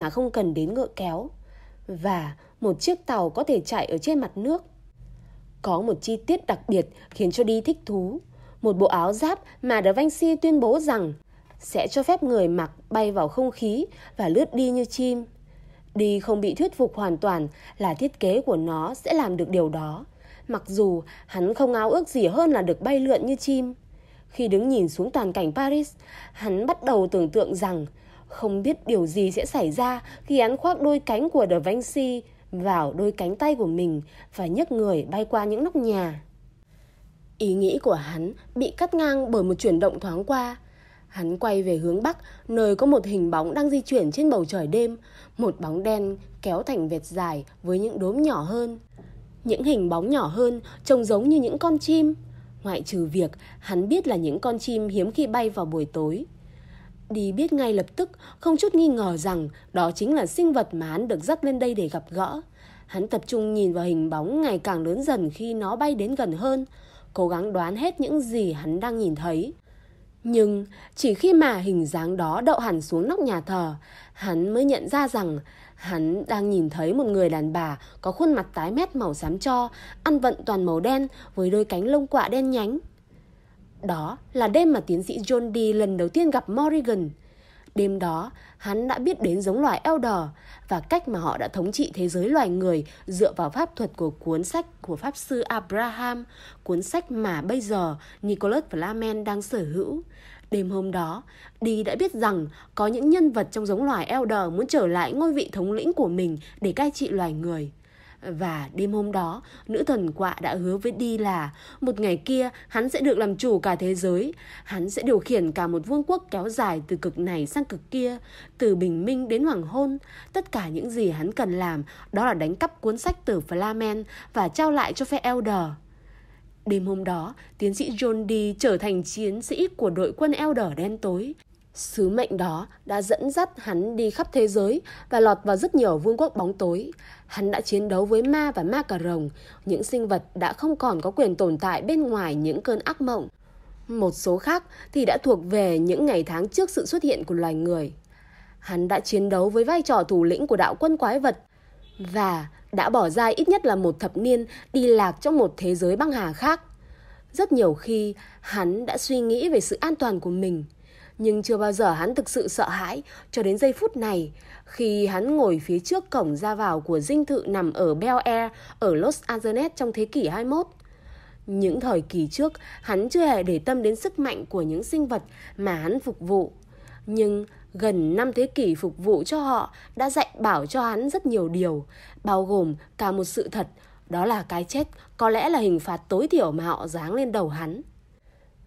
mà không cần đến ngựa kéo. Và một chiếc tàu có thể chạy ở trên mặt nước. Có một chi tiết đặc biệt khiến cho đi thích thú. Một bộ áo giáp mà Da Vinci tuyên bố rằng sẽ cho phép người mặc bay vào không khí và lướt đi như chim. Đi không bị thuyết phục hoàn toàn là thiết kế của nó sẽ làm được điều đó. Mặc dù hắn không ao ước gì hơn là được bay lượn như chim. Khi đứng nhìn xuống toàn cảnh Paris, hắn bắt đầu tưởng tượng rằng không biết điều gì sẽ xảy ra khi hắn khoác đôi cánh của The Vinci vào đôi cánh tay của mình và nhấc người bay qua những nóc nhà. Ý nghĩ của hắn bị cắt ngang bởi một chuyển động thoáng qua. Hắn quay về hướng bắc, nơi có một hình bóng đang di chuyển trên bầu trời đêm, một bóng đen kéo thành vệt dài với những đốm nhỏ hơn. Những hình bóng nhỏ hơn trông giống như những con chim, ngoại trừ việc hắn biết là những con chim hiếm khi bay vào buổi tối. Đi biết ngay lập tức, không chút nghi ngờ rằng đó chính là sinh vật mà hắn được dắt lên đây để gặp gỡ. Hắn tập trung nhìn vào hình bóng ngày càng lớn dần khi nó bay đến gần hơn, cố gắng đoán hết những gì hắn đang nhìn thấy. Nhưng chỉ khi mà hình dáng đó đậu hẳn xuống nóc nhà thờ, hắn mới nhận ra rằng hắn đang nhìn thấy một người đàn bà có khuôn mặt tái mét màu xám cho, ăn vận toàn màu đen với đôi cánh lông quạ đen nhánh. Đó là đêm mà tiến sĩ John Dee lần đầu tiên gặp Morrigan. Đêm đó, hắn đã biết đến giống loài Elder và cách mà họ đã thống trị thế giới loài người dựa vào pháp thuật của cuốn sách của Pháp sư Abraham, cuốn sách mà bây giờ Nicholas Flamen đang sở hữu. Đêm hôm đó, Đi đã biết rằng có những nhân vật trong giống loài Elder muốn trở lại ngôi vị thống lĩnh của mình để cai trị loài người. Và đêm hôm đó, nữ thần quạ đã hứa với Đi là một ngày kia hắn sẽ được làm chủ cả thế giới. Hắn sẽ điều khiển cả một vương quốc kéo dài từ cực này sang cực kia, từ bình minh đến hoàng hôn. Tất cả những gì hắn cần làm đó là đánh cắp cuốn sách từ Flamen và trao lại cho phe Elder. Đêm hôm đó, tiến sĩ John Dee trở thành chiến sĩ của đội quân Elder đen tối. Sứ mệnh đó đã dẫn dắt hắn đi khắp thế giới và lọt vào rất nhiều vương quốc bóng tối. Hắn đã chiến đấu với ma và ma cà rồng, những sinh vật đã không còn có quyền tồn tại bên ngoài những cơn ác mộng. Một số khác thì đã thuộc về những ngày tháng trước sự xuất hiện của loài người. Hắn đã chiến đấu với vai trò thủ lĩnh của đạo quân quái vật và đã bỏ ra ít nhất là một thập niên đi lạc trong một thế giới băng hà khác. Rất nhiều khi hắn đã suy nghĩ về sự an toàn của mình – nhưng chưa bao giờ hắn thực sự sợ hãi cho đến giây phút này khi hắn ngồi phía trước cổng ra vào của dinh thự nằm ở Bel Air ở Los Angeles trong thế kỷ 21. Những thời kỳ trước, hắn chưa hề để tâm đến sức mạnh của những sinh vật mà hắn phục vụ. Nhưng gần năm thế kỷ phục vụ cho họ đã dạy bảo cho hắn rất nhiều điều, bao gồm cả một sự thật, đó là cái chết có lẽ là hình phạt tối thiểu mà họ giáng lên đầu hắn.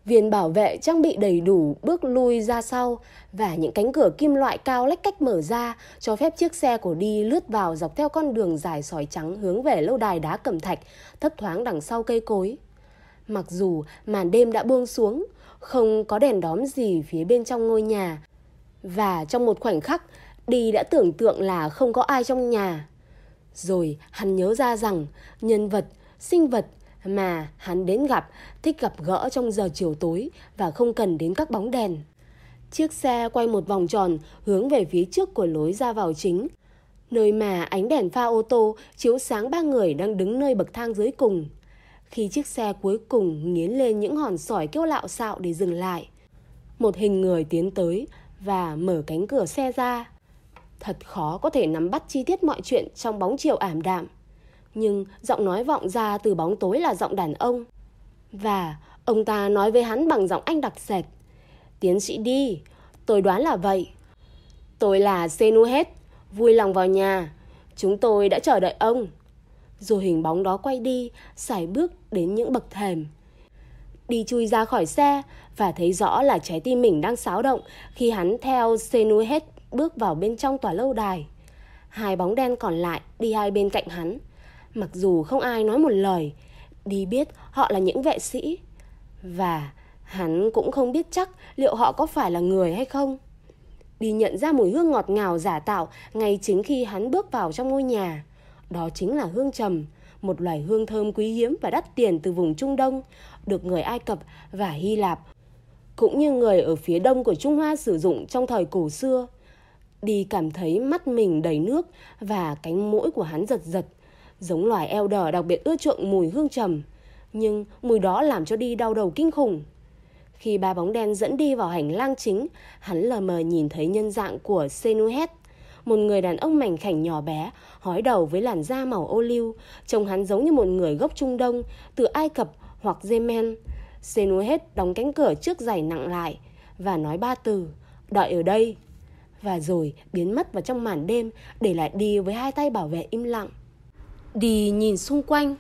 Viên bảo vệ trang bị đầy đủ bước lui ra sau và những cánh cửa kim loại cao lách cách mở ra cho phép chiếc xe của đi lướt vào dọc theo con đường dài sỏi trắng hướng về lâu đài đá cẩm thạch thấp thoáng đằng sau cây cối. Mặc dù màn đêm đã buông xuống, không có đèn đóm gì phía bên trong ngôi nhà và trong một khoảnh khắc đi đã tưởng tượng là không có ai trong nhà. Rồi hắn nhớ ra rằng nhân vật, sinh vật mà hắn đến gặp thích gặp gỡ trong giờ chiều tối và không cần đến các bóng đèn. Chiếc xe quay một vòng tròn hướng về phía trước của lối ra vào chính, nơi mà ánh đèn pha ô tô chiếu sáng ba người đang đứng nơi bậc thang dưới cùng. Khi chiếc xe cuối cùng nghiến lên những hòn sỏi kêu lạo xạo để dừng lại, một hình người tiến tới và mở cánh cửa xe ra. Thật khó có thể nắm bắt chi tiết mọi chuyện trong bóng chiều ảm đạm nhưng giọng nói vọng ra từ bóng tối là giọng đàn ông. Và ông ta nói với hắn bằng giọng anh đặc sệt. Tiến sĩ đi, tôi đoán là vậy. Tôi là Senuhet, vui lòng vào nhà. Chúng tôi đã chờ đợi ông. Rồi hình bóng đó quay đi, xài bước đến những bậc thềm. Đi chui ra khỏi xe và thấy rõ là trái tim mình đang xáo động khi hắn theo Senuhet bước vào bên trong tòa lâu đài. Hai bóng đen còn lại đi hai bên cạnh hắn. Mặc dù không ai nói một lời, đi biết họ là những vệ sĩ. Và hắn cũng không biết chắc liệu họ có phải là người hay không. Đi nhận ra mùi hương ngọt ngào giả tạo ngay chính khi hắn bước vào trong ngôi nhà. Đó chính là hương trầm, một loài hương thơm quý hiếm và đắt tiền từ vùng Trung Đông, được người Ai Cập và Hy Lạp, cũng như người ở phía đông của Trung Hoa sử dụng trong thời cổ xưa. Đi cảm thấy mắt mình đầy nước và cánh mũi của hắn giật giật. Giống loài elder đặc biệt ưa chuộng mùi hương trầm. Nhưng mùi đó làm cho đi đau đầu kinh khủng. Khi ba bóng đen dẫn đi vào hành lang chính, hắn lờ mờ nhìn thấy nhân dạng của Senuhet, một người đàn ông mảnh khảnh nhỏ bé, hói đầu với làn da màu ô liu, trông hắn giống như một người gốc Trung Đông, từ Ai Cập hoặc Yemen. Senuhet đóng cánh cửa trước giày nặng lại và nói ba từ, đợi ở đây. Và rồi biến mất vào trong màn đêm, để lại đi với hai tay bảo vệ im lặng. Đi nhìn xung quanh,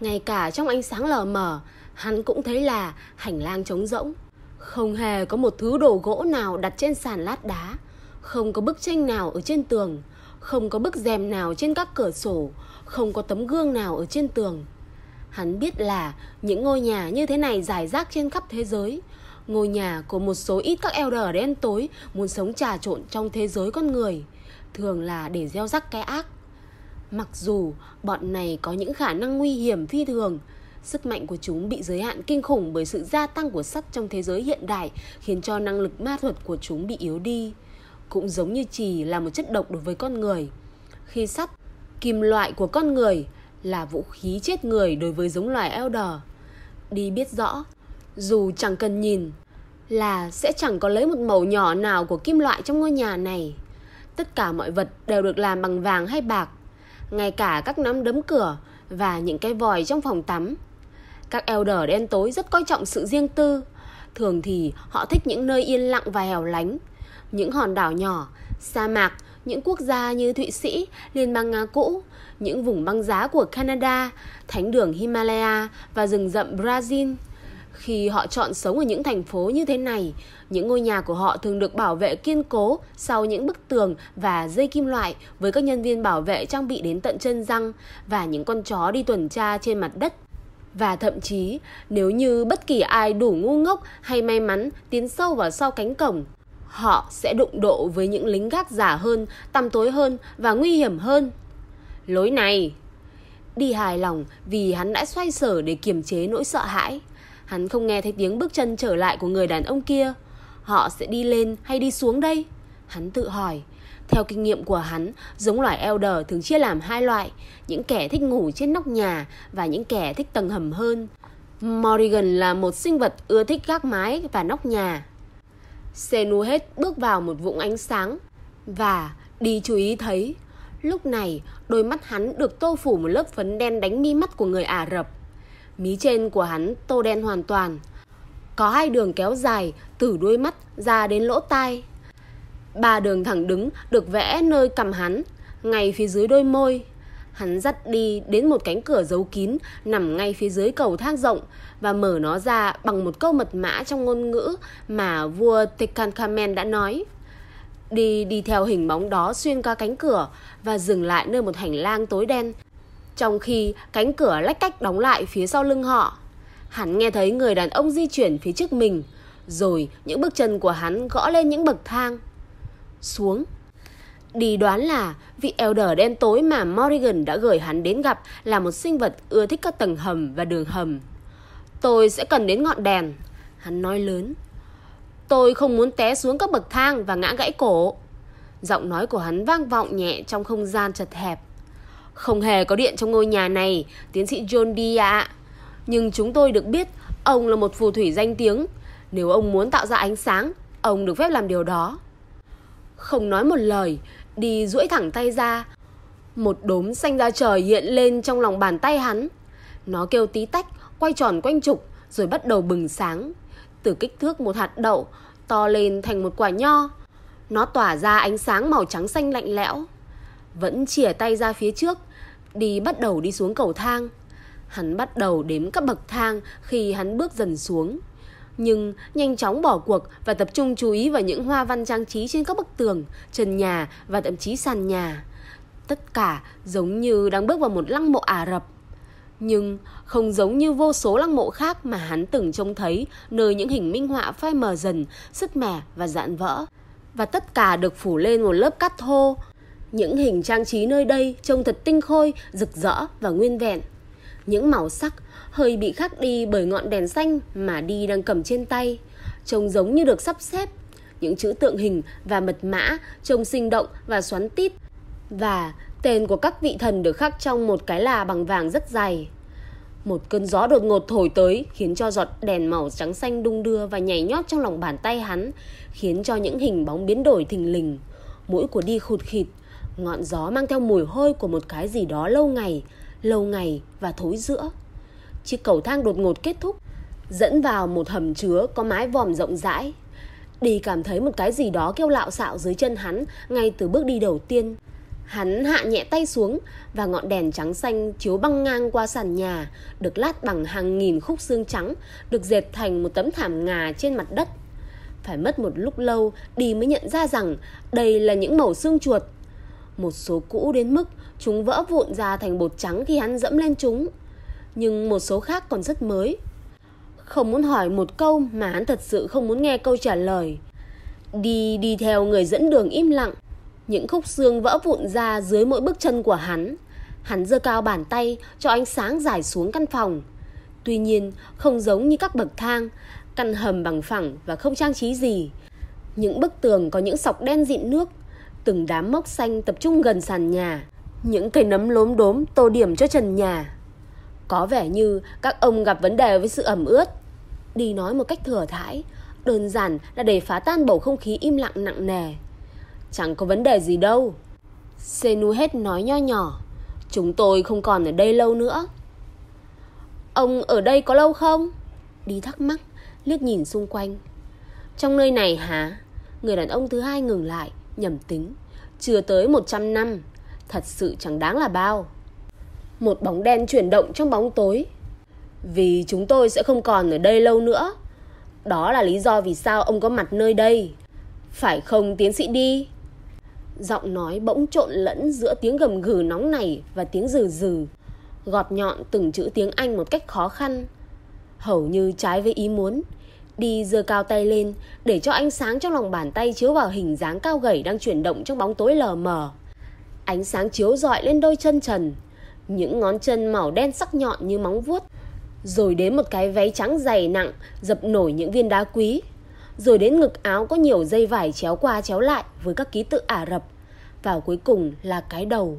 ngay cả trong ánh sáng lờ mờ, hắn cũng thấy là hành lang trống rỗng. Không hề có một thứ đồ gỗ nào đặt trên sàn lát đá, không có bức tranh nào ở trên tường, không có bức rèm nào trên các cửa sổ, không có tấm gương nào ở trên tường. Hắn biết là những ngôi nhà như thế này rải rác trên khắp thế giới. Ngôi nhà của một số ít các elder đen tối muốn sống trà trộn trong thế giới con người, thường là để gieo rắc cái ác. Mặc dù bọn này có những khả năng nguy hiểm phi thường, Sức mạnh của chúng bị giới hạn kinh khủng bởi sự gia tăng của sắt trong thế giới hiện đại khiến cho năng lực ma thuật của chúng bị yếu đi. Cũng giống như trì là một chất độc đối với con người. Khi sắt, kim loại của con người là vũ khí chết người đối với giống loài Elder. Đi biết rõ, dù chẳng cần nhìn, là sẽ chẳng có lấy một màu nhỏ nào của kim loại trong ngôi nhà này. Tất cả mọi vật đều được làm bằng vàng hay bạc, ngay cả các nắm đấm cửa và những cái vòi trong phòng tắm các elder đen tối rất coi trọng sự riêng tư. Thường thì họ thích những nơi yên lặng và hẻo lánh. Những hòn đảo nhỏ, sa mạc, những quốc gia như Thụy Sĩ, Liên bang Nga cũ, những vùng băng giá của Canada, thánh đường Himalaya và rừng rậm Brazil. Khi họ chọn sống ở những thành phố như thế này, những ngôi nhà của họ thường được bảo vệ kiên cố sau những bức tường và dây kim loại với các nhân viên bảo vệ trang bị đến tận chân răng và những con chó đi tuần tra trên mặt đất và thậm chí, nếu như bất kỳ ai đủ ngu ngốc hay may mắn tiến sâu vào sau cánh cổng, họ sẽ đụng độ với những lính gác giả hơn, tăm tối hơn và nguy hiểm hơn. Lối này! Đi hài lòng vì hắn đã xoay sở để kiềm chế nỗi sợ hãi. Hắn không nghe thấy tiếng bước chân trở lại của người đàn ông kia. Họ sẽ đi lên hay đi xuống đây? Hắn tự hỏi. Theo kinh nghiệm của hắn, giống loài elder thường chia làm hai loại, những kẻ thích ngủ trên nóc nhà và những kẻ thích tầng hầm hơn. Morrigan là một sinh vật ưa thích gác mái và nóc nhà. Senuhet bước vào một vũng ánh sáng và đi chú ý thấy lúc này đôi mắt hắn được tô phủ một lớp phấn đen đánh mi mắt của người Ả Rập. Mí trên của hắn tô đen hoàn toàn. Có hai đường kéo dài từ đuôi mắt ra đến lỗ tai. Ba đường thẳng đứng được vẽ nơi cầm hắn, ngay phía dưới đôi môi. Hắn dắt đi đến một cánh cửa giấu kín nằm ngay phía dưới cầu thang rộng và mở nó ra bằng một câu mật mã trong ngôn ngữ mà vua Tekankamen đã nói. Đi đi theo hình bóng đó xuyên qua cánh cửa và dừng lại nơi một hành lang tối đen. Trong khi cánh cửa lách cách đóng lại phía sau lưng họ, hắn nghe thấy người đàn ông di chuyển phía trước mình, rồi những bước chân của hắn gõ lên những bậc thang xuống. Đi đoán là vị elder đen tối mà Morrigan đã gửi hắn đến gặp là một sinh vật ưa thích các tầng hầm và đường hầm. Tôi sẽ cần đến ngọn đèn, hắn nói lớn. Tôi không muốn té xuống các bậc thang và ngã gãy cổ. Giọng nói của hắn vang vọng nhẹ trong không gian chật hẹp. Không hề có điện trong ngôi nhà này, tiến sĩ John Dee ạ. Nhưng chúng tôi được biết ông là một phù thủy danh tiếng. Nếu ông muốn tạo ra ánh sáng, ông được phép làm điều đó. Không nói một lời, đi duỗi thẳng tay ra. Một đốm xanh da trời hiện lên trong lòng bàn tay hắn. Nó kêu tí tách, quay tròn quanh trục, rồi bắt đầu bừng sáng. Từ kích thước một hạt đậu, to lên thành một quả nho. Nó tỏa ra ánh sáng màu trắng xanh lạnh lẽo. Vẫn chìa tay ra phía trước, đi bắt đầu đi xuống cầu thang. Hắn bắt đầu đếm các bậc thang khi hắn bước dần xuống nhưng nhanh chóng bỏ cuộc và tập trung chú ý vào những hoa văn trang trí trên các bức tường, trần nhà và thậm chí sàn nhà. Tất cả giống như đang bước vào một lăng mộ Ả Rập. Nhưng không giống như vô số lăng mộ khác mà hắn từng trông thấy nơi những hình minh họa phai mờ dần, sứt mẻ và dạn vỡ. Và tất cả được phủ lên một lớp cát thô. Những hình trang trí nơi đây trông thật tinh khôi, rực rỡ và nguyên vẹn. Những màu sắc hơi bị khác đi bởi ngọn đèn xanh mà đi đang cầm trên tay, trông giống như được sắp xếp. những chữ tượng hình và mật mã trông sinh động và xoắn tít. Và tên của các vị thần được khắc trong một cái là bằng vàng rất dày. Một cơn gió đột ngột thổi tới khiến cho giọt đèn màu trắng xanh đung đưa và nhảy nhót trong lòng bàn tay hắn, khiến cho những hình bóng biến đổi thình lình. Mũi của đi khụt khịt, ngọn gió mang theo mùi hôi của một cái gì đó lâu ngày, lâu ngày và thối rữa. Chiếc cầu thang đột ngột kết thúc, dẫn vào một hầm chứa có mái vòm rộng rãi. Đi cảm thấy một cái gì đó kêu lạo xạo dưới chân hắn ngay từ bước đi đầu tiên. Hắn hạ nhẹ tay xuống và ngọn đèn trắng xanh chiếu băng ngang qua sàn nhà, được lát bằng hàng nghìn khúc xương trắng, được dệt thành một tấm thảm ngà trên mặt đất. Phải mất một lúc lâu đi mới nhận ra rằng đây là những mẩu xương chuột. Một số cũ đến mức chúng vỡ vụn ra thành bột trắng khi hắn dẫm lên chúng. Nhưng một số khác còn rất mới. Không muốn hỏi một câu mà hắn thật sự không muốn nghe câu trả lời. Đi đi theo người dẫn đường im lặng những khúc xương vỡ vụn ra dưới mỗi bước chân của hắn. Hắn giơ cao bàn tay cho ánh sáng dài xuống căn phòng. Tuy nhiên, không giống như các bậc thang, căn hầm bằng phẳng và không trang trí gì. Những bức tường có những sọc đen dịn nước, từng đám mốc xanh tập trung gần sàn nhà. Những cây nấm lốm đốm tô điểm cho trần nhà. Có vẻ như các ông gặp vấn đề với sự ẩm ướt. Đi nói một cách thừa thãi, đơn giản là để phá tan bầu không khí im lặng nặng nề. Chẳng có vấn đề gì đâu Senuhet nói nho nhỏ Chúng tôi không còn ở đây lâu nữa Ông ở đây có lâu không? Đi thắc mắc Liếc nhìn xung quanh Trong nơi này hả? Người đàn ông thứ hai ngừng lại Nhầm tính. Chưa tới 100 năm Thật sự chẳng đáng là bao. Một bóng đen chuyển động trong bóng tối. Vì chúng tôi sẽ không còn ở đây lâu nữa. Đó là lý do vì sao ông có mặt nơi đây. Phải không tiến sĩ đi? Giọng nói bỗng trộn lẫn giữa tiếng gầm gừ nóng này và tiếng rừ rừ, gọt nhọn từng chữ tiếng Anh một cách khó khăn. Hầu như trái với ý muốn, đi giơ cao tay lên để cho ánh sáng trong lòng bàn tay chiếu vào hình dáng cao gầy đang chuyển động trong bóng tối lờ mờ. Ánh sáng chiếu rọi lên đôi chân trần, những ngón chân màu đen sắc nhọn như móng vuốt, rồi đến một cái váy trắng dày nặng dập nổi những viên đá quý rồi đến ngực áo có nhiều dây vải chéo qua chéo lại với các ký tự Ả Rập, và cuối cùng là cái đầu.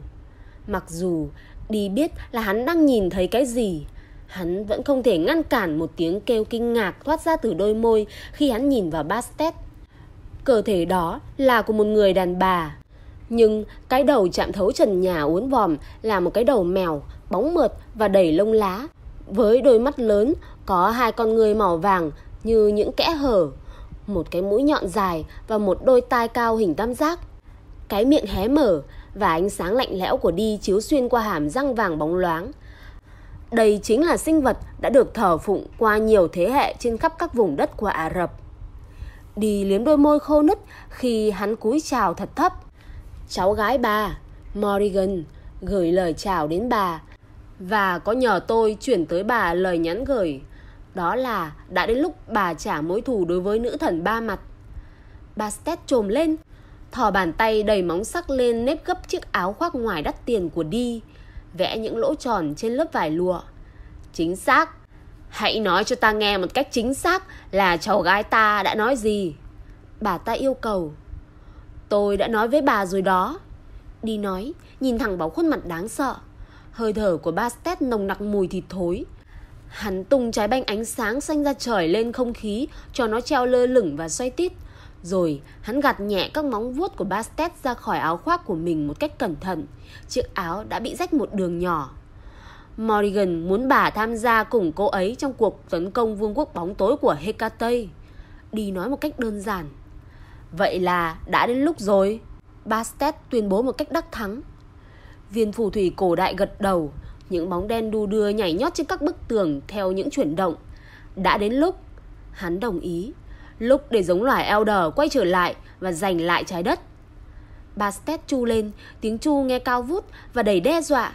Mặc dù đi biết là hắn đang nhìn thấy cái gì, hắn vẫn không thể ngăn cản một tiếng kêu kinh ngạc thoát ra từ đôi môi khi hắn nhìn vào Bastet. Cơ thể đó là của một người đàn bà, nhưng cái đầu chạm thấu trần nhà uốn vòm là một cái đầu mèo, bóng mượt và đầy lông lá, với đôi mắt lớn có hai con người màu vàng như những kẽ hở một cái mũi nhọn dài và một đôi tai cao hình tam giác. Cái miệng hé mở và ánh sáng lạnh lẽo của đi chiếu xuyên qua hàm răng vàng bóng loáng. Đây chính là sinh vật đã được thờ phụng qua nhiều thế hệ trên khắp các vùng đất của Ả Rập. Đi liếm đôi môi khô nứt khi hắn cúi chào thật thấp. Cháu gái bà, Morrigan, gửi lời chào đến bà và có nhờ tôi chuyển tới bà lời nhắn gửi đó là đã đến lúc bà trả mối thù đối với nữ thần ba mặt. Bastet trồm lên, thò bàn tay đầy móng sắc lên nếp gấp chiếc áo khoác ngoài đắt tiền của đi, vẽ những lỗ tròn trên lớp vải lụa. Chính xác, hãy nói cho ta nghe một cách chính xác là cháu gái ta đã nói gì. Bà ta yêu cầu. Tôi đã nói với bà rồi đó. Đi nói, nhìn thẳng vào khuôn mặt đáng sợ. Hơi thở của Bastet nồng nặc mùi thịt thối, Hắn tung trái banh ánh sáng xanh ra trời lên không khí cho nó treo lơ lửng và xoay tít. Rồi hắn gạt nhẹ các móng vuốt của Bastet ra khỏi áo khoác của mình một cách cẩn thận. Chiếc áo đã bị rách một đường nhỏ. Morrigan muốn bà tham gia cùng cô ấy trong cuộc tấn công vương quốc bóng tối của Hecate. Đi nói một cách đơn giản. Vậy là đã đến lúc rồi. Bastet tuyên bố một cách đắc thắng. Viên phù thủy cổ đại gật đầu những bóng đen đu đưa nhảy nhót trên các bức tường theo những chuyển động. Đã đến lúc, hắn đồng ý, lúc để giống loài Elder quay trở lại và giành lại trái đất. Bastet chu lên, tiếng chu nghe cao vút và đầy đe dọa.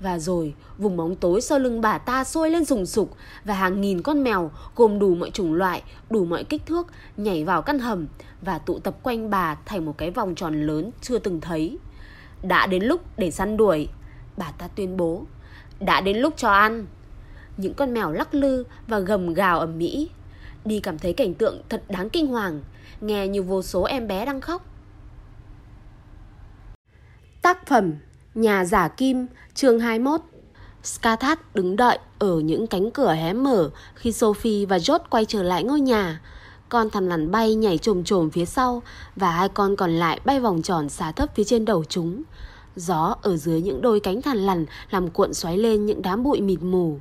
Và rồi, vùng bóng tối sau lưng bà ta sôi lên rùng sục và hàng nghìn con mèo gồm đủ mọi chủng loại, đủ mọi kích thước nhảy vào căn hầm và tụ tập quanh bà thành một cái vòng tròn lớn chưa từng thấy. Đã đến lúc để săn đuổi, bà ta tuyên bố. Đã đến lúc cho ăn Những con mèo lắc lư và gầm gào ầm mỹ Đi cảm thấy cảnh tượng thật đáng kinh hoàng nghe như vô số em bé đang khóc. Tác phẩm Nhà giả kim, chương 21 Skathat đứng đợi ở những cánh cửa hé mở khi Sophie và George quay trở lại ngôi nhà. Con thằn lằn bay nhảy trồm trồm phía sau và hai con còn lại bay vòng tròn xả thấp phía trên đầu chúng. Gió ở dưới những đôi cánh thằn lằn làm cuộn xoáy lên những đám bụi mịt mù.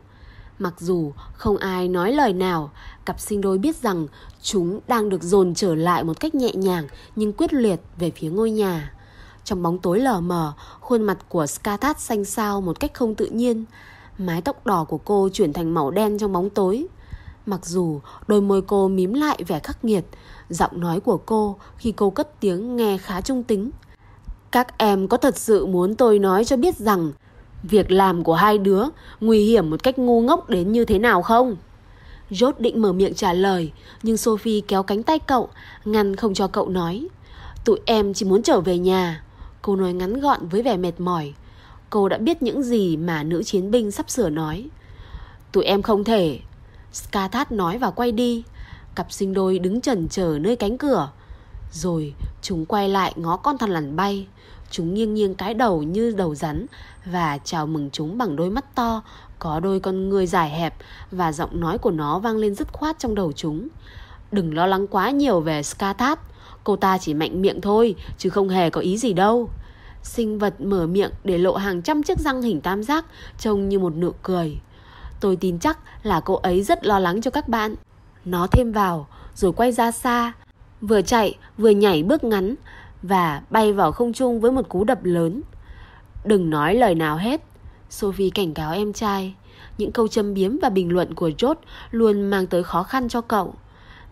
Mặc dù không ai nói lời nào, cặp sinh đôi biết rằng chúng đang được dồn trở lại một cách nhẹ nhàng nhưng quyết liệt về phía ngôi nhà. Trong bóng tối lờ mờ, khuôn mặt của Skathat xanh xao một cách không tự nhiên. Mái tóc đỏ của cô chuyển thành màu đen trong bóng tối. Mặc dù đôi môi cô mím lại vẻ khắc nghiệt, giọng nói của cô khi cô cất tiếng nghe khá trung tính. Các em có thật sự muốn tôi nói cho biết rằng việc làm của hai đứa nguy hiểm một cách ngu ngốc đến như thế nào không? Rốt định mở miệng trả lời, nhưng Sophie kéo cánh tay cậu, ngăn không cho cậu nói. Tụi em chỉ muốn trở về nhà. Cô nói ngắn gọn với vẻ mệt mỏi. Cô đã biết những gì mà nữ chiến binh sắp sửa nói. Tụi em không thể. Skathat nói và quay đi. Cặp sinh đôi đứng chần chờ nơi cánh cửa. Rồi chúng quay lại ngó con thằn lằn bay. Chúng nghiêng nghiêng cái đầu như đầu rắn và chào mừng chúng bằng đôi mắt to, có đôi con người dài hẹp và giọng nói của nó vang lên dứt khoát trong đầu chúng. Đừng lo lắng quá nhiều về Skathat. Cô ta chỉ mạnh miệng thôi Chứ không hề có ý gì đâu Sinh vật mở miệng để lộ hàng trăm chiếc răng hình tam giác Trông như một nụ cười Tôi tin chắc là cô ấy rất lo lắng cho các bạn Nó thêm vào Rồi quay ra xa Vừa chạy vừa nhảy bước ngắn và bay vào không trung với một cú đập lớn Đừng nói lời nào hết Sophie cảnh cáo em trai Những câu châm biếm và bình luận của George Luôn mang tới khó khăn cho cậu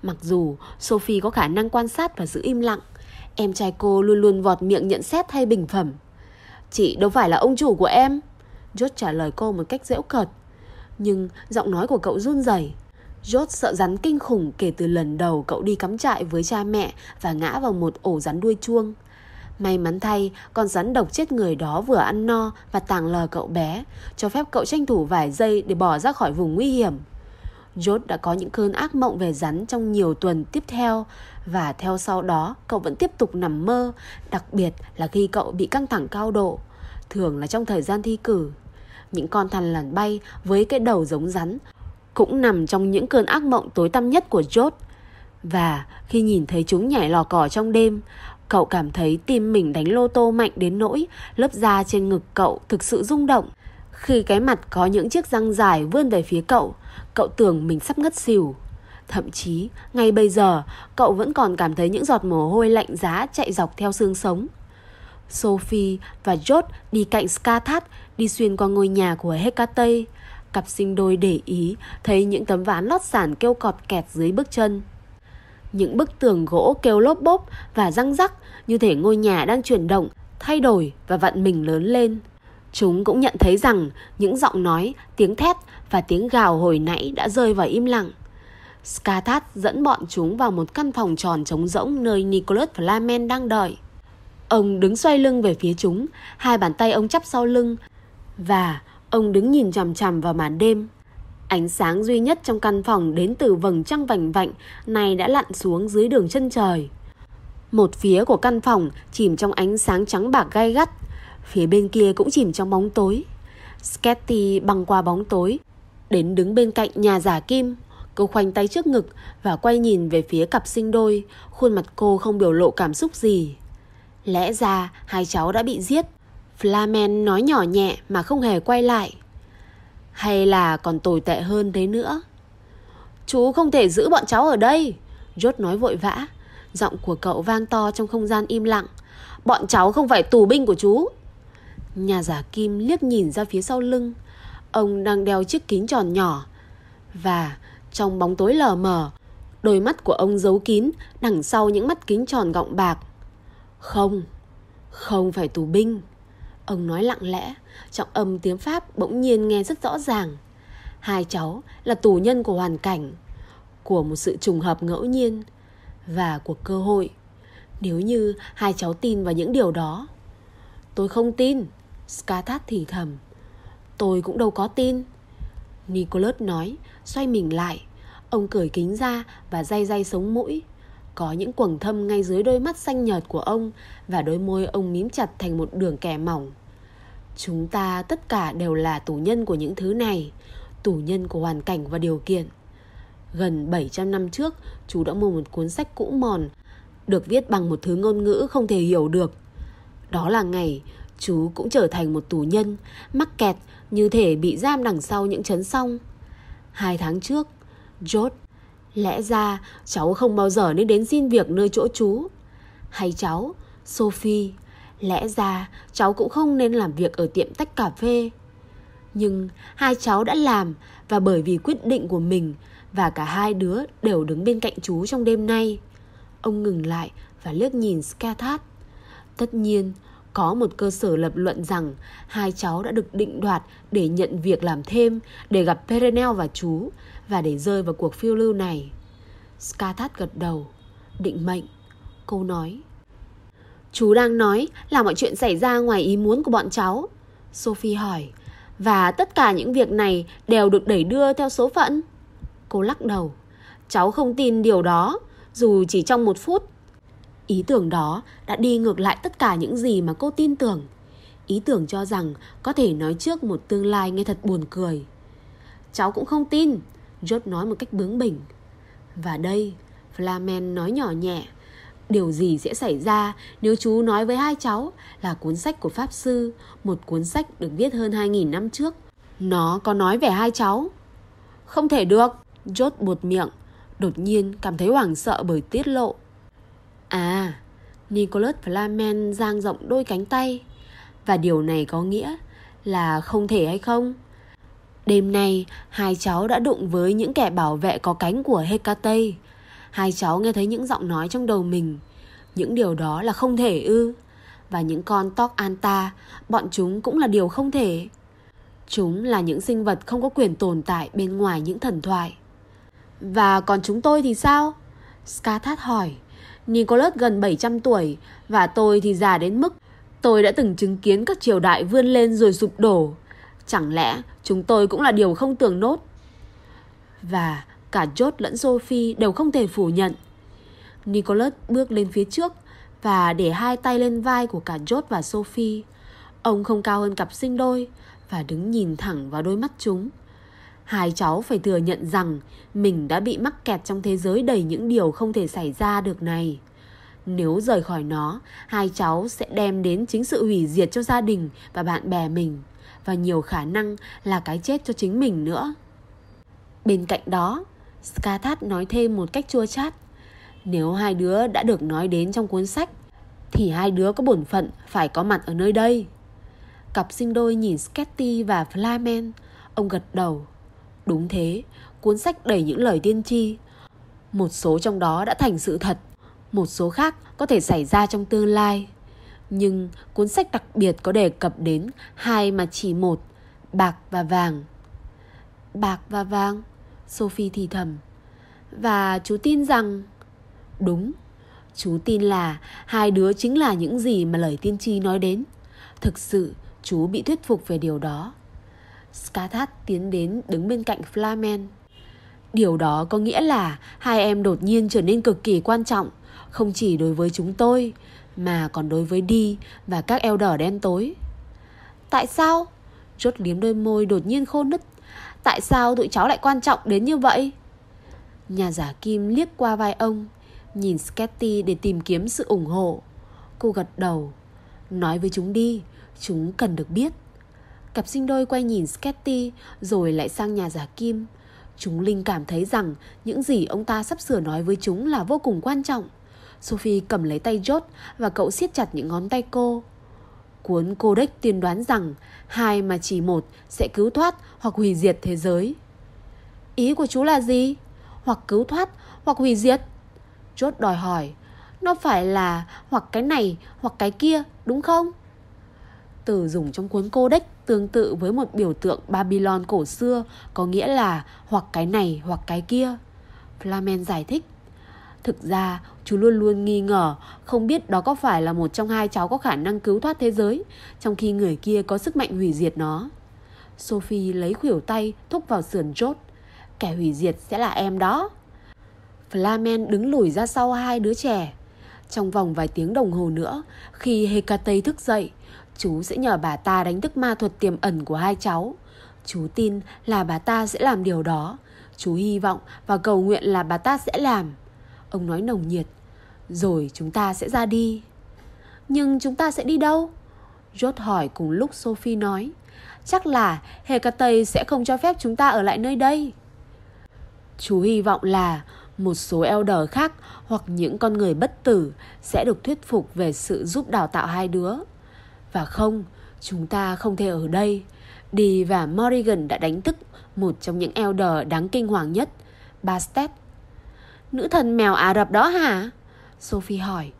Mặc dù Sophie có khả năng quan sát và giữ im lặng, em trai cô luôn luôn vọt miệng nhận xét hay bình phẩm. Chị đâu phải là ông chủ của em. George trả lời cô một cách dễu cợt. Nhưng giọng nói của cậu run rẩy. George sợ rắn kinh khủng kể từ lần đầu cậu đi cắm trại với cha mẹ và ngã vào một ổ rắn đuôi chuông. May mắn thay, con rắn độc chết người đó vừa ăn no và tàng lờ cậu bé, cho phép cậu tranh thủ vài giây để bỏ ra khỏi vùng nguy hiểm. George đã có những cơn ác mộng về rắn trong nhiều tuần tiếp theo và theo sau đó cậu vẫn tiếp tục nằm mơ, đặc biệt là khi cậu bị căng thẳng cao độ, thường là trong thời gian thi cử. Những con thằn lằn bay với cái đầu giống rắn cũng nằm trong những cơn ác mộng tối tăm nhất của George. Và khi nhìn thấy chúng nhảy lò cò trong đêm, cậu cảm thấy tim mình đánh lô tô mạnh đến nỗi lớp da trên ngực cậu thực sự rung động. Khi cái mặt có những chiếc răng dài vươn về phía cậu, cậu tưởng mình sắp ngất xỉu. Thậm chí, ngay bây giờ, cậu vẫn còn cảm thấy những giọt mồ hôi lạnh giá chạy dọc theo xương sống. Sophie và George đi cạnh Skathat đi xuyên qua ngôi nhà của Hecate. Cặp sinh đôi để ý thấy những tấm ván lót sàn kêu cọt kẹt dưới bước chân. Những bức tường gỗ kêu lốp bốp và răng rắc như thể ngôi nhà đang chuyển động, thay đổi và vặn mình lớn lên. Chúng cũng nhận thấy rằng những giọng nói, tiếng thét và tiếng gào hồi nãy đã rơi vào im lặng. Skathat dẫn bọn chúng vào một căn phòng tròn trống rỗng nơi Nicholas Flamen đang đợi. Ông đứng xoay lưng về phía chúng, hai bàn tay ông chắp sau lưng và ông đứng nhìn chằm chằm vào màn đêm. Ánh sáng duy nhất trong căn phòng đến từ vầng trăng vành vạnh này đã lặn xuống dưới đường chân trời. Một phía của căn phòng chìm trong ánh sáng trắng bạc gai gắt, phía bên kia cũng chìm trong bóng tối. Sketty băng qua bóng tối, đến đứng bên cạnh nhà giả kim. Cô khoanh tay trước ngực và quay nhìn về phía cặp sinh đôi, khuôn mặt cô không biểu lộ cảm xúc gì. Lẽ ra hai cháu đã bị giết. Flamen nói nhỏ nhẹ mà không hề quay lại. Hay là còn tồi tệ hơn thế nữa? Chú không thể giữ bọn cháu ở đây. Rốt nói vội vã. Giọng của cậu vang to trong không gian im lặng. Bọn cháu không phải tù binh của chú. Nhà giả kim liếc nhìn ra phía sau lưng. Ông đang đeo chiếc kính tròn nhỏ. Và trong bóng tối lờ mờ, đôi mắt của ông giấu kín đằng sau những mắt kính tròn gọng bạc. Không, không phải tù binh. Ông nói lặng lẽ, trọng âm tiếng Pháp bỗng nhiên nghe rất rõ ràng. Hai cháu là tù nhân của hoàn cảnh, của một sự trùng hợp ngẫu nhiên và của cơ hội. Nếu như hai cháu tin vào những điều đó. Tôi không tin, Skathat thì thầm. Tôi cũng đâu có tin. Nicholas nói, xoay mình lại. Ông cởi kính ra và day day sống mũi. Có những quầng thâm ngay dưới đôi mắt xanh nhợt của ông và đôi môi ông mím chặt thành một đường kẻ mỏng. Chúng ta tất cả đều là tù nhân của những thứ này, tù nhân của hoàn cảnh và điều kiện. Gần 700 năm trước, chú đã mua một cuốn sách cũ mòn, được viết bằng một thứ ngôn ngữ không thể hiểu được. Đó là ngày chú cũng trở thành một tù nhân, mắc kẹt như thể bị giam đằng sau những chấn song. Hai tháng trước, George, lẽ ra cháu không bao giờ nên đến xin việc nơi chỗ chú. Hay cháu, Sophie, lẽ ra cháu cũng không nên làm việc ở tiệm tách cà phê. Nhưng hai cháu đã làm và bởi vì quyết định của mình và cả hai đứa đều đứng bên cạnh chú trong đêm nay. Ông ngừng lại và liếc nhìn Skathat. Tất nhiên, có một cơ sở lập luận rằng hai cháu đã được định đoạt để nhận việc làm thêm, để gặp Perenel và chú và để rơi vào cuộc phiêu lưu này. Skathat gật đầu. Định mệnh. Cô nói. Chú đang nói là mọi chuyện xảy ra ngoài ý muốn của bọn cháu. Sophie hỏi. Và tất cả những việc này đều được đẩy đưa theo số phận. Cô lắc đầu. Cháu không tin điều đó, dù chỉ trong một phút. Ý tưởng đó đã đi ngược lại tất cả những gì mà cô tin tưởng. Ý tưởng cho rằng có thể nói trước một tương lai nghe thật buồn cười. Cháu cũng không tin, George nói một cách bướng bỉnh. Và đây, Flamen nói nhỏ nhẹ. Điều gì sẽ xảy ra nếu chú nói với hai cháu là cuốn sách của Pháp Sư, một cuốn sách được viết hơn 2.000 năm trước. Nó có nói về hai cháu. Không thể được, George buột miệng, đột nhiên cảm thấy hoảng sợ bởi tiết lộ. À, Nicholas Flamen giang rộng đôi cánh tay. Và điều này có nghĩa là không thể hay không? Đêm nay, hai cháu đã đụng với những kẻ bảo vệ có cánh của Hecate. Hai cháu nghe thấy những giọng nói trong đầu mình. Những điều đó là không thể ư. Và những con tóc Anta, bọn chúng cũng là điều không thể. Chúng là những sinh vật không có quyền tồn tại bên ngoài những thần thoại. Và còn chúng tôi thì sao? Skathat hỏi. Nicholas gần 700 tuổi và tôi thì già đến mức tôi đã từng chứng kiến các triều đại vươn lên rồi sụp đổ. Chẳng lẽ chúng tôi cũng là điều không tưởng nốt? Và cả George lẫn Sophie đều không thể phủ nhận. Nicholas bước lên phía trước và để hai tay lên vai của cả George và Sophie. Ông không cao hơn cặp sinh đôi và đứng nhìn thẳng vào đôi mắt chúng. Hai cháu phải thừa nhận rằng mình đã bị mắc kẹt trong thế giới đầy những điều không thể xảy ra được này. Nếu rời khỏi nó, hai cháu sẽ đem đến chính sự hủy diệt cho gia đình và bạn bè mình và nhiều khả năng là cái chết cho chính mình nữa. Bên cạnh đó, Skathat nói thêm một cách chua chát. Nếu hai đứa đã được nói đến trong cuốn sách, thì hai đứa có bổn phận phải có mặt ở nơi đây. Cặp sinh đôi nhìn Sketty và Flamen, ông gật đầu. Đúng thế, cuốn sách đầy những lời tiên tri. Một số trong đó đã thành sự thật, một số khác có thể xảy ra trong tương lai. Nhưng cuốn sách đặc biệt có đề cập đến hai mà chỉ một, bạc và vàng. Bạc và vàng, Sophie thì thầm. Và chú tin rằng... Đúng, chú tin là hai đứa chính là những gì mà lời tiên tri nói đến. Thực sự, chú bị thuyết phục về điều đó. Skathat tiến đến đứng bên cạnh Flamen. Điều đó có nghĩa là hai em đột nhiên trở nên cực kỳ quan trọng, không chỉ đối với chúng tôi, mà còn đối với Đi và các eo đỏ đen tối. Tại sao? Chốt liếm đôi môi đột nhiên khô nứt. Tại sao tụi cháu lại quan trọng đến như vậy? Nhà giả kim liếc qua vai ông, nhìn Sketty để tìm kiếm sự ủng hộ. Cô gật đầu. Nói với chúng đi, chúng cần được biết. Cặp sinh đôi quay nhìn Sketty, rồi lại sang nhà giả kim. Chúng linh cảm thấy rằng những gì ông ta sắp sửa nói với chúng là vô cùng quan trọng. Sophie cầm lấy tay George và cậu siết chặt những ngón tay cô. Cuốn Codex tiên đoán rằng hai mà chỉ một sẽ cứu thoát hoặc hủy diệt thế giới. Ý của chú là gì? Hoặc cứu thoát hoặc hủy diệt? George đòi hỏi. Nó phải là hoặc cái này hoặc cái kia, đúng không? Từ dùng trong cuốn Codex tương tự với một biểu tượng Babylon cổ xưa có nghĩa là hoặc cái này hoặc cái kia. Flamen giải thích. Thực ra, chú luôn luôn nghi ngờ không biết đó có phải là một trong hai cháu có khả năng cứu thoát thế giới, trong khi người kia có sức mạnh hủy diệt nó. Sophie lấy khuỷu tay thúc vào sườn chốt. Kẻ hủy diệt sẽ là em đó. Flamen đứng lùi ra sau hai đứa trẻ. Trong vòng vài tiếng đồng hồ nữa, khi Hecate thức dậy, chú sẽ nhờ bà ta đánh thức ma thuật tiềm ẩn của hai cháu. Chú tin là bà ta sẽ làm điều đó. Chú hy vọng và cầu nguyện là bà ta sẽ làm. Ông nói nồng nhiệt. Rồi chúng ta sẽ ra đi. Nhưng chúng ta sẽ đi đâu? Rốt hỏi cùng lúc Sophie nói. Chắc là Hecate sẽ không cho phép chúng ta ở lại nơi đây. Chú hy vọng là một số elder khác hoặc những con người bất tử sẽ được thuyết phục về sự giúp đào tạo hai đứa. Và không, chúng ta không thể ở đây. Đi và Morrigan đã đánh thức một trong những elder đáng kinh hoàng nhất, Bastet. Nữ thần mèo Ả Rập đó hả? Sophie hỏi.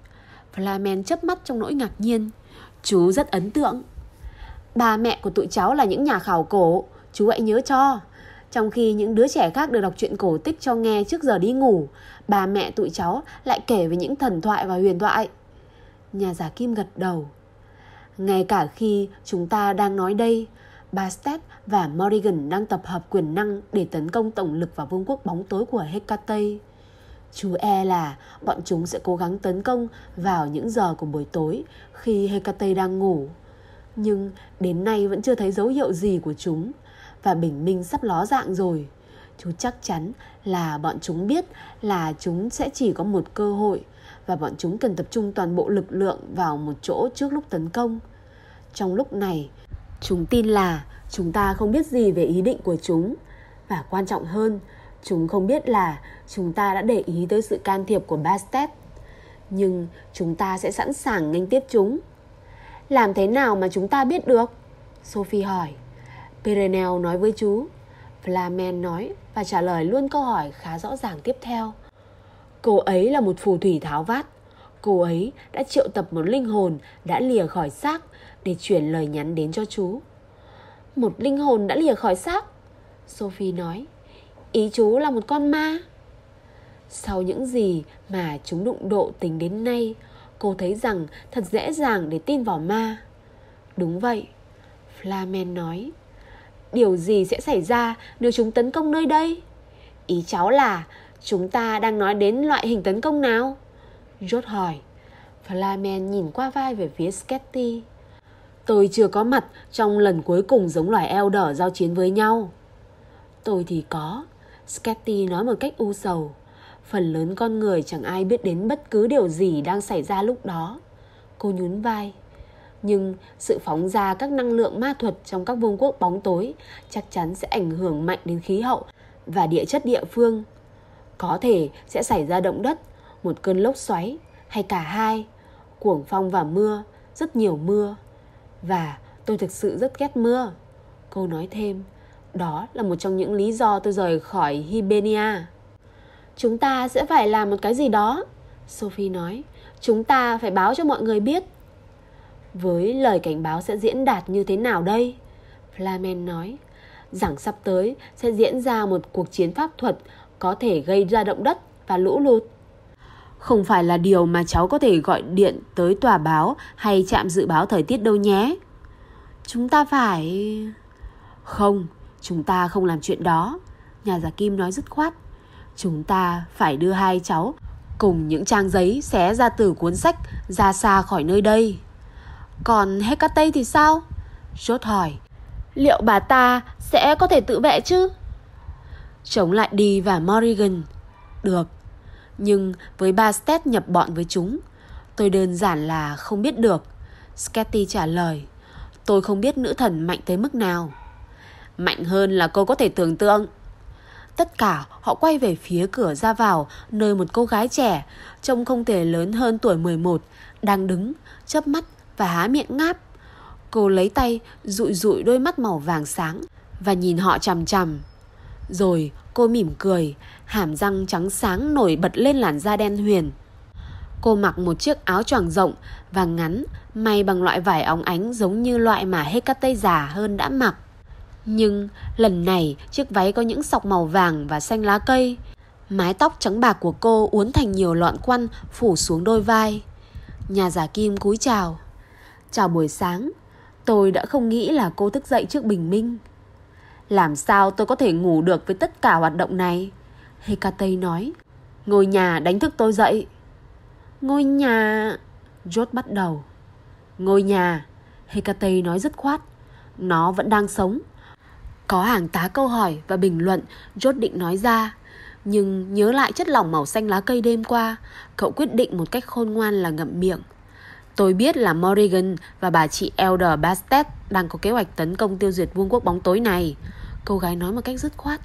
Flamen chớp mắt trong nỗi ngạc nhiên. Chú rất ấn tượng. Ba mẹ của tụi cháu là những nhà khảo cổ, chú hãy nhớ cho. Trong khi những đứa trẻ khác được đọc truyện cổ tích cho nghe trước giờ đi ngủ, bà mẹ tụi cháu lại kể về những thần thoại và huyền thoại. Nhà giả kim gật đầu. Ngay cả khi chúng ta đang nói đây, Bastet và Morrigan đang tập hợp quyền năng để tấn công tổng lực vào vương quốc bóng tối của Hecate. Chú e là bọn chúng sẽ cố gắng tấn công vào những giờ của buổi tối khi Hecate đang ngủ. Nhưng đến nay vẫn chưa thấy dấu hiệu gì của chúng và bình minh sắp ló dạng rồi. Chú chắc chắn là bọn chúng biết là chúng sẽ chỉ có một cơ hội và bọn chúng cần tập trung toàn bộ lực lượng vào một chỗ trước lúc tấn công. Trong lúc này, chúng tin là chúng ta không biết gì về ý định của chúng và quan trọng hơn, chúng không biết là chúng ta đã để ý tới sự can thiệp của Bastet. Nhưng chúng ta sẽ sẵn sàng nghênh tiếp chúng. Làm thế nào mà chúng ta biết được? Sophie hỏi. Perenel nói với chú. Flamen nói và trả lời luôn câu hỏi khá rõ ràng tiếp theo. Cô ấy là một phù thủy tháo vát. Cô ấy đã triệu tập một linh hồn đã lìa khỏi xác để chuyển lời nhắn đến cho chú. Một linh hồn đã lìa khỏi xác? Sophie nói. Ý chú là một con ma. Sau những gì mà chúng đụng độ tính đến nay, cô thấy rằng thật dễ dàng để tin vào ma. Đúng vậy, Flamen nói. Điều gì sẽ xảy ra nếu chúng tấn công nơi đây? Ý cháu là chúng ta đang nói đến loại hình tấn công nào? George hỏi. Flamen nhìn qua vai về phía Sketty. Tôi chưa có mặt trong lần cuối cùng giống loài eo đỏ giao chiến với nhau. Tôi thì có. Sketty nói một cách u sầu. Phần lớn con người chẳng ai biết đến bất cứ điều gì đang xảy ra lúc đó. Cô nhún vai. Nhưng sự phóng ra các năng lượng ma thuật trong các vương quốc bóng tối chắc chắn sẽ ảnh hưởng mạnh đến khí hậu và địa chất địa phương. Có thể sẽ xảy ra động đất, một cơn lốc xoáy hay cả hai, cuồng phong và mưa, rất nhiều mưa. Và tôi thực sự rất ghét mưa. Cô nói thêm, đó là một trong những lý do tôi rời khỏi Hibernia. Chúng ta sẽ phải làm một cái gì đó, Sophie nói. Chúng ta phải báo cho mọi người biết. Với lời cảnh báo sẽ diễn đạt như thế nào đây? Flamen nói. Rằng sắp tới sẽ diễn ra một cuộc chiến pháp thuật có thể gây ra động đất và lũ lụt. Không phải là điều mà cháu có thể gọi điện tới tòa báo hay trạm dự báo thời tiết đâu nhé. Chúng ta phải... Không, chúng ta không làm chuyện đó. Nhà giả kim nói dứt khoát. Chúng ta phải đưa hai cháu cùng những trang giấy xé ra từ cuốn sách ra xa khỏi nơi đây. Còn Hecate thì sao? Rốt hỏi. Liệu bà ta sẽ có thể tự vệ chứ? Chống lại đi và Morrigan. Được. Nhưng với ba Bastet nhập bọn với chúng, tôi đơn giản là không biết được. Sketty trả lời. Tôi không biết nữ thần mạnh tới mức nào. Mạnh hơn là cô có thể tưởng tượng. Tất cả họ quay về phía cửa ra vào nơi một cô gái trẻ, trông không thể lớn hơn tuổi 11, đang đứng, chớp mắt và há miệng ngáp. Cô lấy tay dụi dụi đôi mắt màu vàng sáng và nhìn họ chằm chằm. Rồi cô mỉm cười, hàm răng trắng sáng nổi bật lên làn da đen huyền. Cô mặc một chiếc áo choàng rộng và ngắn, may bằng loại vải óng ánh giống như loại mà Hecate già hơn đã mặc. Nhưng lần này chiếc váy có những sọc màu vàng và xanh lá cây. Mái tóc trắng bạc của cô uốn thành nhiều lọn quăn phủ xuống đôi vai. Nhà giả kim cúi chào. Chào buổi sáng. Tôi đã không nghĩ là cô thức dậy trước bình minh. Làm sao tôi có thể ngủ được với tất cả hoạt động này? Hecate nói. Ngôi nhà đánh thức tôi dậy. Ngôi nhà... George bắt đầu. Ngôi nhà, Hecate nói dứt khoát. Nó vẫn đang sống. Có hàng tá câu hỏi và bình luận George định nói ra. Nhưng nhớ lại chất lỏng màu xanh lá cây đêm qua, cậu quyết định một cách khôn ngoan là ngậm miệng. Tôi biết là Morrigan và bà chị Elder Bastet đang có kế hoạch tấn công tiêu diệt vương quốc bóng tối này. Cô gái nói một cách dứt khoát.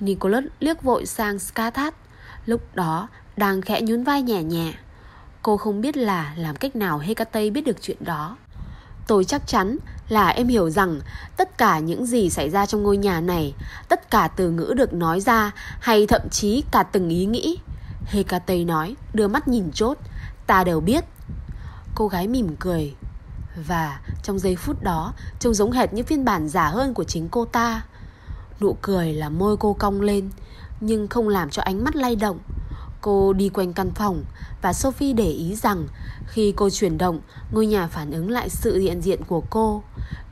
Nicholas liếc vội sang Skathat. Lúc đó đang khẽ nhún vai nhẹ nhẹ. Cô không biết là làm cách nào Hecate biết được chuyện đó. Tôi chắc chắn là em hiểu rằng tất cả những gì xảy ra trong ngôi nhà này, tất cả từ ngữ được nói ra hay thậm chí cả từng ý nghĩ. Hecate nói, đưa mắt nhìn chốt, ta đều biết. Cô gái mỉm cười. Và trong giây phút đó, trông giống hệt như phiên bản giả hơn của chính cô ta. Nụ cười là môi cô cong lên, nhưng không làm cho ánh mắt lay động. Cô đi quanh căn phòng và Sophie để ý rằng khi cô chuyển động, ngôi nhà phản ứng lại sự hiện diện của cô.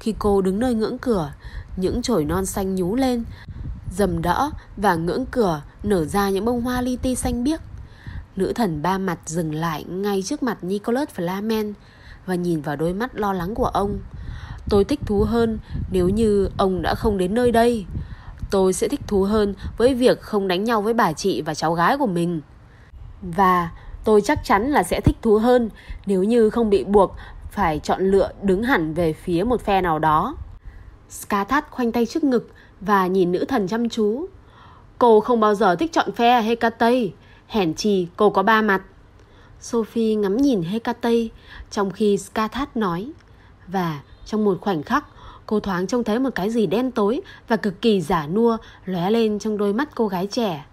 Khi cô đứng nơi ngưỡng cửa, những chổi non xanh nhú lên, dầm đỡ và ngưỡng cửa nở ra những bông hoa li ti xanh biếc. Nữ thần ba mặt dừng lại ngay trước mặt Nicholas Flamen và nhìn vào đôi mắt lo lắng của ông. Tôi thích thú hơn nếu như ông đã không đến nơi đây. Tôi sẽ thích thú hơn với việc không đánh nhau với bà chị và cháu gái của mình. Và tôi chắc chắn là sẽ thích thú hơn nếu như không bị buộc phải chọn lựa đứng hẳn về phía một phe nào đó. Skathat khoanh tay trước ngực và nhìn nữ thần chăm chú. Cô không bao giờ thích chọn phe Hecate, hèn chi cô có ba mặt. Sophie ngắm nhìn Hecate trong khi Skathat nói. Và trong một khoảnh khắc, cô thoáng trông thấy một cái gì đen tối và cực kỳ giả nua lóe lên trong đôi mắt cô gái trẻ.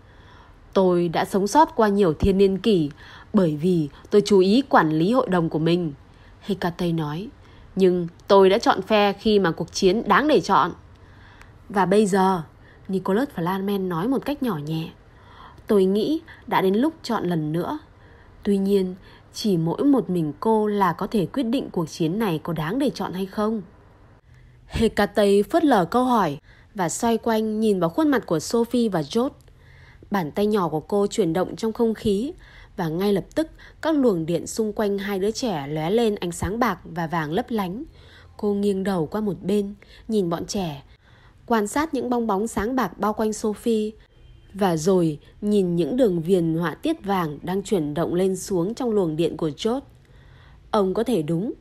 Tôi đã sống sót qua nhiều thiên niên kỷ bởi vì tôi chú ý quản lý hội đồng của mình. Hecate nói. Nhưng tôi đã chọn phe khi mà cuộc chiến đáng để chọn. Và bây giờ, Nicholas Flamen nói một cách nhỏ nhẹ. Tôi nghĩ đã đến lúc chọn lần nữa. Tuy nhiên, chỉ mỗi một mình cô là có thể quyết định cuộc chiến này có đáng để chọn hay không. Hecate phớt lờ câu hỏi và xoay quanh nhìn vào khuôn mặt của Sophie và George. Bàn tay nhỏ của cô chuyển động trong không khí và ngay lập tức các luồng điện xung quanh hai đứa trẻ lóe lên ánh sáng bạc và vàng lấp lánh. Cô nghiêng đầu qua một bên, nhìn bọn trẻ, quan sát những bong bóng sáng bạc bao quanh Sophie và rồi nhìn những đường viền họa tiết vàng đang chuyển động lên xuống trong luồng điện của chốt. Ông có thể đúng.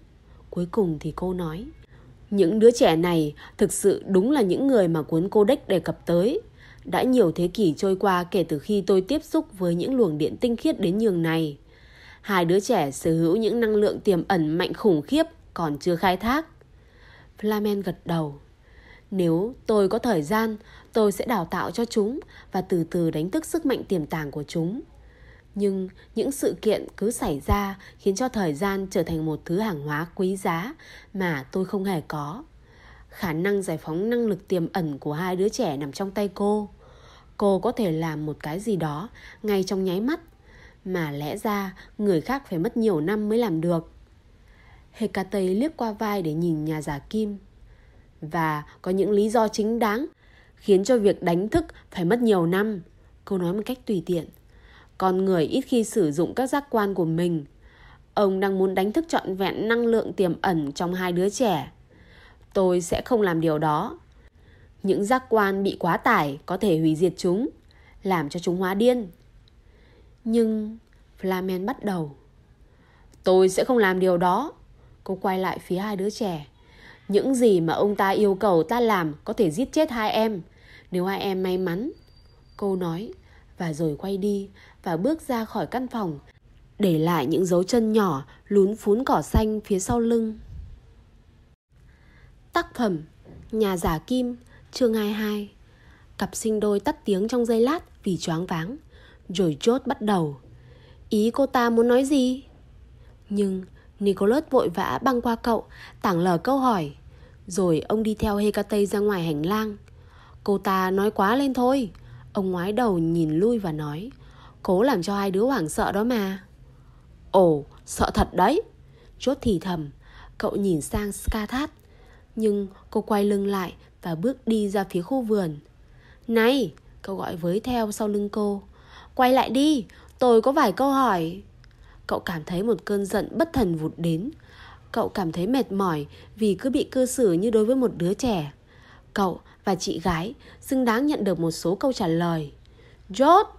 Cuối cùng thì cô nói. Những đứa trẻ này thực sự đúng là những người mà cuốn Codex đề cập tới. Đã nhiều thế kỷ trôi qua kể từ khi tôi tiếp xúc với những luồng điện tinh khiết đến nhường này. Hai đứa trẻ sở hữu những năng lượng tiềm ẩn mạnh khủng khiếp còn chưa khai thác. Flamen gật đầu. Nếu tôi có thời gian, tôi sẽ đào tạo cho chúng và từ từ đánh thức sức mạnh tiềm tàng của chúng. Nhưng những sự kiện cứ xảy ra khiến cho thời gian trở thành một thứ hàng hóa quý giá mà tôi không hề có. Khả năng giải phóng năng lực tiềm ẩn của hai đứa trẻ nằm trong tay cô. Cô có thể làm một cái gì đó ngay trong nháy mắt, mà lẽ ra người khác phải mất nhiều năm mới làm được. Hecate liếc qua vai để nhìn nhà giả kim. Và có những lý do chính đáng khiến cho việc đánh thức phải mất nhiều năm. Cô nói một cách tùy tiện. Con người ít khi sử dụng các giác quan của mình. Ông đang muốn đánh thức trọn vẹn năng lượng tiềm ẩn trong hai đứa trẻ. Tôi sẽ không làm điều đó. Những giác quan bị quá tải có thể hủy diệt chúng, làm cho chúng hóa điên. Nhưng Flamen bắt đầu. Tôi sẽ không làm điều đó. Cô quay lại phía hai đứa trẻ. Những gì mà ông ta yêu cầu ta làm có thể giết chết hai em. Nếu hai em may mắn. Cô nói, và rồi quay đi và bước ra khỏi căn phòng, để lại những dấu chân nhỏ lún phún cỏ xanh phía sau lưng. Tác phẩm Nhà giả kim, chương 22 Cặp sinh đôi tắt tiếng trong giây lát vì choáng váng Rồi chốt bắt đầu Ý cô ta muốn nói gì? Nhưng Nicholas vội vã băng qua cậu, Tảng lờ câu hỏi Rồi ông đi theo Hecate ra ngoài hành lang Cô ta nói quá lên thôi Ông ngoái đầu nhìn lui và nói Cố làm cho hai đứa hoảng sợ đó mà Ồ, sợ thật đấy Chốt thì thầm Cậu nhìn sang Skathat Nhưng cô quay lưng lại Và bước đi ra phía khu vườn Này, cậu gọi với theo sau lưng cô Quay lại đi, tôi có vài câu hỏi. Cậu cảm thấy một cơn giận bất thần vụt đến. Cậu cảm thấy mệt mỏi vì cứ bị cư xử như đối với một đứa trẻ. Cậu và chị gái xứng đáng nhận được một số câu trả lời. George!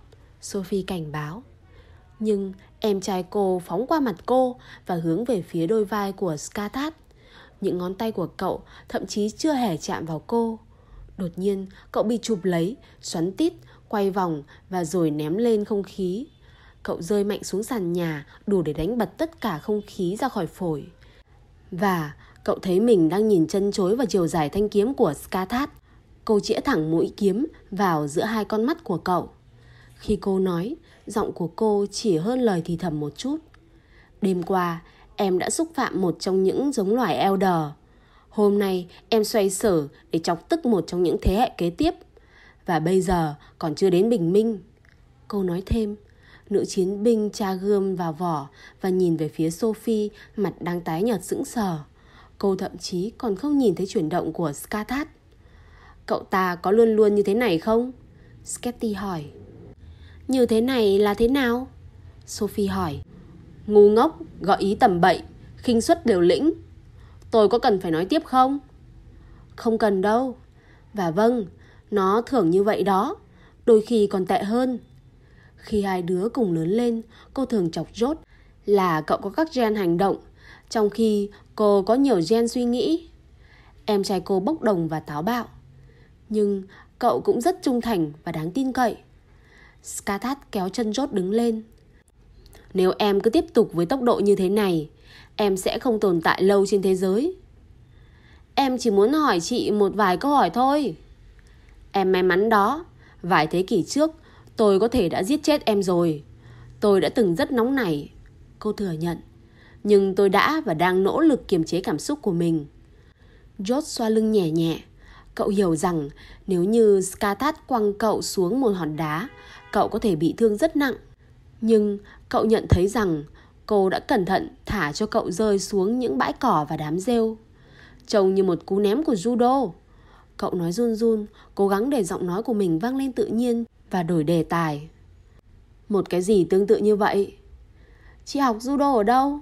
Sophie cảnh báo. Nhưng em trai cô phóng qua mặt cô và hướng về phía đôi vai của Skathat. Những ngón tay của cậu thậm chí chưa hề chạm vào cô. Đột nhiên, cậu bị chụp lấy, xoắn tít, quay vòng và rồi ném lên không khí. Cậu rơi mạnh xuống sàn nhà đủ để đánh bật tất cả không khí ra khỏi phổi. Và cậu thấy mình đang nhìn chân chối vào chiều dài thanh kiếm của Skathat. Cô chĩa thẳng mũi kiếm vào giữa hai con mắt của cậu. Khi cô nói, giọng của cô chỉ hơn lời thì thầm một chút. Đêm qua, em đã xúc phạm một trong những giống loài Elder. Hôm nay em xoay sở để chọc tức một trong những thế hệ kế tiếp. Và bây giờ còn chưa đến bình minh. Cô nói thêm, nữ chiến binh tra gươm vào vỏ và nhìn về phía Sophie mặt đang tái nhợt sững sờ. Cô thậm chí còn không nhìn thấy chuyển động của Skathat. Cậu ta có luôn luôn như thế này không? Sketty hỏi. Như thế này là thế nào? Sophie hỏi. Ngu ngốc, gọi ý tầm bậy, khinh suất liều lĩnh. Tôi có cần phải nói tiếp không? Không cần đâu. Và vâng, nó thường như vậy đó. Đôi khi còn tệ hơn. Khi hai đứa cùng lớn lên, cô thường chọc rốt là cậu có các gen hành động, trong khi cô có nhiều gen suy nghĩ. Em trai cô bốc đồng và táo bạo. Nhưng cậu cũng rất trung thành và đáng tin cậy. Skathat kéo chân rốt đứng lên. Nếu em cứ tiếp tục với tốc độ như thế này, em sẽ không tồn tại lâu trên thế giới. Em chỉ muốn hỏi chị một vài câu hỏi thôi. Em may mắn đó, vài thế kỷ trước tôi có thể đã giết chết em rồi. Tôi đã từng rất nóng nảy, cô thừa nhận. Nhưng tôi đã và đang nỗ lực kiềm chế cảm xúc của mình. George xoa lưng nhẹ nhẹ. Cậu hiểu rằng nếu như Skatat quăng cậu xuống một hòn đá, cậu có thể bị thương rất nặng. Nhưng cậu nhận thấy rằng cô đã cẩn thận thả cho cậu rơi xuống những bãi cỏ và đám rêu. Trông như một cú ném của judo. Cậu nói run run, cố gắng để giọng nói của mình vang lên tự nhiên và đổi đề tài. Một cái gì tương tự như vậy? Chị học judo ở đâu?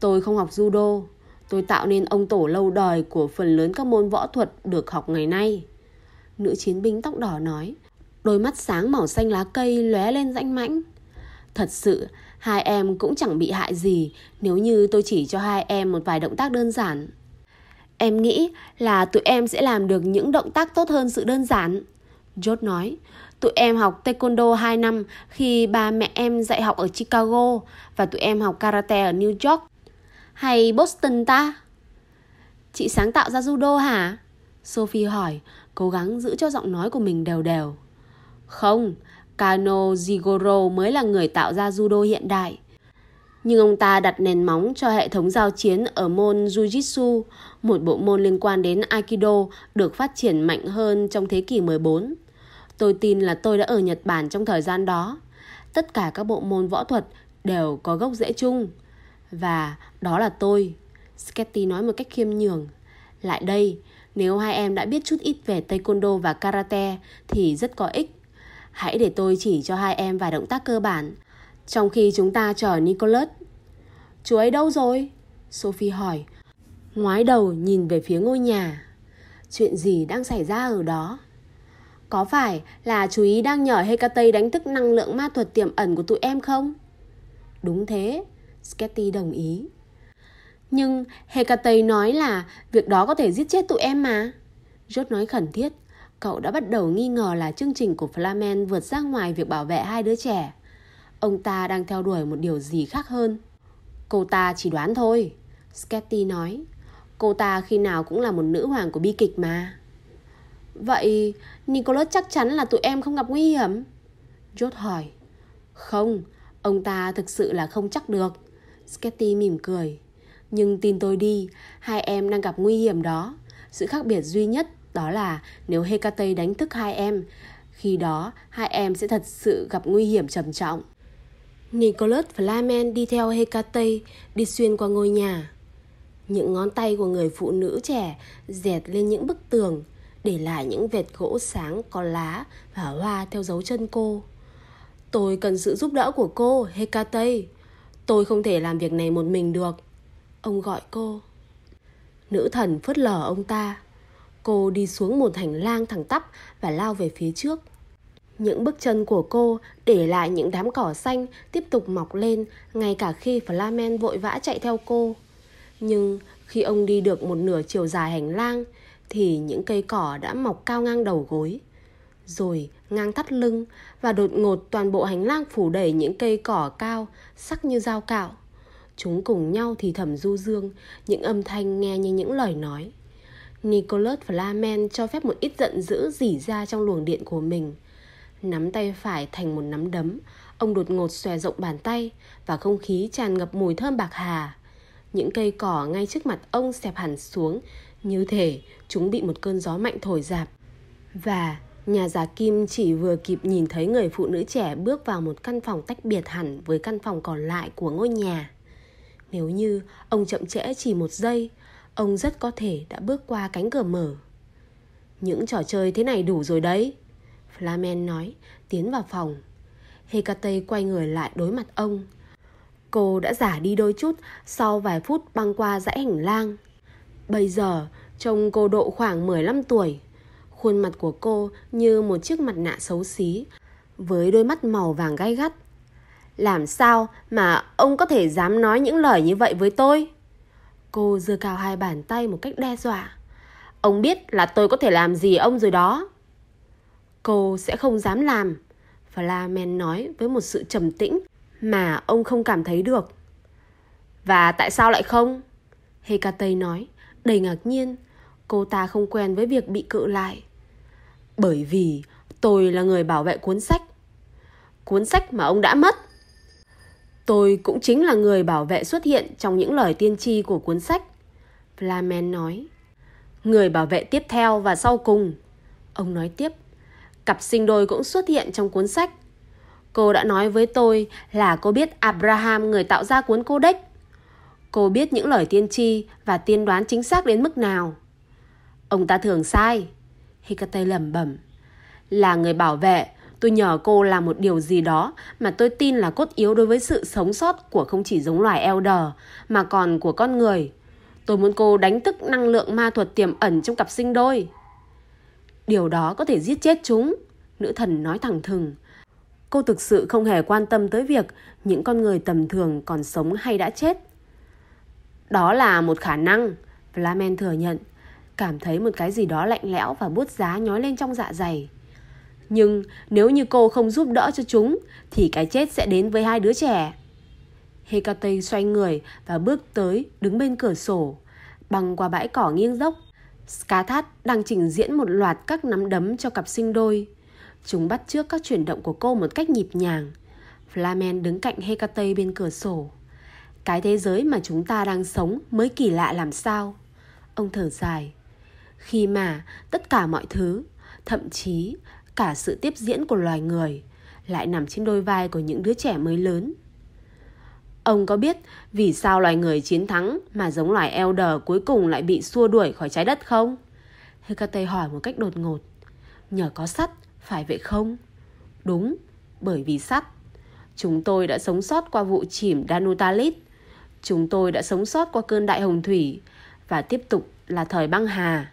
Tôi không học judo. Tôi tạo nên ông tổ lâu đời của phần lớn các môn võ thuật được học ngày nay. Nữ chiến binh tóc đỏ nói, đôi mắt sáng màu xanh lá cây lóe lên rãnh mãnh. Thật sự, hai em cũng chẳng bị hại gì nếu như tôi chỉ cho hai em một vài động tác đơn giản. Em nghĩ là tụi em sẽ làm được những động tác tốt hơn sự đơn giản. George nói, tụi em học taekwondo 2 năm khi ba mẹ em dạy học ở Chicago và tụi em học karate ở New York. Hay Boston ta? Chị sáng tạo ra judo hả? Sophie hỏi, cố gắng giữ cho giọng nói của mình đều đều. Không, Kano Jigoro mới là người tạo ra judo hiện đại. Nhưng ông ta đặt nền móng cho hệ thống giao chiến ở môn Jiu-Jitsu, một bộ môn liên quan đến Aikido được phát triển mạnh hơn trong thế kỷ 14. Tôi tin là tôi đã ở Nhật Bản trong thời gian đó. Tất cả các bộ môn võ thuật đều có gốc rễ chung. Và đó là tôi. Sketty nói một cách khiêm nhường. Lại đây, nếu hai em đã biết chút ít về taekwondo và karate thì rất có ích. Hãy để tôi chỉ cho hai em vài động tác cơ bản. Trong khi chúng ta chờ Nicholas. Chú ấy đâu rồi? Sophie hỏi. Ngoái đầu nhìn về phía ngôi nhà. Chuyện gì đang xảy ra ở đó? Có phải là chú ý đang nhờ Hecate đánh thức năng lượng ma thuật tiềm ẩn của tụi em không? Đúng thế, Sketty đồng ý. Nhưng Hecate nói là việc đó có thể giết chết tụi em mà. Rốt nói khẩn thiết. Cậu đã bắt đầu nghi ngờ là chương trình của Flamen vượt ra ngoài việc bảo vệ hai đứa trẻ. Ông ta đang theo đuổi một điều gì khác hơn. Cô ta chỉ đoán thôi. Sketty nói. Cô ta khi nào cũng là một nữ hoàng của bi kịch mà. Vậy Nicholas chắc chắn là tụi em không gặp nguy hiểm? Jot hỏi. Không, ông ta thực sự là không chắc được. Sketty mỉm cười. Nhưng tin tôi đi, hai em đang gặp nguy hiểm đó. Sự khác biệt duy nhất đó là nếu Hecate đánh thức hai em, khi đó hai em sẽ thật sự gặp nguy hiểm trầm trọng. Nicholas Flamen đi theo Hecate đi xuyên qua ngôi nhà. Những ngón tay của người phụ nữ trẻ dẹt lên những bức tường, để lại những vệt gỗ sáng có lá và hoa theo dấu chân cô. Tôi cần sự giúp đỡ của cô, Hecate. Tôi không thể làm việc này một mình được. Ông gọi cô. Nữ thần phớt lờ ông ta. Cô đi xuống một hành lang thẳng tắp và lao về phía trước. Những bước chân của cô để lại những đám cỏ xanh tiếp tục mọc lên, ngay cả khi Flamen vội vã chạy theo cô. Nhưng khi ông đi được một nửa chiều dài hành lang, thì những cây cỏ đã mọc cao ngang đầu gối. Rồi ngang thắt lưng và đột ngột toàn bộ hành lang phủ đầy những cây cỏ cao sắc như dao cạo. Chúng cùng nhau thì thầm du dương, những âm thanh nghe như những lời nói. Nicholas Flamen cho phép một ít giận dữ dỉ ra trong luồng điện của mình. Nắm tay phải thành một nắm đấm, ông đột ngột xòe rộng bàn tay và không khí tràn ngập mùi thơm bạc hà. Những cây cỏ ngay trước mặt ông xẹp hẳn xuống, như thể chúng bị một cơn gió mạnh thổi dạp. Và nhà giả kim chỉ vừa kịp nhìn thấy người phụ nữ trẻ bước vào một căn phòng tách biệt hẳn với căn phòng còn lại của ngôi nhà. Nếu như ông chậm trễ chỉ một giây, ông rất có thể đã bước qua cánh cửa mở. Những trò chơi thế này đủ rồi đấy. Flamen nói, tiến vào phòng. Hecate quay người lại đối mặt ông. Cô đã giả đi đôi chút sau vài phút băng qua dãy hành lang. Bây giờ, trông cô độ khoảng 15 tuổi. Khuôn mặt của cô như một chiếc mặt nạ xấu xí, với đôi mắt màu vàng gai gắt. Làm sao mà ông có thể dám nói những lời như vậy với tôi? Cô giơ cao hai bàn tay một cách đe dọa. Ông biết là tôi có thể làm gì ông rồi đó. Cô sẽ không dám làm. Flamen nói với một sự trầm tĩnh mà ông không cảm thấy được. Và tại sao lại không? Hecate nói, đầy ngạc nhiên. Cô ta không quen với việc bị cự lại. Bởi vì tôi là người bảo vệ cuốn sách. Cuốn sách mà ông đã mất. Tôi cũng chính là người bảo vệ xuất hiện trong những lời tiên tri của cuốn sách. Flamen nói. Người bảo vệ tiếp theo và sau cùng. Ông nói tiếp. Cặp sinh đôi cũng xuất hiện trong cuốn sách. Cô đã nói với tôi là cô biết Abraham, người tạo ra cuốn Codex. Cô biết những lời tiên tri và tiên đoán chính xác đến mức nào. Ông ta thường sai. Hikate lẩm bẩm. Là người bảo vệ, tôi nhờ cô làm một điều gì đó mà tôi tin là cốt yếu đối với sự sống sót của không chỉ giống loài Elder mà còn của con người. Tôi muốn cô đánh thức năng lượng ma thuật tiềm ẩn trong cặp sinh đôi. Điều đó có thể giết chết chúng, nữ thần nói thẳng thừng. Cô thực sự không hề quan tâm tới việc những con người tầm thường còn sống hay đã chết. Đó là một khả năng, Flamen thừa nhận, cảm thấy một cái gì đó lạnh lẽo và bút giá nhói lên trong dạ dày. Nhưng nếu như cô không giúp đỡ cho chúng thì cái chết sẽ đến với hai đứa trẻ. Hecate xoay người và bước tới đứng bên cửa sổ, băng qua bãi cỏ nghiêng dốc. Skathat đang trình diễn một loạt các nắm đấm cho cặp sinh đôi. Chúng bắt chước các chuyển động của cô một cách nhịp nhàng. Flamen đứng cạnh Hecate bên cửa sổ. Cái thế giới mà chúng ta đang sống mới kỳ lạ làm sao. Ông thở dài. Khi mà tất cả mọi thứ, thậm chí cả sự tiếp diễn của loài người lại nằm trên đôi vai của những đứa trẻ mới lớn. Ông có biết vì sao loài người chiến thắng mà giống loài Elder cuối cùng lại bị xua đuổi khỏi trái đất không? Hecate hỏi một cách đột ngột. Nhờ có sắt, phải vậy không? Đúng, bởi vì sắt. Chúng tôi đã sống sót qua vụ chìm Danutalit. Chúng tôi đã sống sót qua cơn đại hồng thủy và tiếp tục là thời băng hà.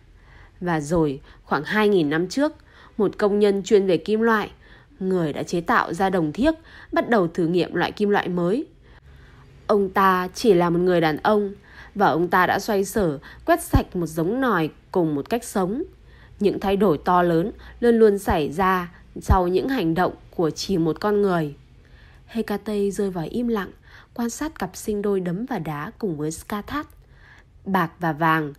Và rồi, khoảng 2.000 năm trước, một công nhân chuyên về kim loại, người đã chế tạo ra đồng thiếc, bắt đầu thử nghiệm loại kim loại mới. Ông ta chỉ là một người đàn ông và ông ta đã xoay sở quét sạch một giống nòi cùng một cách sống. Những thay đổi to lớn luôn luôn xảy ra sau những hành động của chỉ một con người. Hecate rơi vào im lặng, quan sát cặp sinh đôi đấm và đá cùng với Skathat. Bạc và vàng,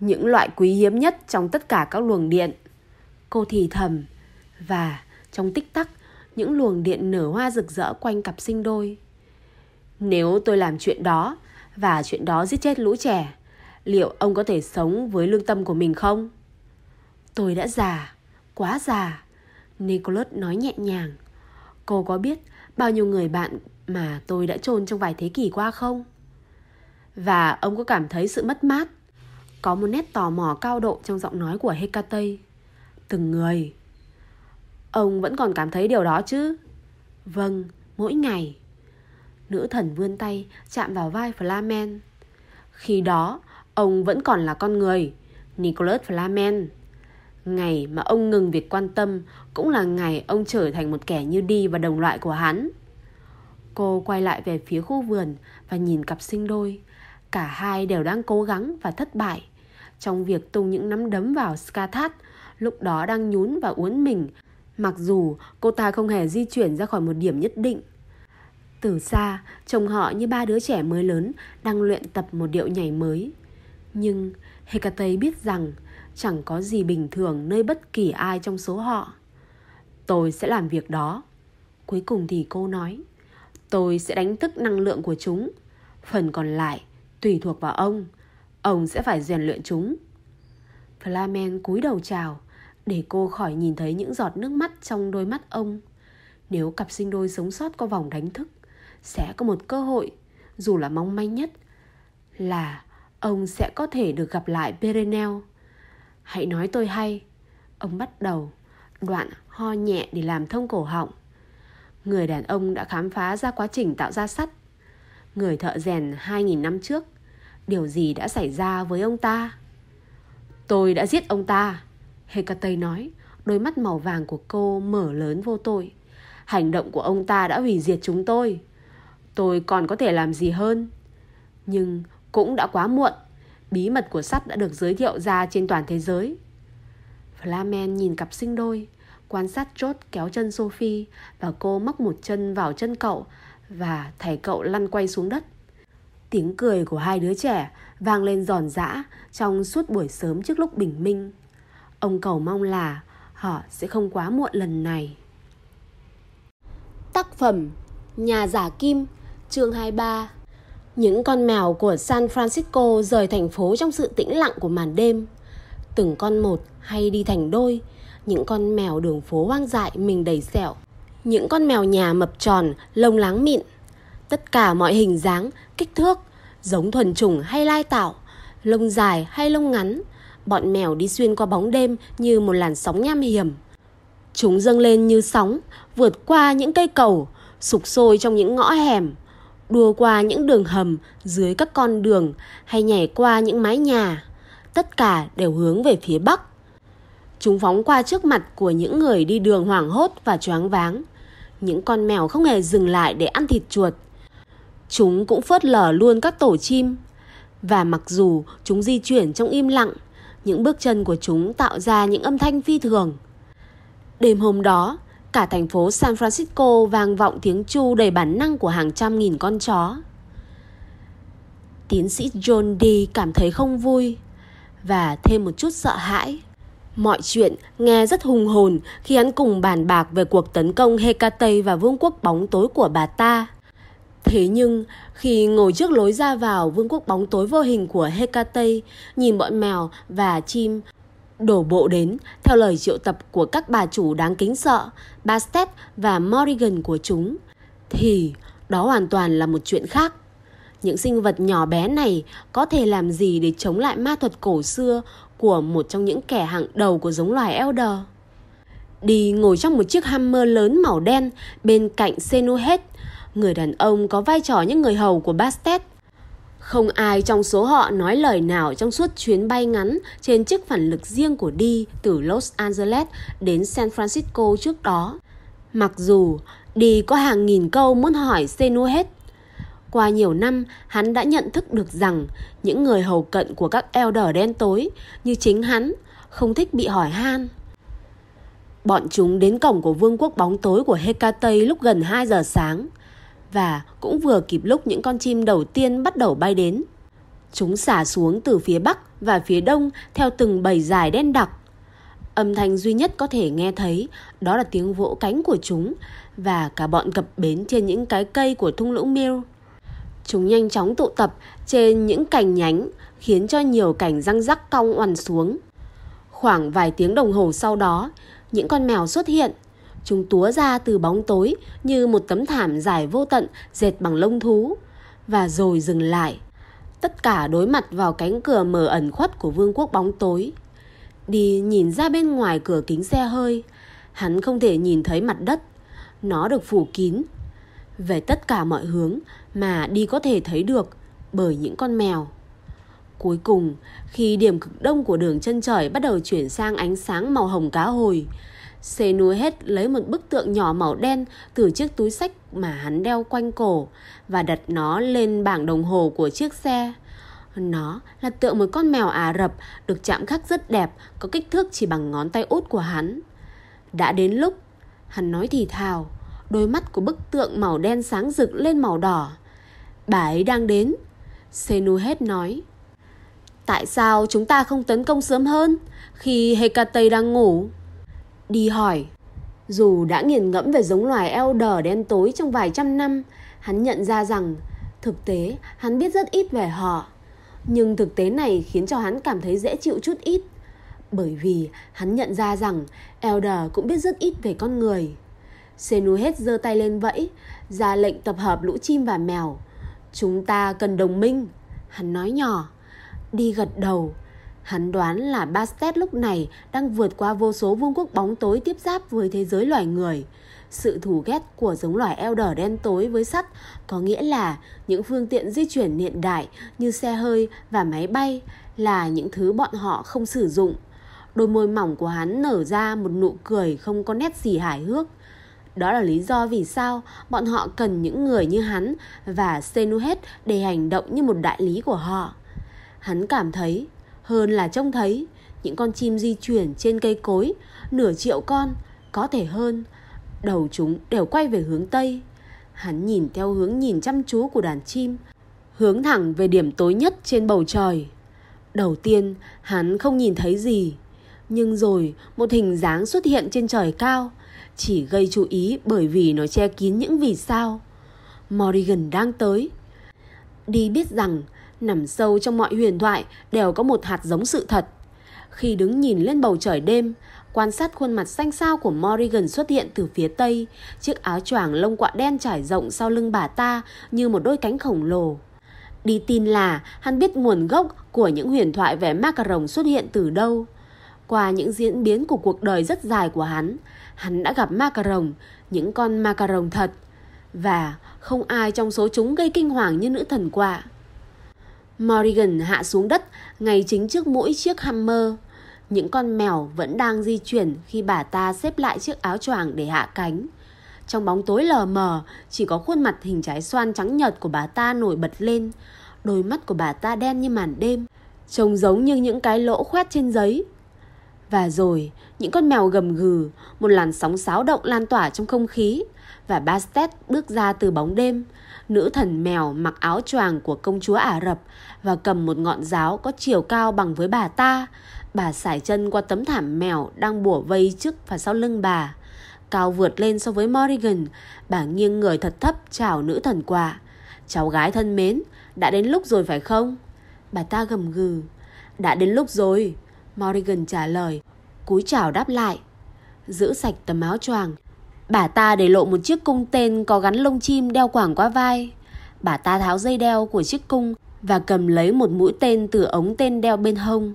những loại quý hiếm nhất trong tất cả các luồng điện. Cô thì thầm, và trong tích tắc, những luồng điện nở hoa rực rỡ quanh cặp sinh đôi. Nếu tôi làm chuyện đó, và chuyện đó giết chết lũ trẻ, liệu ông có thể sống với lương tâm của mình không? Tôi đã già, quá già. Nicholas nói nhẹ nhàng. Cô có biết bao nhiêu người bạn mà tôi đã chôn trong vài thế kỷ qua không? Và ông có cảm thấy sự mất mát? Có một nét tò mò cao độ trong giọng nói của Hecate. Từng người. Ông vẫn còn cảm thấy điều đó chứ? Vâng, mỗi ngày. Nữ thần vươn tay chạm vào vai Flamen. Khi đó, ông vẫn còn là con người, Nicholas Flamen. Ngày mà ông ngừng việc quan tâm cũng là ngày ông trở thành một kẻ như đi và đồng loại của hắn. Cô quay lại về phía khu vườn và nhìn cặp sinh đôi. Cả hai đều đang cố gắng và thất bại trong việc tung những nắm đấm vào Skathat, lúc đó đang nhún và uốn mình, mặc dù cô ta không hề di chuyển ra khỏi một điểm nhất định. Từ xa, trông họ như ba đứa trẻ mới lớn đang luyện tập một điệu nhảy mới. Nhưng Hecate biết rằng chẳng có gì bình thường nơi bất kỳ ai trong số họ. Tôi sẽ làm việc đó. Cuối cùng thì cô nói, tôi sẽ đánh thức năng lượng của chúng. Phần còn lại tùy thuộc vào ông. Ông sẽ phải rèn luyện chúng. Flamen cúi đầu chào để cô khỏi nhìn thấy những giọt nước mắt trong đôi mắt ông. Nếu cặp sinh đôi sống sót qua vòng đánh thức, sẽ có một cơ hội, dù là mong manh nhất, là ông sẽ có thể được gặp lại Perenel. Hãy nói tôi hay. Ông bắt đầu, đoạn ho nhẹ để làm thông cổ họng. Người đàn ông đã khám phá ra quá trình tạo ra sắt. Người thợ rèn 2.000 năm trước. Điều gì đã xảy ra với ông ta? Tôi đã giết ông ta, Hecate nói. Đôi mắt màu vàng của cô mở lớn vô tội. Hành động của ông ta đã hủy diệt chúng tôi. Tôi còn có thể làm gì hơn? Nhưng cũng đã quá muộn. Bí mật của sắt đã được giới thiệu ra trên toàn thế giới. Flamen nhìn cặp sinh đôi. Quan sát chốt kéo chân Sophie Và cô móc một chân vào chân cậu và thầy cậu lăn quay xuống đất Tiếng cười của hai đứa trẻ vang lên giòn giã trong suốt buổi sớm trước lúc bình minh. Ông cầu mong là họ sẽ không quá muộn lần này. Tác phẩm Nhà giả kim, chương 23 Những con mèo của San Francisco rời thành phố trong sự tĩnh lặng của màn đêm. Từng con một hay đi thành đôi, những con mèo đường phố hoang dại mình đầy sẹo. Những con mèo nhà mập tròn, lông láng mịn, tất cả mọi hình dáng, kích thước, giống thuần chủng hay lai tạo, lông dài hay lông ngắn, bọn mèo đi xuyên qua bóng đêm như một làn sóng nham hiểm. Chúng dâng lên như sóng, vượt qua những cây cầu, sục sôi trong những ngõ hẻm, đua qua những đường hầm dưới các con đường hay nhảy qua những mái nhà. Tất cả đều hướng về phía bắc. Chúng phóng qua trước mặt của những người đi đường hoảng hốt và choáng váng. Những con mèo không hề dừng lại để ăn thịt chuột. Chúng cũng phớt lờ luôn các tổ chim. Và mặc dù chúng di chuyển trong im lặng, những bước chân của chúng tạo ra những âm thanh phi thường. Đêm hôm đó, cả thành phố San Francisco vang vọng tiếng chu đầy bản năng của hàng trăm nghìn con chó. Tiến sĩ John Dee cảm thấy không vui và thêm một chút sợ hãi. Mọi chuyện nghe rất hùng hồn khi hắn cùng bàn bạc về cuộc tấn công Hecate và vương quốc bóng tối của bà ta. Thế nhưng, khi ngồi trước lối ra vào vương quốc bóng tối vô hình của Hecate, nhìn bọn mèo và chim đổ bộ đến theo lời triệu tập của các bà chủ đáng kính sợ, Bastet và Morrigan của chúng, thì đó hoàn toàn là một chuyện khác. Những sinh vật nhỏ bé này có thể làm gì để chống lại ma thuật cổ xưa của một trong những kẻ hàng đầu của giống loài Elder? Đi ngồi trong một chiếc hammer lớn màu đen bên cạnh Senuhet, người đàn ông có vai trò những người hầu của Bastet. Không ai trong số họ nói lời nào trong suốt chuyến bay ngắn trên chiếc phản lực riêng của đi từ Los Angeles đến San Francisco trước đó. Mặc dù đi có hàng nghìn câu muốn hỏi Senuhet. Qua nhiều năm, hắn đã nhận thức được rằng những người hầu cận của các elder đen tối như chính hắn không thích bị hỏi han. Bọn chúng đến cổng của vương quốc bóng tối của Hecate lúc gần 2 giờ sáng và cũng vừa kịp lúc những con chim đầu tiên bắt đầu bay đến. Chúng xả xuống từ phía bắc và phía đông theo từng bầy dài đen đặc. Âm thanh duy nhất có thể nghe thấy đó là tiếng vỗ cánh của chúng và cả bọn cập bến trên những cái cây của thung lũng Mill. Chúng nhanh chóng tụ tập trên những cành nhánh khiến cho nhiều cành răng rắc cong oằn xuống. Khoảng vài tiếng đồng hồ sau đó, những con mèo xuất hiện Chúng túa ra từ bóng tối như một tấm thảm dài vô tận dệt bằng lông thú. Và rồi dừng lại. Tất cả đối mặt vào cánh cửa mở ẩn khuất của vương quốc bóng tối. Đi nhìn ra bên ngoài cửa kính xe hơi. Hắn không thể nhìn thấy mặt đất. Nó được phủ kín về tất cả mọi hướng mà đi có thể thấy được bởi những con mèo. Cuối cùng, khi điểm cực đông của đường chân trời bắt đầu chuyển sang ánh sáng màu hồng cá hồi, hết lấy một bức tượng nhỏ màu đen từ chiếc túi sách mà hắn đeo quanh cổ và đặt nó lên bảng đồng hồ của chiếc xe. Nó là tượng một con mèo Ả Rập được chạm khắc rất đẹp, có kích thước chỉ bằng ngón tay út của hắn. Đã đến lúc, hắn nói thì thào, đôi mắt của bức tượng màu đen sáng rực lên màu đỏ. Bà ấy đang đến. Senuhet nói. Tại sao chúng ta không tấn công sớm hơn khi Hecate đang ngủ? Đi hỏi. Dù đã nghiền ngẫm về giống loài Elder đen tối trong vài trăm năm, hắn nhận ra rằng thực tế hắn biết rất ít về họ. Nhưng thực tế này khiến cho hắn cảm thấy dễ chịu chút ít. Bởi vì hắn nhận ra rằng Elder cũng biết rất ít về con người. Senuhet giơ tay lên vẫy, ra lệnh tập hợp lũ chim và mèo. Chúng ta cần đồng minh, hắn nói nhỏ. Đi gật đầu, Hắn đoán là Bastet lúc này đang vượt qua vô số vương quốc bóng tối tiếp giáp với thế giới loài người. Sự thù ghét của giống loài Elder đen tối với sắt có nghĩa là những phương tiện di chuyển hiện đại như xe hơi và máy bay là những thứ bọn họ không sử dụng. Đôi môi mỏng của hắn nở ra một nụ cười không có nét gì hài hước. Đó là lý do vì sao bọn họ cần những người như hắn và Senuhet để hành động như một đại lý của họ. Hắn cảm thấy hơn là trông thấy những con chim di chuyển trên cây cối, nửa triệu con, có thể hơn. Đầu chúng đều quay về hướng Tây. Hắn nhìn theo hướng nhìn chăm chú của đàn chim, hướng thẳng về điểm tối nhất trên bầu trời. Đầu tiên, hắn không nhìn thấy gì, nhưng rồi một hình dáng xuất hiện trên trời cao, chỉ gây chú ý bởi vì nó che kín những vì sao. Morrigan đang tới. Đi biết rằng Nằm sâu trong mọi huyền thoại đều có một hạt giống sự thật. Khi đứng nhìn lên bầu trời đêm, quan sát khuôn mặt xanh xao của Morrigan xuất hiện từ phía tây, chiếc áo choàng lông quạ đen trải rộng sau lưng bà ta như một đôi cánh khổng lồ. Đi tin là hắn biết nguồn gốc của những huyền thoại về macaron xuất hiện từ đâu. Qua những diễn biến của cuộc đời rất dài của hắn, hắn đã gặp macaron, những con macaron thật. Và không ai trong số chúng gây kinh hoàng như nữ thần quạ. Morrigan hạ xuống đất ngay chính trước mũi chiếc Hammer. Những con mèo vẫn đang di chuyển khi bà ta xếp lại chiếc áo choàng để hạ cánh. Trong bóng tối lờ mờ, chỉ có khuôn mặt hình trái xoan trắng nhợt của bà ta nổi bật lên. Đôi mắt của bà ta đen như màn đêm, trông giống như những cái lỗ khoét trên giấy. Và rồi, những con mèo gầm gừ, một làn sóng xáo động lan tỏa trong không khí, và Bastet bước ra từ bóng đêm, nữ thần mèo mặc áo choàng của công chúa Ả Rập và cầm một ngọn giáo có chiều cao bằng với bà ta. Bà sải chân qua tấm thảm mèo đang bủa vây trước và sau lưng bà. Cao vượt lên so với Morrigan, bà nghiêng người thật thấp chào nữ thần quà. Cháu gái thân mến, đã đến lúc rồi phải không? Bà ta gầm gừ. Đã đến lúc rồi, Morrigan trả lời. Cúi chào đáp lại. Giữ sạch tấm áo choàng, Bà ta để lộ một chiếc cung tên có gắn lông chim đeo quảng qua vai. Bà ta tháo dây đeo của chiếc cung và cầm lấy một mũi tên từ ống tên đeo bên hông.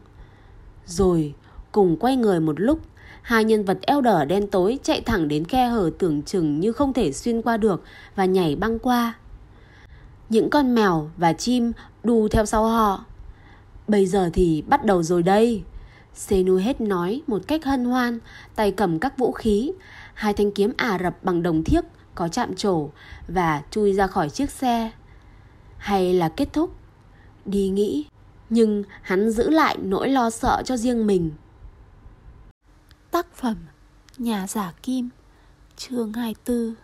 Rồi, cùng quay người một lúc, hai nhân vật eo đở đen tối chạy thẳng đến khe hở tưởng chừng như không thể xuyên qua được và nhảy băng qua. Những con mèo và chim đu theo sau họ. Bây giờ thì bắt đầu rồi đây. Senuhet nói một cách hân hoan, tay cầm các vũ khí, hai thanh kiếm Ả Rập bằng đồng thiếc có chạm trổ và chui ra khỏi chiếc xe. Hay là kết thúc? Đi nghĩ, nhưng hắn giữ lại nỗi lo sợ cho riêng mình. Tác phẩm Nhà giả kim Chương 24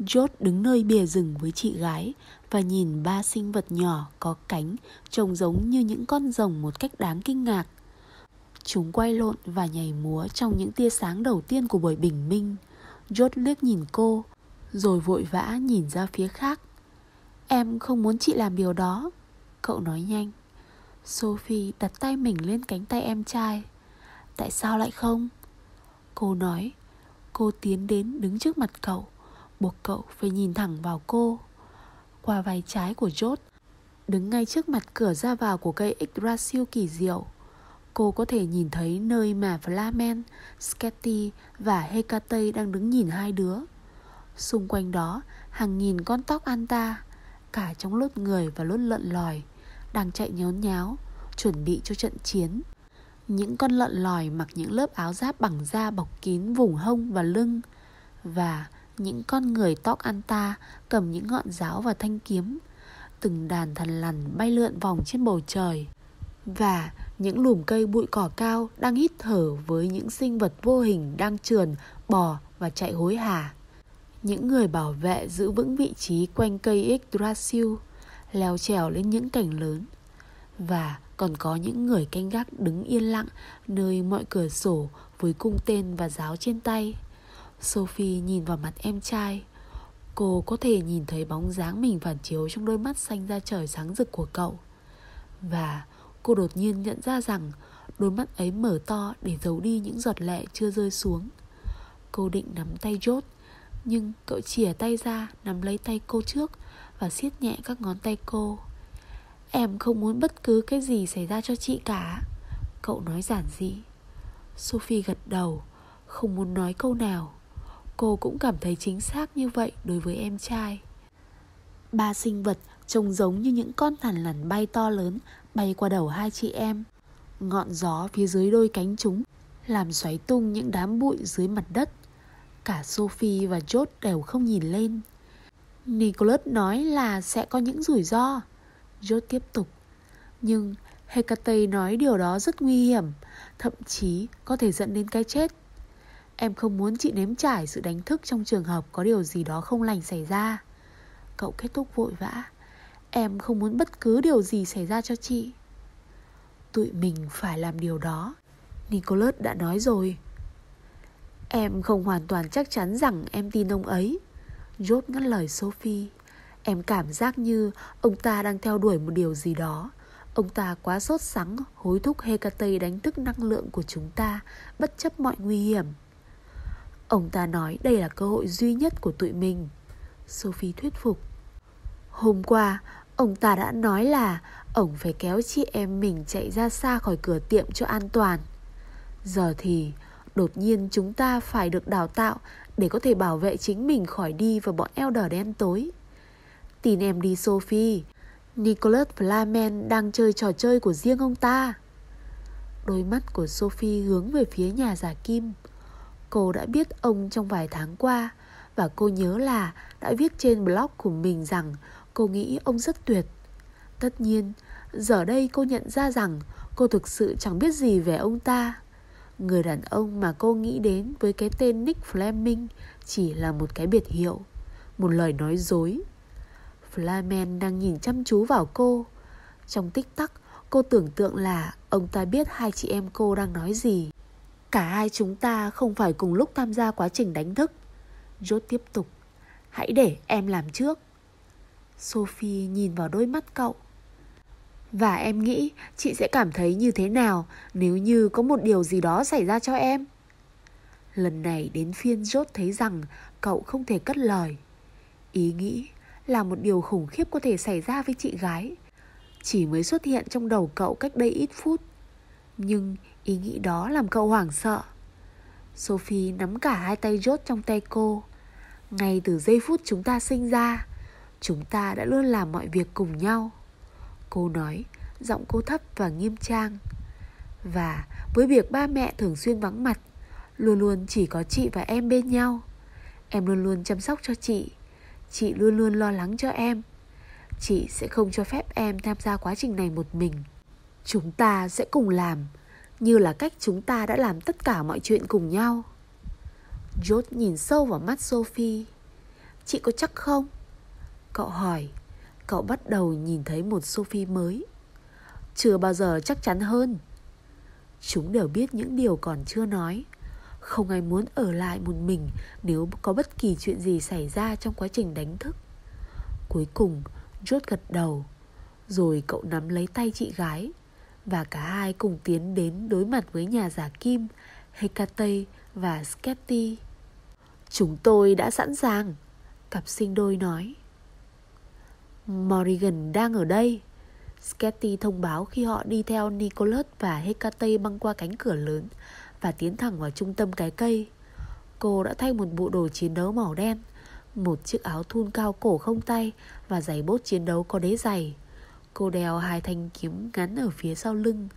Jot đứng nơi bìa rừng với chị gái và nhìn ba sinh vật nhỏ có cánh trông giống như những con rồng một cách đáng kinh ngạc. Chúng quay lộn và nhảy múa trong những tia sáng đầu tiên của buổi bình minh. George liếc nhìn cô, rồi vội vã nhìn ra phía khác. Em không muốn chị làm điều đó. Cậu nói nhanh. Sophie đặt tay mình lên cánh tay em trai. Tại sao lại không? Cô nói. Cô tiến đến đứng trước mặt cậu, buộc cậu phải nhìn thẳng vào cô. Qua vai trái của George, đứng ngay trước mặt cửa ra vào của cây Yggdrasil kỳ diệu. Cô có thể nhìn thấy nơi mà Flamen, Sketty và Hecate đang đứng nhìn hai đứa. Xung quanh đó hàng nghìn con tóc an ta, Cả trong lốt người và lốt lợn lòi Đang chạy nhốn nháo Chuẩn bị cho trận chiến Những con lợn lòi mặc những lớp áo giáp bằng da bọc kín vùng hông và lưng Và những con người tóc an ta cầm những ngọn giáo và thanh kiếm Từng đàn thần lằn bay lượn vòng trên bầu trời Và những lùm cây bụi cỏ cao đang hít thở với những sinh vật vô hình đang trườn, bò và chạy hối hả. Những người bảo vệ giữ vững vị trí quanh cây Yggdrasil, leo trèo lên những cành lớn. Và còn có những người canh gác đứng yên lặng nơi mọi cửa sổ với cung tên và giáo trên tay. Sophie nhìn vào mặt em trai. Cô có thể nhìn thấy bóng dáng mình phản chiếu trong đôi mắt xanh da trời sáng rực của cậu. Và cô đột nhiên nhận ra rằng đôi mắt ấy mở to để giấu đi những giọt lệ chưa rơi xuống. Cô định nắm tay chốt, nhưng cậu chìa tay ra nắm lấy tay cô trước Và siết nhẹ các ngón tay cô. Em không muốn bất cứ cái gì xảy ra cho chị cả Cậu nói giản dị. Sophie gật đầu Không muốn nói câu nào. Cô cũng cảm thấy chính xác như vậy đối với em trai. Ba sinh vật trông giống như những con thằn lằn bay to lớn Bay qua đầu hai chị em. Ngọn gió phía dưới đôi cánh chúng Làm xoáy tung những đám bụi dưới mặt đất. Cả Sophie và George đều không nhìn lên. Nicholas nói là sẽ có những rủi ro. George tiếp tục. Nhưng Hecate nói điều đó rất nguy hiểm, Thậm chí có thể dẫn đến cái chết. Em không muốn chị nếm trải sự đánh thức trong trường hợp có điều gì đó không lành xảy ra. Cậu kết thúc vội vã. Em không muốn bất cứ điều gì xảy ra cho chị. Tụi mình phải làm điều đó, Nicholas đã nói rồi. Em không hoàn toàn chắc chắn rằng em tin ông ấy. Rốt ngắt lời Sophie. Em cảm giác như ông ta đang theo đuổi một điều gì đó. Ông ta quá sốt sắng, hối thúc Hecate đánh thức năng lượng của chúng ta, Bất chấp mọi nguy hiểm. Ông ta nói đây là cơ hội duy nhất của tụi mình. Sophie thuyết phục. Hôm qua Ông ta đã nói là Ông phải kéo chị em mình chạy ra xa khỏi cửa tiệm cho an toàn Giờ thì Đột nhiên chúng ta phải được đào tạo để có thể bảo vệ chính mình khỏi đi vào bọn Elder đen tối. Tin em đi Sophie, Nicholas Flamen đang chơi trò chơi của riêng ông ta. Đôi mắt của Sophie hướng về phía nhà giả kim. Cô đã biết ông trong vài tháng qua và cô nhớ là đã viết trên blog của mình rằng cô nghĩ ông rất tuyệt. Tất nhiên, giờ đây cô nhận ra rằng cô thực sự chẳng biết gì về ông ta. Người đàn ông mà cô nghĩ đến với cái tên Nick Fleming chỉ là một cái biệt hiệu, một lời nói dối. Flamen đang nhìn chăm chú vào cô. Trong tích tắc, cô tưởng tượng là ông ta biết hai chị em cô đang nói gì. Cả hai chúng ta không phải cùng lúc tham gia quá trình đánh thức. Jot tiếp tục. Hãy để em làm trước. Sophie nhìn vào đôi mắt cậu. Và em nghĩ chị sẽ cảm thấy như thế nào nếu như có một điều gì đó xảy ra cho em? Lần này đến phiên rốt thấy rằng cậu không thể cất lời. Ý nghĩ là một điều khủng khiếp có thể xảy ra với chị gái. Chỉ mới xuất hiện trong đầu cậu cách đây ít phút. Nhưng ý nghĩ đó làm cậu hoảng sợ. Sophie nắm cả hai tay rốt trong tay cô. Ngay từ giây phút chúng ta sinh ra, chúng ta đã luôn làm mọi việc cùng nhau. Cô nói, giọng cô thấp và nghiêm trang. Và với việc ba mẹ thường xuyên vắng mặt, luôn luôn chỉ có chị và em bên nhau. Em luôn luôn chăm sóc cho chị. Chị luôn luôn lo lắng cho em. Chị sẽ không cho phép em tham gia quá trình này một mình. Chúng ta sẽ cùng làm, như là cách chúng ta đã làm tất cả mọi chuyện cùng nhau. George nhìn sâu vào mắt Sophie. Chị có chắc không? Cậu hỏi, Cậu bắt đầu nhìn thấy một Sophie mới. Chưa bao giờ chắc chắn hơn. Chúng đều biết những điều còn chưa nói. Không ai muốn ở lại một mình Nếu có bất kỳ chuyện gì xảy ra trong quá trình đánh thức. Cuối cùng, George gật đầu, Rồi cậu nắm lấy tay chị gái, Và cả hai cùng tiến đến đối mặt với nhà giả kim, Hecate và Sketty Chúng tôi đã sẵn sàng, Cặp sinh đôi nói. Morrigan đang ở đây. Sketty thông báo khi họ đi theo Nicholas và Hecate băng qua cánh cửa lớn và tiến thẳng vào trung tâm cái cây. Cô đã thay một bộ đồ chiến đấu màu đen, Một chiếc áo thun cao cổ không tay Và giày bốt chiến đấu có đế giày. Cô đeo hai thanh kiếm ngắn ở phía sau lưng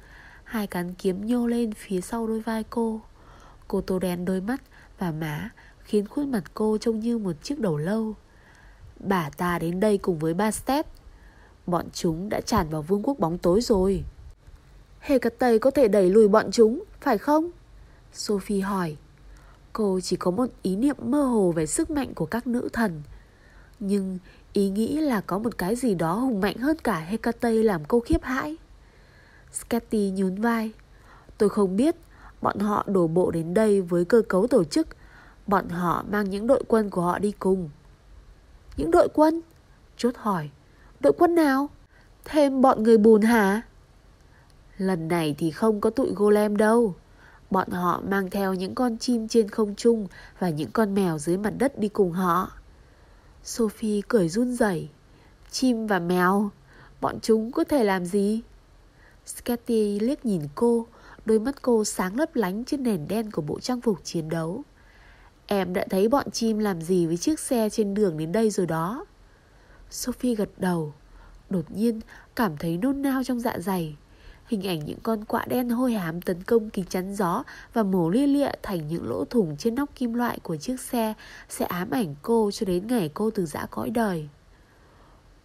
Hai cán kiếm nhô lên phía sau đôi vai cô. Cô tô đen đôi mắt và má Khiến khuôn mặt cô trông như một chiếc đầu lâu. Bà ta đến đây cùng với Ba Bastet Bọn chúng đã tràn vào vương quốc bóng tối rồi. Hề tây có thể đẩy lùi bọn chúng, Phải không? Sophie hỏi. Cô chỉ có một ý niệm mơ hồ về sức mạnh của các nữ thần. Nhưng ý nghĩ là có một cái gì đó hùng mạnh hơn cả Hecate làm cô khiếp hãi. Sketty nhún vai. Tôi không biết, Bọn họ đổ bộ đến đây với cơ cấu tổ chức. Bọn họ mang những đội quân của họ đi cùng. Những đội quân? Chốt hỏi Đội quân nào? Thêm bọn người bùn hả? Lần này thì không có tụi golem đâu Bọn họ mang theo những con chim trên không trung Và những con mèo dưới mặt đất đi cùng họ Sophie cười run rẩy Chim và mèo, Bọn chúng có thể làm gì? Sketty liếc nhìn cô, Đôi mắt cô sáng lấp lánh trên nền đen của bộ trang phục chiến đấu Em đã thấy bọn chim làm gì với chiếc xe trên đường đến đây rồi đó Sophie gật đầu Đột nhiên cảm thấy nôn nao trong dạ dày Hình ảnh những con quạ đen hôi hám tấn công kính chắn gió và mổ lia lịa thành những lỗ thủng trên nóc kim loại của chiếc xe sẽ ám ảnh cô cho đến ngày cô từ giã cõi đời.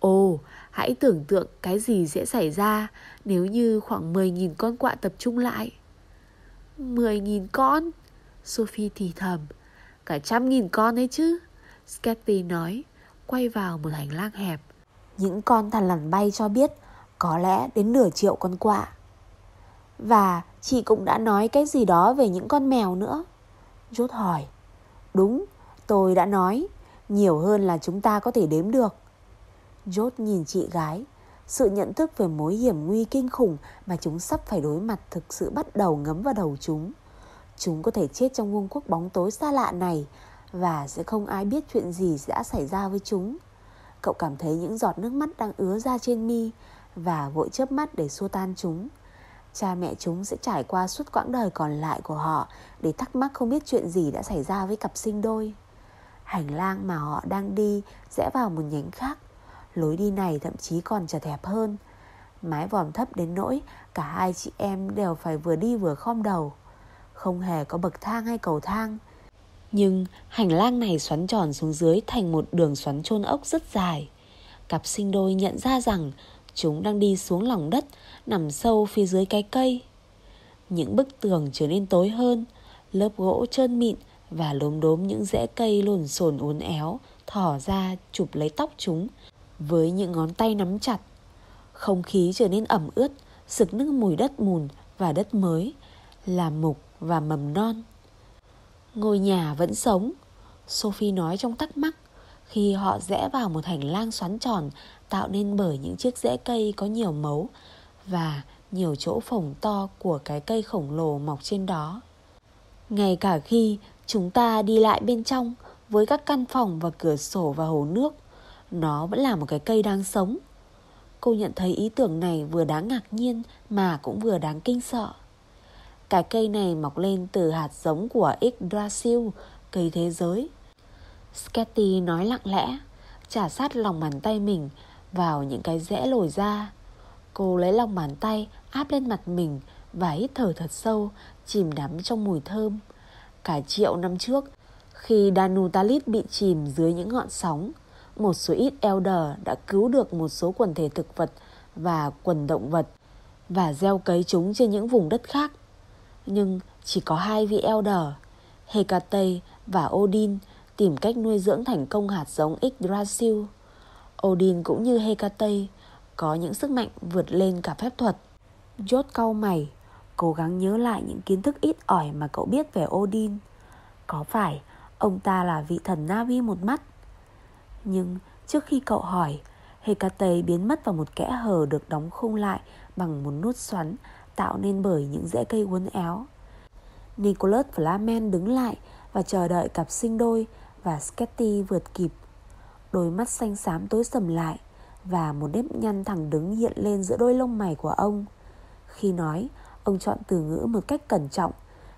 Ồ, hãy tưởng tượng cái gì sẽ xảy ra nếu như khoảng 10.000 con quạ tập trung lại. 10.000 con? Sophie thì thầm. Cả trăm nghìn con ấy chứ. Sketty nói, quay vào một hành lang hẹp. Những con thằn lằn bay cho biết có lẽ đến nửa triệu con quạ. Và chị cũng đã nói cái gì đó về những con mèo nữa. Rốt hỏi. Đúng, tôi đã nói. Nhiều hơn là chúng ta có thể đếm được. Rốt nhìn chị gái. Sự nhận thức về mối hiểm nguy kinh khủng mà chúng sắp phải đối mặt thực sự bắt đầu ngấm vào đầu chúng. Chúng có thể chết trong vương quốc bóng tối xa lạ này, và sẽ không ai biết chuyện gì đã xảy ra với chúng. Cậu cảm thấy những giọt nước mắt đang ứa ra trên mi và vội chớp mắt để xua tan chúng. Cha mẹ chúng sẽ trải qua suốt quãng đời còn lại của họ để thắc mắc không biết chuyện gì đã xảy ra với cặp sinh đôi. Hành lang mà họ đang đi rẽ vào một nhánh khác. Lối đi này thậm chí còn chật hẹp hơn. Mái vòm thấp đến nỗi cả hai chị em đều phải vừa đi vừa khom đầu. Không hề có bậc thang hay cầu thang. Nhưng hành lang này xoắn tròn xuống dưới thành một đường xoắn chôn ốc rất dài. Cặp sinh đôi nhận ra rằng Chúng đang đi xuống lòng đất, nằm sâu phía dưới cái cây. Những bức tường trở nên tối hơn, lớp gỗ trơn mịn và lốm đốm những rễ cây lồn xồn uốn éo, thỏ ra chụp lấy tóc chúng với những ngón tay nắm chặt. Không khí trở nên ẩm ướt, sực nước mùi đất mùn và đất mới, là mục và mầm non. Ngôi nhà vẫn sống, Sophie nói trong thắc mắc khi họ rẽ vào một hành lang xoắn tròn tạo nên bởi những chiếc rễ cây có nhiều mấu và nhiều chỗ phồng to của cái cây khổng lồ mọc trên đó. Ngay cả khi chúng ta đi lại bên trong với các căn phòng và cửa sổ và hồ nước, nó vẫn là một cái cây đang sống. Cô nhận thấy ý tưởng này vừa đáng ngạc nhiên mà cũng vừa đáng kinh sợ. Cái cây này mọc lên từ hạt giống của Yggdrasil, cây thế giới. Sketty nói lặng lẽ, trả sát lòng bàn tay mình vào những cái rẽ lồi ra. Cô lấy lòng bàn tay áp lên mặt mình và hít thở thật sâu, chìm đắm trong mùi thơm. Cả triệu năm trước, khi Danutalit bị chìm dưới những ngọn sóng, một số ít elder đã cứu được một số quần thể thực vật và quần động vật và gieo cấy chúng trên những vùng đất khác. Nhưng chỉ có hai vị elder, Hecate và Odin tìm cách nuôi dưỡng thành công hạt giống Yggdrasil. Odin cũng như Hecate có những sức mạnh vượt lên cả phép thuật. Jot cau mày, cố gắng nhớ lại những kiến thức ít ỏi mà cậu biết về Odin. Có phải ông ta là vị thần Navi một mắt? Nhưng trước khi cậu hỏi, Hecate biến mất vào một kẽ hở được đóng khung lại bằng một nút xoắn tạo nên bởi những rễ cây uốn éo. Nicholas Flamen đứng lại và chờ đợi cặp sinh đôi và Sketty vượt kịp Đôi mắt xanh xám tối sầm lại Và một nếp nhăn thẳng đứng hiện lên giữa đôi lông mày của ông Khi nói Ông chọn từ ngữ một cách cẩn trọng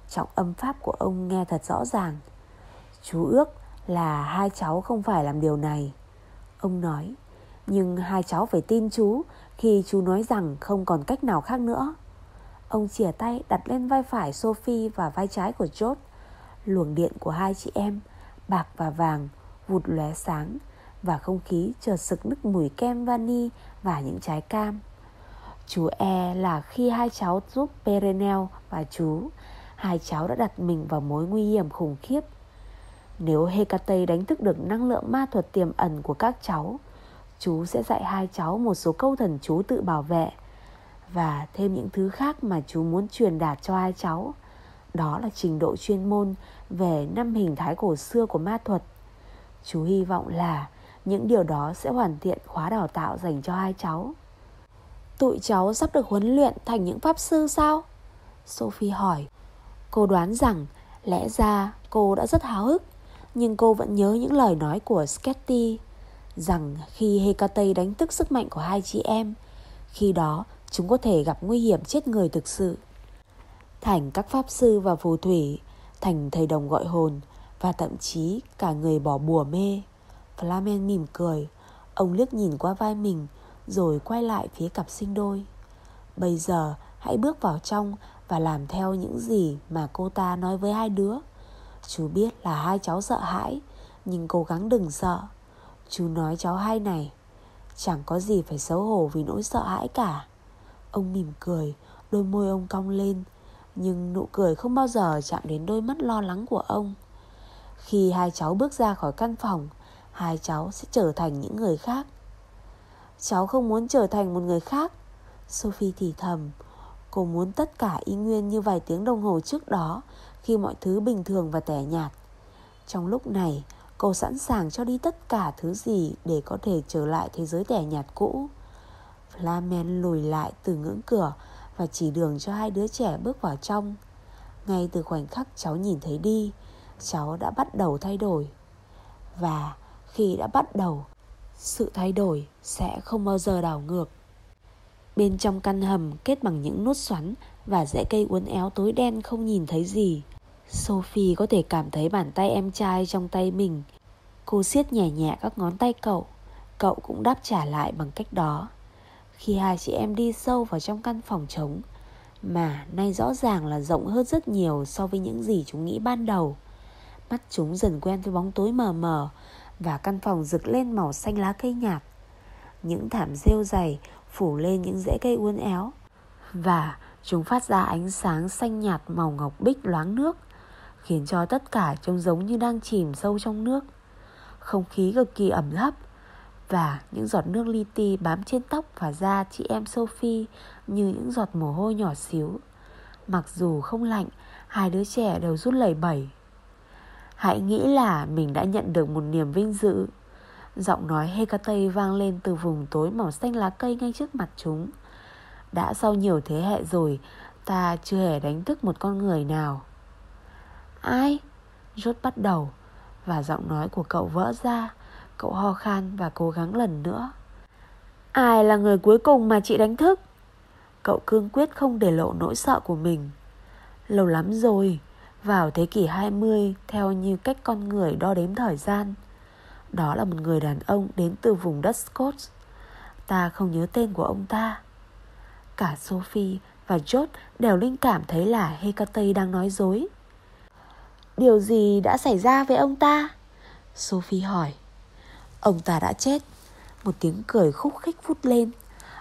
Trọng âm pháp của ông nghe thật rõ ràng Chú ước là hai cháu không phải làm điều này. Ông nói, nhưng hai cháu phải tin chú khi chú nói rằng không còn cách nào khác nữa. Ông chìa tay đặt lên vai phải Sophie và vai trái của George. Luồng điện của hai chị em, bạc và vàng, vụt lóe sáng và không khí chợt sực nức mùi kem vani và những trái cam. Chú e là khi hai cháu giúp Perenel và chú, hai cháu đã đặt mình vào mối nguy hiểm khủng khiếp. Nếu Hecate đánh thức được năng lượng ma thuật tiềm ẩn của các cháu, chú sẽ dạy hai cháu một số câu thần chú tự bảo vệ và thêm những thứ khác mà chú muốn truyền đạt cho hai cháu. Đó là trình độ chuyên môn về năm hình thái cổ xưa của ma thuật. Chú hy vọng là những điều đó sẽ hoàn thiện khóa đào tạo dành cho hai cháu. Tụi cháu sắp được huấn luyện thành những pháp sư sao? Sophie hỏi. Cô đoán rằng lẽ ra cô đã rất háo hức, nhưng cô vẫn nhớ những lời nói của Sketty rằng khi Hecate đánh thức sức mạnh của hai chị em, khi đó chúng có thể gặp nguy hiểm chết người thực sự. Thành các pháp sư và phù thủy, thành thầy đồng gọi hồn và thậm chí cả người bỏ bùa mê. Flamen mỉm cười, ông liếc nhìn qua vai mình rồi quay lại phía cặp sinh đôi. Bây giờ hãy bước vào trong và làm theo những gì mà cô ta nói với hai đứa. Chú biết là hai cháu sợ hãi, nhưng cố gắng đừng sợ. Chú nói cháu hai này, chẳng có gì phải xấu hổ vì nỗi sợ hãi cả. Ông mỉm cười, đôi môi ông cong lên, nhưng nụ cười không bao giờ chạm đến đôi mắt lo lắng của ông. Khi hai cháu bước ra khỏi căn phòng, hai cháu sẽ trở thành những người khác. Cháu không muốn trở thành một người khác. Sophie thì thầm, cô muốn tất cả y nguyên như vài tiếng đồng hồ trước đó khi mọi thứ bình thường và tẻ nhạt. Trong lúc này, cô sẵn sàng cho đi tất cả thứ gì để có thể trở lại thế giới tẻ nhạt cũ. Flamen lùi lại từ ngưỡng cửa và chỉ đường cho hai đứa trẻ bước vào trong. Ngay từ khoảnh khắc cháu nhìn thấy đi, cháu đã bắt đầu thay đổi. Và khi đã bắt đầu, sự thay đổi sẽ không bao giờ đảo ngược. Bên trong căn hầm kết bằng những nốt xoắn và rễ cây uốn éo tối đen không nhìn thấy gì. Sophie có thể cảm thấy bàn tay em trai trong tay mình. Cô siết nhẹ nhẹ các ngón tay cậu. Cậu cũng đáp trả lại bằng cách đó. Khi hai chị em đi sâu vào trong căn phòng trống, mà nay rõ ràng là rộng hơn rất nhiều so với những gì chúng nghĩ ban đầu. Mắt chúng dần quen với bóng tối mờ mờ và căn phòng rực lên màu xanh lá cây nhạt. Những thảm rêu dày phủ lên những rễ cây uốn éo và chúng phát ra ánh sáng xanh nhạt màu ngọc bích loáng nước khiến cho tất cả trông giống như đang chìm sâu trong nước. Không khí cực kỳ ẩm thấp và những giọt nước li ti bám trên tóc và da chị em Sophie như những giọt mồ hôi nhỏ xíu. Mặc dù không lạnh, hai đứa trẻ đều rút lẩy bẩy. Hãy nghĩ là mình đã nhận được một niềm vinh dự. Giọng nói Hecate vang lên từ vùng tối màu xanh lá cây ngay trước mặt chúng. Đã sau nhiều thế hệ rồi, ta chưa hề đánh thức một con người nào. Ai? Rốt bắt đầu và giọng nói của cậu vỡ ra. Cậu ho khan và cố gắng lần nữa. Ai là người cuối cùng mà chị đánh thức? Cậu cương quyết không để lộ nỗi sợ của mình. Lâu lắm rồi, vào thế kỷ 20 theo như cách con người đo đếm thời gian. Đó là một người đàn ông đến từ vùng đất Scots. Ta không nhớ tên của ông ta. Cả Sophie và George đều linh cảm thấy là Hecate đang nói dối. Điều gì đã xảy ra với ông ta? Sophie hỏi. Ông ta đã chết. Một tiếng cười khúc khích vút lên.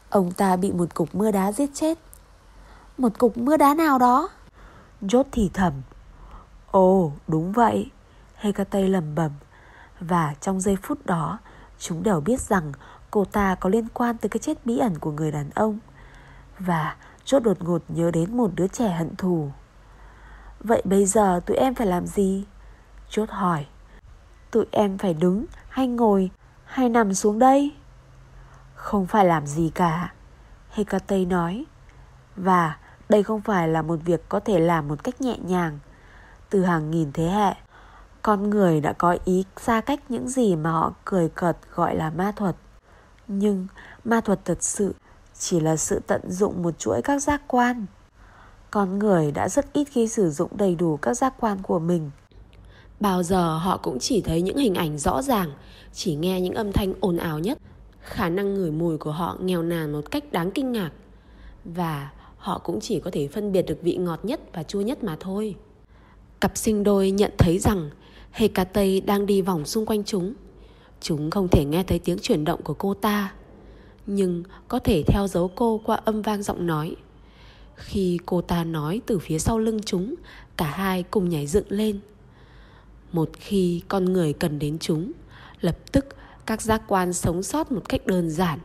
Ông ta bị một cục mưa đá giết chết. Một cục mưa đá nào đó? Jot thì thầm Ồ, đúng vậy Hecate lầm bầm Và trong giây phút đó, Chúng đều biết rằng cô ta có liên quan tới cái chết bí ẩn của người đàn ông Và chốt đột ngột nhớ đến một đứa trẻ hận thù Vậy bây giờ tụi em phải làm gì? Chốt hỏi Tụi em phải đứng hay ngồi, hay nằm xuống đây? Không phải làm gì cả, Hecate nói Và đây không phải là một việc có thể làm một cách nhẹ nhàng từ hàng nghìn thế hệ. Con người đã có ý xa cách những gì mà họ cười cợt gọi là ma thuật. Nhưng ma thuật thật sự chỉ là sự tận dụng một chuỗi các giác quan. Con người đã rất ít khi sử dụng đầy đủ các giác quan của mình. Bao giờ họ cũng chỉ thấy những hình ảnh rõ ràng, chỉ nghe những âm thanh ồn ào nhất. Khả năng ngửi mùi của họ nghèo nàn một cách đáng kinh ngạc. Và họ cũng chỉ có thể phân biệt được vị ngọt nhất và chua nhất mà thôi. Cặp sinh đôi nhận thấy rằng Hecate đang đi vòng xung quanh chúng. Chúng không thể nghe thấy tiếng chuyển động của cô ta, nhưng có thể theo dấu cô qua âm vang giọng nói. Khi cô ta nói từ phía sau lưng chúng, cả hai cùng nhảy dựng lên. Một khi con người cần đến chúng, lập tức các giác quan sống sót một cách đơn giản.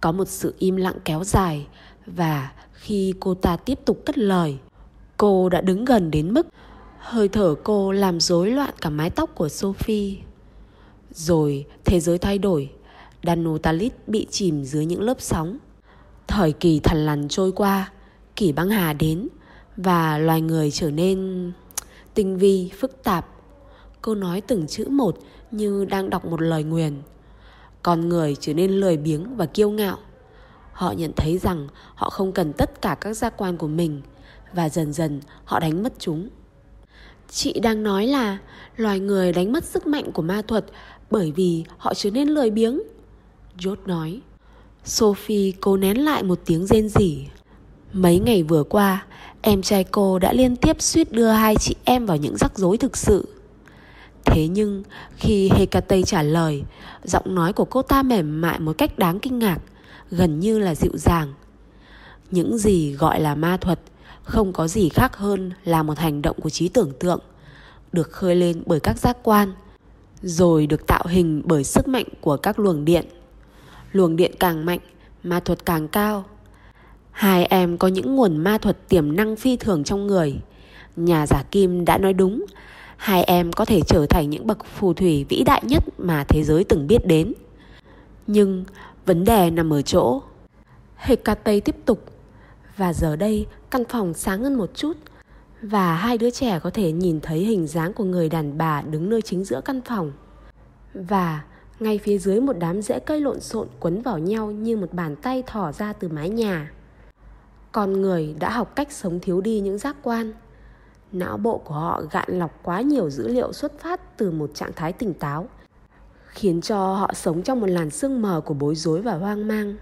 Có một sự im lặng kéo dài và khi cô ta tiếp tục cất lời, cô đã đứng gần đến mức hơi thở cô làm rối loạn cả mái tóc của Sophie. Rồi thế giới thay đổi, Danotalit bị chìm dưới những lớp sóng. Thời kỳ thằn lằn trôi qua, kỷ băng hà đến và loài người trở nên tinh vi, phức tạp. Cô nói từng chữ một như đang đọc một lời nguyền. Con người trở nên lười biếng và kiêu ngạo. Họ nhận thấy rằng họ không cần tất cả các giác quan của mình và dần dần họ đánh mất chúng. Chị đang nói là loài người đánh mất sức mạnh của ma thuật bởi vì họ trở nên lười biếng. George nói. Sophie cố nén lại một tiếng rên rỉ. Mấy ngày vừa qua, em trai cô đã liên tiếp suýt đưa hai chị em vào những rắc rối thực sự. Thế nhưng khi Hecate trả lời, giọng nói của cô ta mềm mại một cách đáng kinh ngạc, gần như là dịu dàng. Những gì gọi là ma thuật không có gì khác hơn là một hành động của trí tưởng tượng, được khơi lên bởi các giác quan, rồi được tạo hình bởi sức mạnh của các luồng điện. Luồng điện càng mạnh, ma thuật càng cao. Hai em có những nguồn ma thuật tiềm năng phi thường trong người. Nhà giả kim đã nói đúng, hai em có thể trở thành những bậc phù thủy vĩ đại nhất mà thế giới từng biết đến. Nhưng vấn đề nằm ở chỗ. Hecate tiếp tục. Và giờ đây căn phòng sáng hơn một chút, và hai đứa trẻ có thể nhìn thấy hình dáng của người đàn bà đứng nơi chính giữa căn phòng. Và ngay phía dưới một đám rễ cây lộn xộn quấn vào nhau như một bàn tay thỏ ra từ mái nhà. Con người đã học cách sống thiếu đi những giác quan. Não bộ của họ gạn lọc quá nhiều dữ liệu xuất phát từ một trạng thái tỉnh táo, khiến cho họ sống trong một làn sương mờ của bối rối và hoang mang.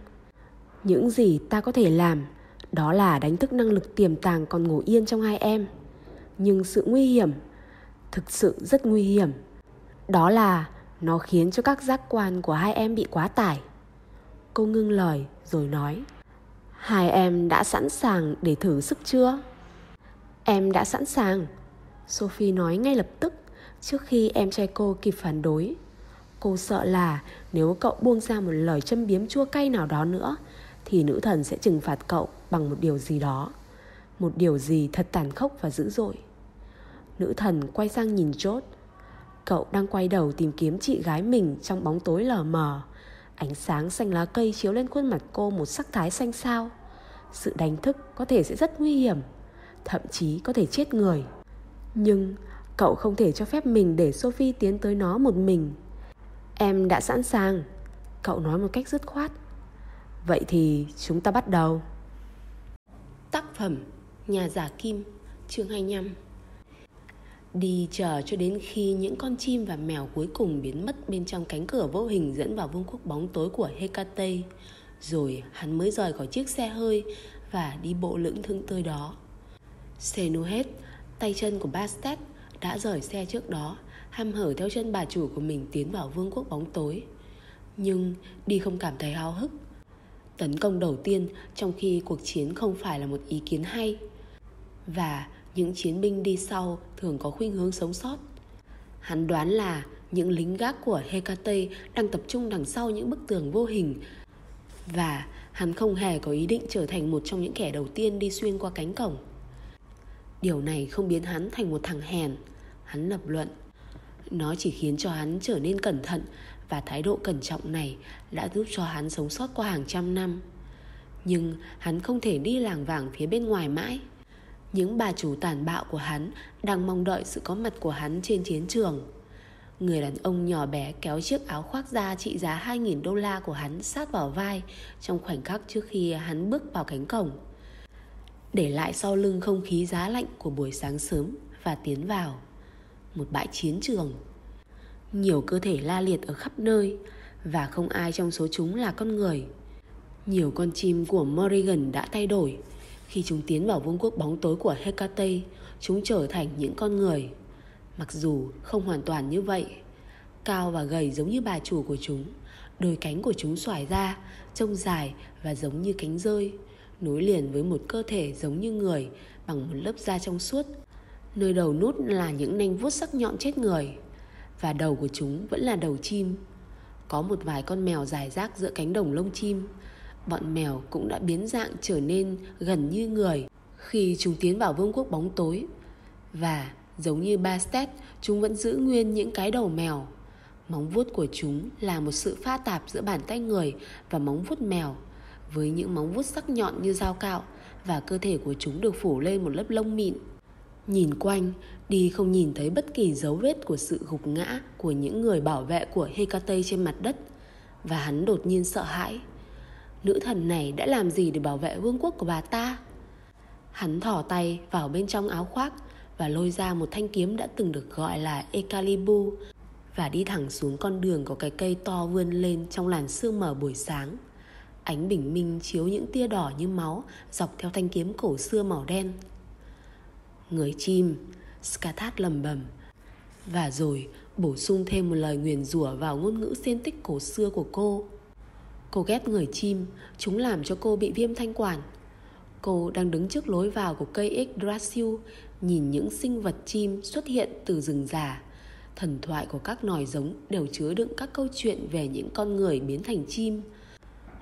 Những gì ta có thể làm đó là đánh thức năng lực tiềm tàng còn ngủ yên trong hai em. Nhưng sự nguy hiểm, thực sự rất nguy hiểm, đó là nó khiến cho các giác quan của hai em bị quá tải. Cô ngưng lời rồi nói Hai em đã sẵn sàng để thử sức chưa? Em đã sẵn sàng. Sophie nói ngay lập tức, Trước khi em trai cô kịp phản đối. Cô sợ là nếu cậu buông ra một lời châm biếm chua cay nào đó nữa, Thì nữ thần sẽ trừng phạt cậu bằng một điều gì đó. Một điều gì thật tàn khốc và dữ dội. Nữ thần quay sang nhìn chốt. Cậu đang quay đầu tìm kiếm chị gái mình trong bóng tối lờ mờ. Ánh sáng xanh lá cây chiếu lên khuôn mặt cô một sắc thái xanh sao Sự đánh thức có thể sẽ rất nguy hiểm. Thậm chí có thể chết người. Nhưng cậu không thể cho phép mình để Sophie tiến tới nó một mình. Em đã sẵn sàng. Cậu nói một cách dứt khoát. Vậy thì chúng ta bắt đầu. Tác phẩm Nhà giả kim, chương 25 Đi chờ cho đến khi những con chim và mèo cuối cùng biến mất bên trong cánh cửa vô hình dẫn vào vương quốc bóng tối của Hecate. Rồi hắn mới rời khỏi chiếc xe hơi và đi bộ lững thững tới đó. Senuhet, tay chân của Bastet, đã rời xe trước đó, ham hở theo chân bà chủ của mình tiến vào vương quốc bóng tối. Nhưng đi không cảm thấy háo hức. Tấn công đầu tiên trong khi cuộc chiến không phải là một ý kiến hay. Và những chiến binh đi sau thường có khuynh hướng sống sót. Hắn đoán là những lính gác của Hecate đang tập trung đằng sau những bức tường vô hình và hắn không hề có ý định trở thành một trong những kẻ đầu tiên đi xuyên qua cánh cổng. Điều này không biến hắn thành một thằng hèn, hắn lập luận. Nó chỉ khiến cho hắn trở nên cẩn thận và thái độ cẩn trọng này đã giúp cho hắn sống sót qua hàng trăm năm. Nhưng hắn không thể đi làng vàng phía bên ngoài mãi. Những bà chủ tàn bạo của hắn đang mong đợi sự có mặt của hắn trên chiến trường. Người đàn ông nhỏ bé kéo chiếc áo khoác da trị giá 2.000 đô la của hắn sát vào vai trong khoảnh khắc trước khi hắn bước vào cánh cổng. Để lại sau lưng không khí giá lạnh của buổi sáng sớm và tiến vào. một bãi chiến trường. Nhiều cơ thể la liệt ở khắp nơi và không ai trong số chúng là con người. Nhiều con chim của Morrigan đã thay đổi. Khi chúng tiến vào vương quốc bóng tối của Hecate, chúng trở thành những con người. Mặc dù không hoàn toàn như vậy, cao và gầy giống như bà chủ của chúng, đôi cánh của chúng xoải ra, trông dài và giống như cánh rơi, nối liền với một cơ thể giống như người bằng một lớp da trong suốt. Nơi đầu nút là những nanh vuốt sắc nhọn chết người và đầu của chúng vẫn là đầu chim. Có một vài con mèo dài rác giữa cánh đồng lông chim. Bọn mèo cũng đã biến dạng trở nên gần như người khi chúng tiến vào vương quốc bóng tối. Và giống như Bastet, chúng vẫn giữ nguyên những cái đầu mèo. Móng vuốt của chúng là một sự pha tạp giữa bàn tay người và móng vuốt mèo, với những móng vuốt sắc nhọn như dao cạo và cơ thể của chúng được phủ lên một lớp lông mịn. Nhìn quanh, đi không nhìn thấy bất kỳ dấu vết của sự gục ngã của những người bảo vệ của Hecate trên mặt đất và hắn đột nhiên sợ hãi. Nữ thần này đã làm gì để bảo vệ vương quốc của bà ta? Hắn thỏ tay vào bên trong áo khoác và lôi ra một thanh kiếm đã từng được gọi là Excalibur và đi thẳng xuống con đường có cái cây to vươn lên trong làn sương mờ buổi sáng. Ánh bình minh chiếu những tia đỏ như máu dọc theo thanh kiếm cổ xưa màu đen. Người chim, Skathat lầm bầm. Và rồi bổ sung thêm một lời nguyền rủa vào ngôn ngữ xên tích cổ xưa của cô. Cô ghét người chim, chúng làm cho cô bị viêm thanh quản. Cô đang đứng trước lối vào của cây Yggdrasil, nhìn những sinh vật chim xuất hiện từ rừng già. Thần thoại của các nòi giống đều chứa đựng các câu chuyện về những con người biến thành chim,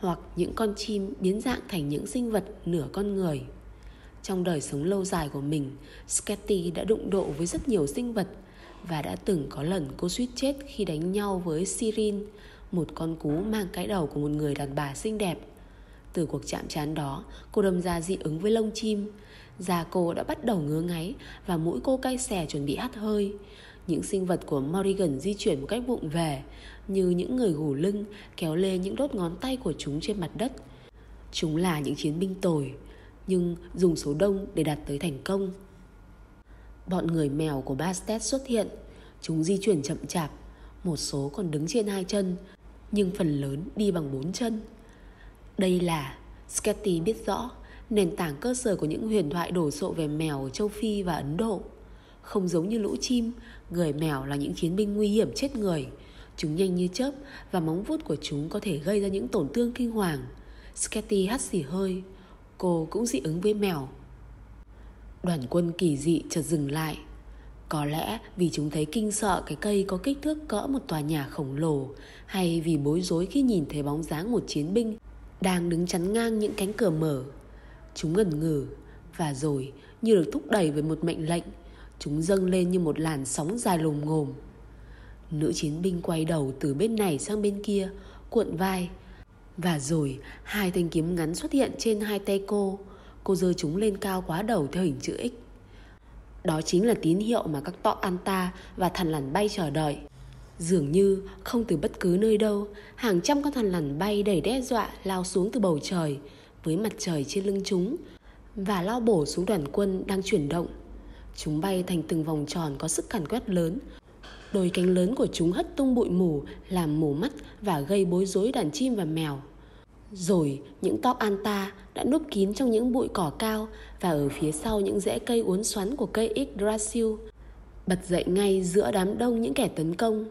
hoặc những con chim biến dạng thành những sinh vật nửa con người. Trong đời sống lâu dài của mình, Sketty đã đụng độ với rất nhiều sinh vật và đã từng có lần cô suýt chết khi đánh nhau với Sirin, một con cú mang cái đầu của một người đàn bà xinh đẹp. Từ cuộc chạm trán đó, cô đâm ra dị ứng với lông chim. Da cô đã bắt đầu ngứa ngáy và mũi cô cay xè chuẩn bị hắt hơi. Những sinh vật của Morrigan di chuyển một cách vụng về, như những người gù lưng kéo lê những đốt ngón tay của chúng trên mặt đất. Chúng là những chiến binh tồi, nhưng dùng số đông để đạt tới thành công. Bọn người mèo của Bastet xuất hiện, chúng di chuyển chậm chạp, một số còn đứng trên hai chân, nhưng phần lớn đi bằng bốn chân. Đây là, Sketty biết rõ, nền tảng cơ sở của những huyền thoại đổ sộ về mèo ở châu Phi và Ấn Độ. Không giống như lũ chim, người mèo là những chiến binh nguy hiểm chết người. Chúng nhanh như chớp và móng vuốt của chúng có thể gây ra những tổn thương kinh hoàng. Sketty hắt xì hơi, cô cũng dị ứng với mèo. Đoàn quân kỳ dị chợt dừng lại. Có lẽ vì chúng thấy kinh sợ cái cây có kích thước cỡ một tòa nhà khổng lồ hay vì bối rối khi nhìn thấy bóng dáng một chiến binh đang đứng chắn ngang những cánh cửa mở. Chúng ngần ngừ và rồi như được thúc đẩy với một mệnh lệnh, chúng dâng lên như một làn sóng dài lồm ngồm. Nữ chiến binh quay đầu từ bên này sang bên kia, cuộn vai. Và rồi hai thanh kiếm ngắn xuất hiện trên hai tay cô. Cô giơ chúng lên cao quá đầu theo hình chữ X. Đó chính là tín hiệu mà các tọ Anta và thằn lằn bay chờ đợi. Dường như không từ bất cứ nơi đâu Hàng trăm con thằn lằn bay đầy đe dọa lao xuống từ bầu trời Với mặt trời trên lưng chúng Và lao bổ xuống đoàn quân đang chuyển động. Chúng bay thành từng vòng tròn có sức càn quét lớn Đôi cánh lớn của chúng hất tung bụi mù Làm mù mắt và gây bối rối đàn chim và mèo rồi những tóc anta đã núp kín trong những bụi cỏ cao và ở phía sau những rễ cây uốn xoắn của cây Yggdrasil bật dậy ngay giữa đám đông những kẻ tấn công.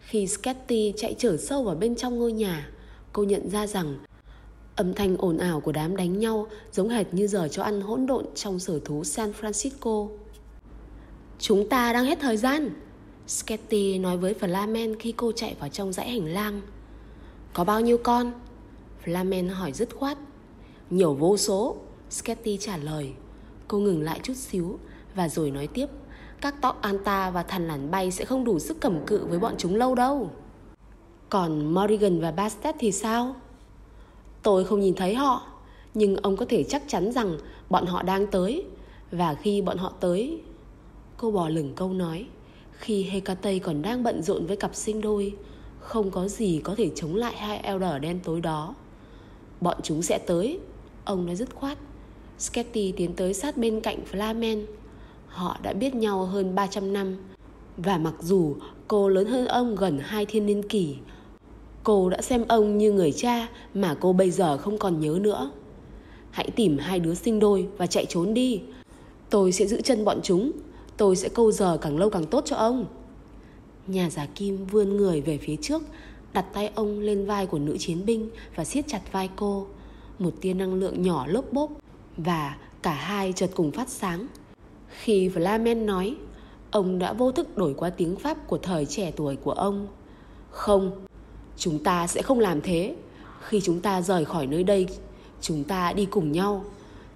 Khi Sketty chạy trở sâu vào bên trong ngôi nhà, cô nhận ra rằng âm thanh ồn ào của đám đánh nhau giống hệt như giờ cho ăn hỗn độn trong sở thú San Francisco. Chúng ta đang hết thời gian, Sketty nói với Flamen khi cô chạy vào trong dãy hành lang. Có bao nhiêu con? Flamen hỏi dứt khoát Nhiều vô số, Sketty trả lời Cô ngừng lại chút xíu Và rồi nói tiếp Các tóc Anta và thằn lằn bay sẽ không đủ sức cầm cự với bọn chúng lâu đâu Còn Morrigan và Bastet thì sao? Tôi không nhìn thấy họ, Nhưng ông có thể chắc chắn rằng Bọn họ đang tới Và khi bọn họ tới Cô bò lửng câu nói khi Hecate còn đang bận rộn với cặp sinh đôi Không có gì có thể chống lại hai Elder đen tối đó Bọn chúng sẽ tới Ông nói dứt khoát Sketty tiến tới sát bên cạnh Flamen Họ đã biết nhau hơn 300 năm Và mặc dù cô lớn hơn ông gần hai thiên niên kỷ, cô đã xem ông như người cha mà cô bây giờ không còn nhớ nữa. Hãy tìm hai đứa sinh đôi và chạy trốn đi. Tôi sẽ giữ chân bọn chúng. Tôi sẽ câu giờ càng lâu càng tốt cho ông. Nhà giả kim vươn người về phía trước, đặt tay ông lên vai của nữ chiến binh và siết chặt vai cô. Một tia năng lượng nhỏ lốp bốp và cả hai chợt cùng phát sáng. Khi Flamen nói, ông đã vô thức đổi qua tiếng Pháp của thời trẻ tuổi của ông. Không, chúng ta sẽ không làm thế. Khi chúng ta rời khỏi nơi đây, chúng ta đi cùng nhau.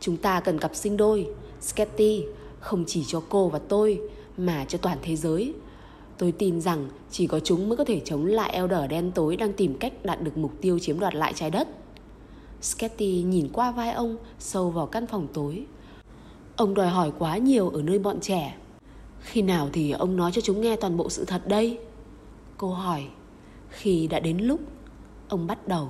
Chúng ta cần cặp sinh đôi, Sketty, không chỉ cho cô và tôi, mà cho toàn thế giới. Tôi tin rằng chỉ có chúng mới có thể chống lại Elder đen tối đang tìm cách đạt được mục tiêu chiếm đoạt lại trái đất. Sketty nhìn qua vai ông sâu vào căn phòng tối. Ông đòi hỏi quá nhiều ở nơi bọn trẻ. Khi nào thì ông nói cho chúng nghe toàn bộ sự thật đây? Cô hỏi. Khi đã đến lúc, ông bắt đầu.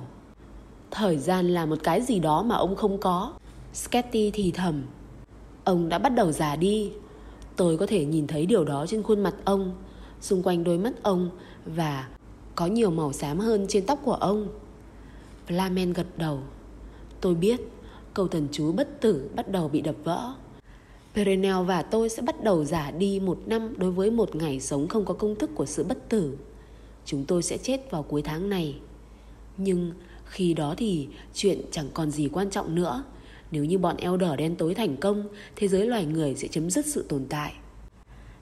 Thời gian là một cái gì đó mà ông không có. Sketty thì thầm. Ông đã bắt đầu già đi. Tôi có thể nhìn thấy điều đó trên khuôn mặt ông, xung quanh đôi mắt ông và có nhiều màu xám hơn trên tóc của ông. Flamen gật đầu. Tôi biết, câu thần chú bất tử bắt đầu bị đập vỡ. Perenel và tôi sẽ bắt đầu giả đi một năm đối với một ngày sống không có công thức của sự bất tử. Chúng tôi sẽ chết vào cuối tháng này. Nhưng khi đó thì chuyện chẳng còn gì quan trọng nữa. Nếu như bọn Elder đen tối thành công, thế giới loài người sẽ chấm dứt sự tồn tại.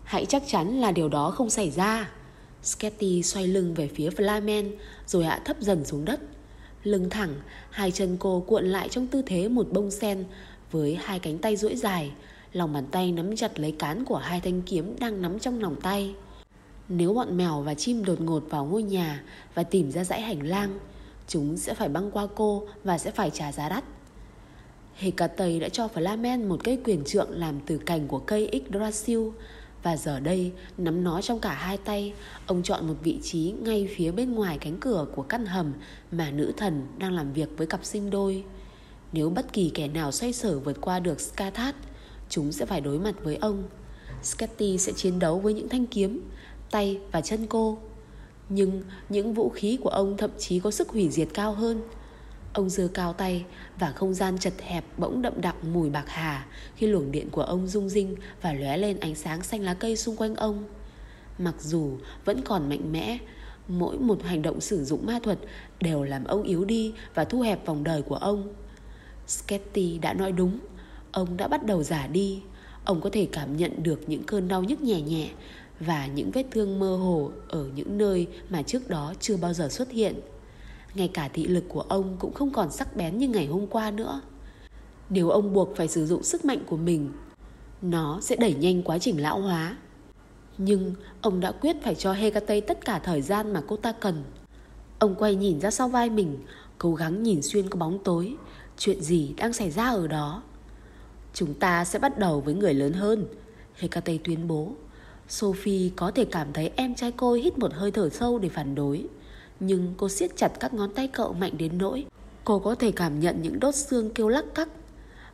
Hãy chắc chắn là điều đó không xảy ra. Sketty xoay lưng về phía Flamen rồi hạ thấp dần xuống đất. Lưng thẳng, hai chân cô cuộn lại trong tư thế một bông sen với hai cánh tay duỗi dài, lòng bàn tay nắm chặt lấy cán của hai thanh kiếm đang nắm trong lòng tay. Nếu bọn mèo và chim đột ngột vào ngôi nhà và tìm ra dãy hành lang, chúng sẽ phải băng qua cô và sẽ phải trả giá đắt. Hecate đã cho Flamen một cây quyền trượng làm từ cành của cây Yggdrasil. Và giờ đây, nắm nó trong cả hai tay, Ông chọn một vị trí ngay phía bên ngoài cánh cửa của căn hầm Mà nữ thần đang làm việc với cặp sinh đôi. Nếu bất kỳ kẻ nào xoay sở vượt qua được Skathat, Chúng sẽ phải đối mặt với ông. Sketty sẽ chiến đấu với những thanh kiếm, Tay và chân cô. Nhưng những vũ khí của ông thậm chí có sức hủy diệt cao hơn. Ông giơ cao tay và không gian chật hẹp bỗng đậm đặc mùi bạc hà khi luồng điện của ông rung rinh và lóe lên ánh sáng xanh lá cây xung quanh ông. Mặc dù vẫn còn mạnh mẽ, mỗi một hành động sử dụng ma thuật đều làm ông yếu đi và thu hẹp vòng đời của ông. Sketty đã nói đúng, ông đã bắt đầu giả đi. Ông có thể cảm nhận được những cơn đau nhức nhẹ nhẹ và những vết thương mơ hồ ở những nơi mà trước đó chưa bao giờ xuất hiện. Ngay cả thị lực của ông cũng không còn sắc bén như ngày hôm qua nữa. Nếu ông buộc phải sử dụng sức mạnh của mình, Nó sẽ đẩy nhanh quá trình lão hóa. Nhưng ông đã quyết phải cho Hecate tất cả thời gian mà cô ta cần. Ông quay nhìn ra sau vai mình, Cố gắng nhìn xuyên có bóng tối, Chuyện gì đang xảy ra ở đó. Chúng ta sẽ bắt đầu với người lớn hơn, Hecate tuyên bố. Sophie có thể cảm thấy em trai cô hít một hơi thở sâu để phản đối nhưng cô siết chặt các ngón tay cậu mạnh đến nỗi Cô có thể cảm nhận những đốt xương kêu lắc cắc.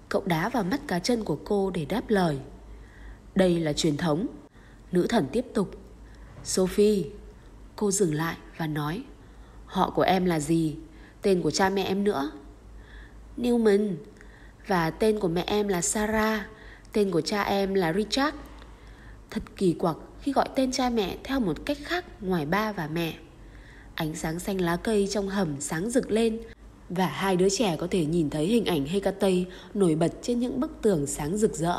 Cậu đá vào mắt cá chân của cô để đáp lời. Đây là truyền thống. Nữ thần tiếp tục. Sophie, Cô dừng lại và nói, Họ của em là gì? Tên của cha mẹ em nữa. Newman, Và tên của mẹ em là Sarah, Tên của cha em là Richard. Thật kỳ quặc khi gọi tên cha mẹ theo một cách khác ngoài ba và mẹ. Ánh sáng xanh lá cây trong hầm sáng rực lên và hai đứa trẻ có thể nhìn thấy hình ảnh Hecate nổi bật trên những bức tường sáng rực rỡ.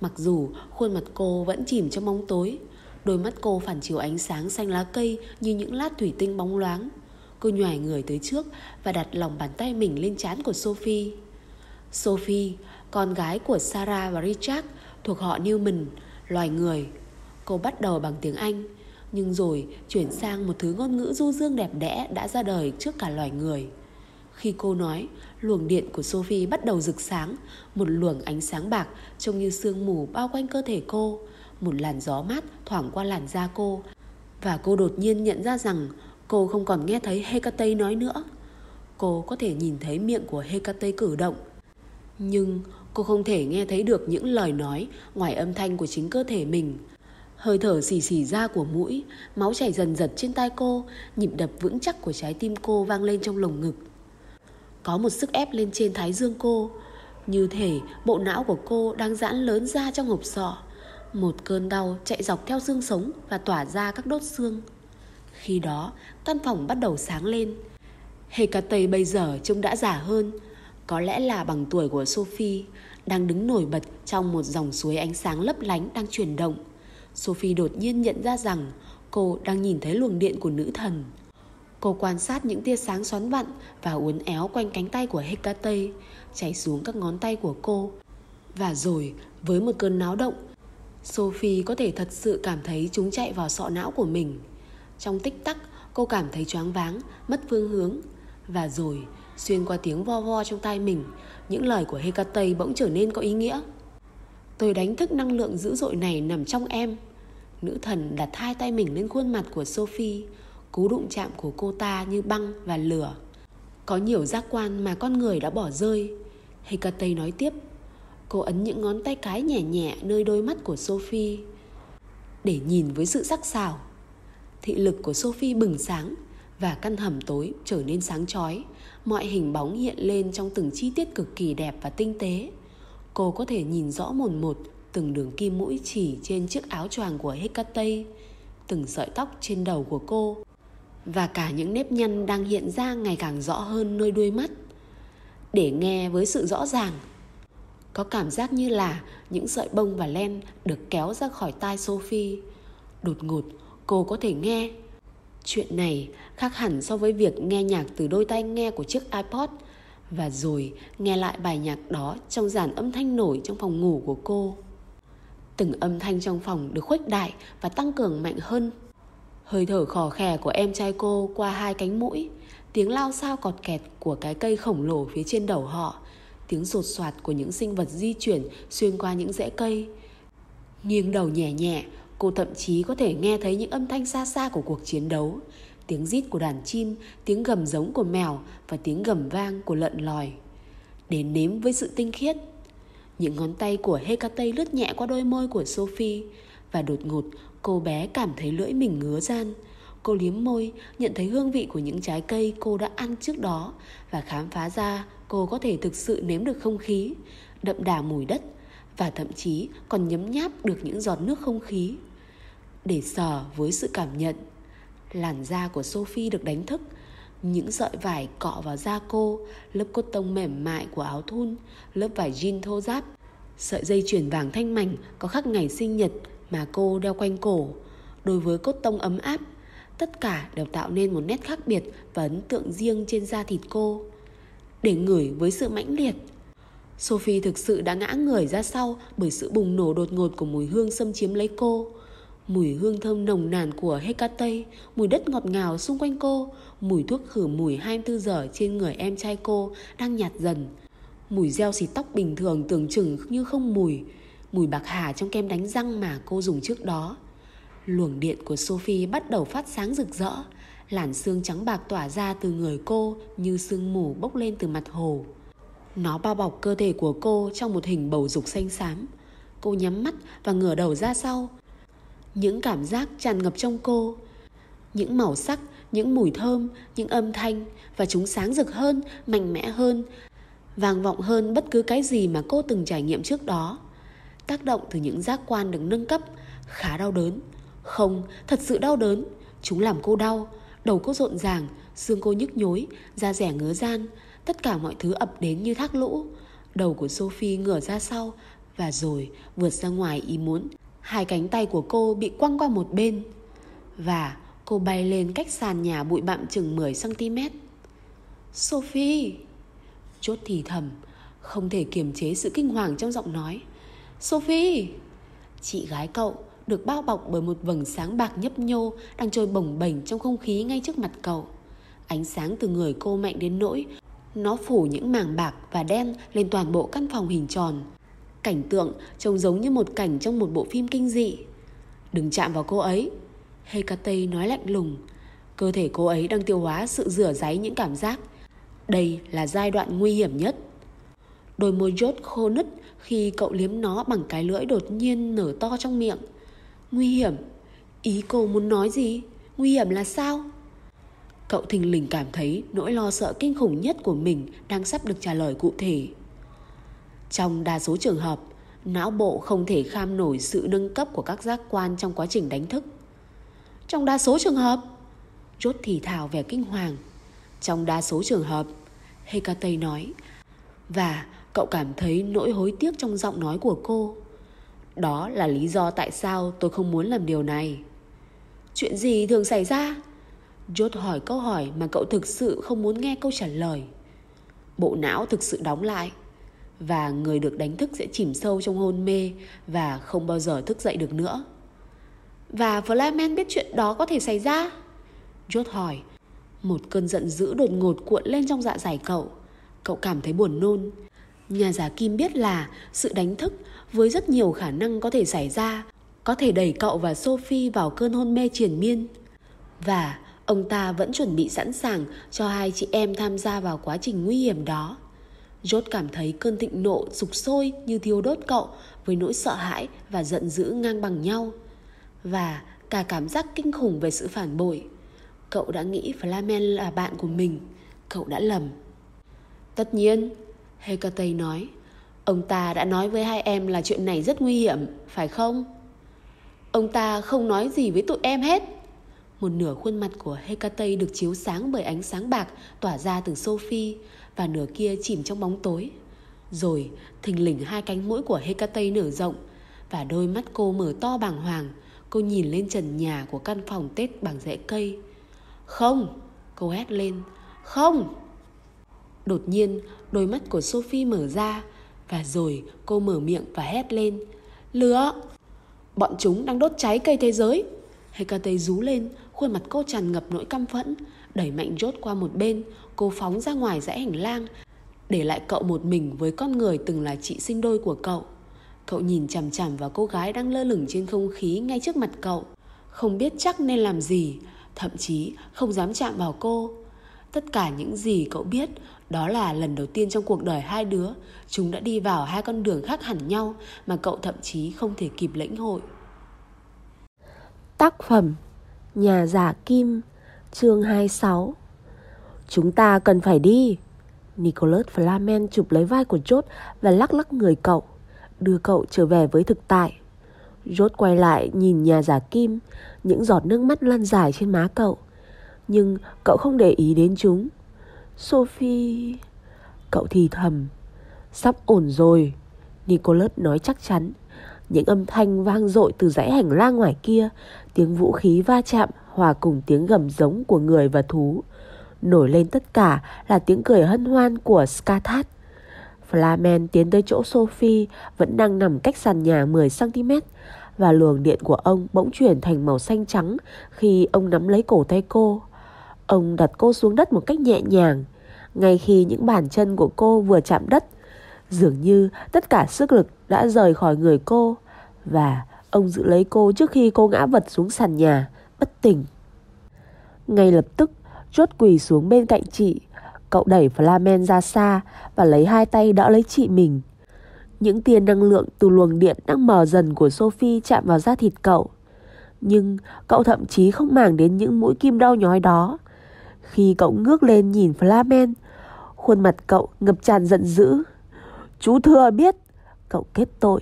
Mặc dù khuôn mặt cô vẫn chìm trong bóng tối, đôi mắt cô phản chiếu ánh sáng xanh lá cây như những lát thủy tinh bóng loáng. Cô nhòi người tới trước và đặt lòng bàn tay mình lên trán của Sophie. Sophie, con gái của Sarah và Richard, thuộc họ Newman, loài người. Cô bắt đầu bằng tiếng Anh, nhưng rồi chuyển sang một thứ ngôn ngữ du dương đẹp đẽ đã ra đời trước cả loài người. Khi cô nói, luồng điện của Sophie bắt đầu rực sáng, một luồng ánh sáng bạc trông như sương mù bao quanh cơ thể cô, một làn gió mát thoảng qua làn da cô. Và cô đột nhiên nhận ra rằng cô không còn nghe thấy Hecate nói nữa. Cô có thể nhìn thấy miệng của Hecate cử động. Nhưng cô không thể nghe thấy được những lời nói ngoài âm thanh của chính cơ thể mình. Hơi thở xì xì ra của mũi, máu chảy dần dật trên tai cô, nhịp đập vững chắc của trái tim cô vang lên trong lồng ngực. Có một sức ép lên trên thái dương cô, như thể bộ não của cô đang giãn lớn ra trong hộp sọ. Một cơn đau chạy dọc theo xương sống và tỏa ra các đốt xương. Khi đó, căn phòng bắt đầu sáng lên. Hecate bây giờ trông đã già hơn, có lẽ là bằng tuổi của Sophie, đang đứng nổi bật trong một dòng suối ánh sáng lấp lánh đang chuyển động. Sophie đột nhiên nhận ra rằng cô đang nhìn thấy luồng điện của nữ thần. Cô quan sát những tia sáng xoắn vặn và uốn éo quanh cánh tay của Hecate, chảy xuống các ngón tay của cô. Và rồi, với một cơn náo động, Sophie có thể thật sự cảm thấy chúng chạy vào sọ não của mình. Trong tích tắc, cô cảm thấy choáng váng, mất phương hướng. Và rồi, xuyên qua tiếng vo vo trong tai mình, những lời của Hecate bỗng trở nên có ý nghĩa. Tôi đánh thức năng lượng dữ dội này nằm trong em. Nữ thần đặt hai tay mình lên khuôn mặt của Sophie, cú đụng chạm của cô ta như băng và lửa. Có nhiều giác quan mà con người đã bỏ rơi. Hecate nói tiếp, cô ấn những ngón tay cái nhẹ nhẹ nơi đôi mắt của Sophie để nhìn với sự sắc sảo. Thị lực của Sophie bừng sáng và căn hầm tối trở nên sáng chói mọi hình bóng hiện lên trong từng chi tiết cực kỳ đẹp và tinh tế cô có thể nhìn rõ mồn một từng đường kim mũi chỉ trên chiếc áo choàng của Hecate, từng sợi tóc trên đầu của cô và cả những nếp nhăn đang hiện ra ngày càng rõ hơn nơi đuôi mắt. Để nghe với sự rõ ràng, có cảm giác như là những sợi bông và len được kéo ra khỏi tai Sophie. Đột ngột, cô có thể nghe Chuyện này khác hẳn so với việc nghe nhạc từ đôi tai nghe của chiếc iPod và rồi nghe lại bài nhạc đó trong dàn âm thanh nổi trong phòng ngủ của cô. Từng âm thanh trong phòng được khuếch đại và tăng cường mạnh hơn. Hơi thở khò khè của em trai cô qua hai cánh mũi, tiếng lao sao cọt kẹt của cái cây khổng lồ phía trên đầu họ, tiếng sột soạt của những sinh vật di chuyển xuyên qua những rễ cây. Nghiêng đầu nhẹ nhẹ, Cô thậm chí có thể nghe thấy những âm thanh xa xa của cuộc chiến đấu, tiếng rít của đàn chim, tiếng gầm giống của mèo và tiếng gầm vang của lợn lòi. Để nếm với sự tinh khiết, những ngón tay của Hecate lướt nhẹ qua đôi môi của Sophie và đột ngột cô bé cảm thấy lưỡi mình ngứa gian. Cô liếm môi, nhận thấy hương vị của những trái cây cô đã ăn trước đó và khám phá ra cô có thể thực sự nếm được không khí, đậm đà mùi đất và thậm chí còn nhấm nháp được những giọt nước không khí để sờ với sự cảm nhận. Làn da của Sophie được đánh thức, những sợi vải cọ vào da cô, lớp cốt tông mềm mại của áo thun, lớp vải jean thô ráp, sợi dây chuyền vàng thanh mảnh có khắc ngày sinh nhật mà cô đeo quanh cổ. Đối với cốt tông ấm áp, tất cả đều tạo nên một nét khác biệt và ấn tượng riêng trên da thịt cô. Để ngửi với sự mãnh liệt, Sophie thực sự đã ngã người ra sau bởi sự bùng nổ đột ngột của mùi hương xâm chiếm lấy cô. Mùi hương thơm nồng nàn của Hecate, mùi đất ngọt ngào xung quanh cô, mùi thuốc khử mùi 24 giờ trên người em trai cô đang nhạt dần. Mùi gel xịt tóc bình thường tưởng chừng như không mùi, mùi bạc hà trong kem đánh răng mà cô dùng trước đó. Luồng điện của Sophie bắt đầu phát sáng rực rỡ, làn xương trắng bạc tỏa ra từ người cô như sương mù bốc lên từ mặt hồ. Nó bao bọc cơ thể của cô trong một hình bầu dục xanh xám. Cô nhắm mắt và ngửa đầu ra sau, những cảm giác tràn ngập trong cô những màu sắc những mùi thơm, những âm thanh và chúng sáng rực hơn, mạnh mẽ hơn, vang vọng hơn bất cứ cái gì mà cô từng trải nghiệm trước đó. Tác động từ những giác quan được nâng cấp khá đau đớn. Không, thật sự đau đớn. Chúng làm cô đau, đầu cô rộn ràng, xương cô nhức nhối, da rẻ ngứa gian. Tất cả mọi thứ ập đến như thác lũ. Đầu của sophie ngửa ra sau và rồi vượt ra ngoài ý muốn. Hai cánh tay của cô bị quăng qua một bên Và cô bay lên cách sàn nhà bụi bặm chừng 10cm Sophie Chốt thì thầm, Không thể kiềm chế sự kinh hoàng trong giọng nói Sophie Chị gái cậu được bao bọc bởi một vầng sáng bạc nhấp nhô đang trôi bồng bềnh trong không khí ngay trước mặt cậu. Ánh sáng từ người cô mạnh đến nỗi nó phủ những mảng bạc và đen lên toàn bộ căn phòng hình tròn. Cảnh tượng trông giống như một cảnh trong một bộ phim kinh dị. Đừng chạm vào cô ấy. Hecate nói lạnh lùng. Cơ thể cô ấy đang tiêu hóa sự rửa ráy những cảm giác. Đây là giai đoạn nguy hiểm nhất. Đôi môi rốt khô nứt khi cậu liếm nó bằng cái lưỡi đột nhiên nở to trong miệng. Nguy hiểm? Ý cô muốn nói gì? Nguy hiểm là sao? Cậu thình lình cảm thấy nỗi lo sợ kinh khủng nhất của mình đang sắp được trả lời cụ thể. Trong đa số trường hợp, não bộ không thể kham nổi sự nâng cấp của các giác quan trong quá trình đánh thức. Trong đa số trường hợp, Rốt thì thào vẻ kinh hoàng. Trong đa số trường hợp, Hecate nói, và cậu cảm thấy nỗi hối tiếc trong giọng nói của cô. Đó là lý do tại sao tôi không muốn làm điều này. Chuyện gì thường xảy ra? Jot hỏi câu hỏi mà cậu thực sự không muốn nghe câu trả lời. Bộ não thực sự đóng lại và người được đánh thức sẽ chìm sâu trong hôn mê và không bao giờ thức dậy được nữa. Và Flamen biết chuyện đó có thể xảy ra? Jot hỏi. Một cơn giận dữ đột ngột cuộn lên trong dạ dày cậu. Cậu cảm thấy buồn nôn. Nhà giả Kim biết là sự đánh thức với rất nhiều khả năng có thể xảy ra, có thể đẩy cậu và Sophie vào cơn hôn mê triền miên. Và ông ta vẫn chuẩn bị sẵn sàng cho hai chị em tham gia vào quá trình nguy hiểm đó. Jot cảm thấy cơn thịnh nộ sục sôi như thiêu đốt cậu với nỗi sợ hãi và giận dữ ngang bằng nhau. Và cả cảm giác kinh khủng về sự phản bội. Cậu đã nghĩ Flamen là bạn của mình. Cậu đã lầm. Tất nhiên, Hecate nói, ông ta đã nói với hai em là chuyện này rất nguy hiểm, phải không? Ông ta không nói gì với tụi em hết. Một nửa khuôn mặt của Hecate được chiếu sáng bởi ánh sáng bạc tỏa ra từ Sophie và nửa kia chìm trong bóng tối. Rồi, thình lình hai cánh mũi của Hecate nở rộng và đôi mắt cô mở to bàng hoàng. Cô nhìn lên trần nhà của căn phòng Tết bằng rễ cây. Không! Cô hét lên. Không! Đột nhiên, đôi mắt của Sophie mở ra và rồi cô mở miệng và hét lên. Lửa! Bọn chúng đang đốt cháy cây thế giới. Hecate rú lên, khuôn mặt cô tràn ngập nỗi căm phẫn. Đẩy mạnh rốt qua một bên, cô phóng ra ngoài dãy hành lang. Để lại cậu một mình với con người từng là chị sinh đôi của cậu. Cậu nhìn chằm chằm vào cô gái đang lơ lửng trên không khí ngay trước mặt cậu. Không biết chắc nên làm gì, thậm chí không dám chạm vào cô. Tất cả những gì cậu biết đó là lần đầu tiên trong cuộc đời hai đứa, chúng đã đi vào hai con đường khác hẳn nhau mà cậu thậm chí không thể kịp lĩnh hội. Tác phẩm Nhà giả kim chương 26 Chúng ta cần phải đi Nicholas Flamen chụp lấy vai của chốt và lắc lắc người cậu Đưa cậu trở về với thực tại. Rốt quay lại nhìn nhà giả kim, Những giọt nước mắt lan dài trên má cậu. Nhưng cậu không để ý đến chúng. Sophie, Cậu thì thầm, Sắp ổn rồi. Nicholas nói chắc chắn. Những âm thanh vang dội từ dãy hành lang ngoài kia, Tiếng vũ khí va chạm Hòa cùng tiếng gầm giống của người và thú. Nổi lên tất cả là tiếng cười hân hoan của Skathat Flamen tiến tới chỗ Sophie, Vẫn đang nằm cách sàn nhà 10cm Và luồng điện của ông bỗng chuyển thành màu xanh trắng Khi ông nắm lấy cổ tay cô. Ông đặt cô xuống đất một cách nhẹ nhàng, Ngay khi những bàn chân của cô vừa chạm đất. Dường như tất cả sức lực đã rời khỏi người cô, Và ông giữ lấy cô trước khi cô ngã vật xuống sàn nhà, Bất tỉnh. Ngay lập tức, Chốt quỳ xuống bên cạnh chị. Cậu đẩy Flamen ra xa Và lấy hai tay đỡ lấy chị mình. Những tia năng lượng từ luồng điện đang mờ dần của Sophie chạm vào da thịt cậu. Nhưng cậu thậm chí không màng đến những mũi kim đau nhói đó. Khi cậu ngước lên nhìn Flamen, Khuôn mặt cậu ngập tràn giận dữ. Chú thừa biết, Cậu kết tội.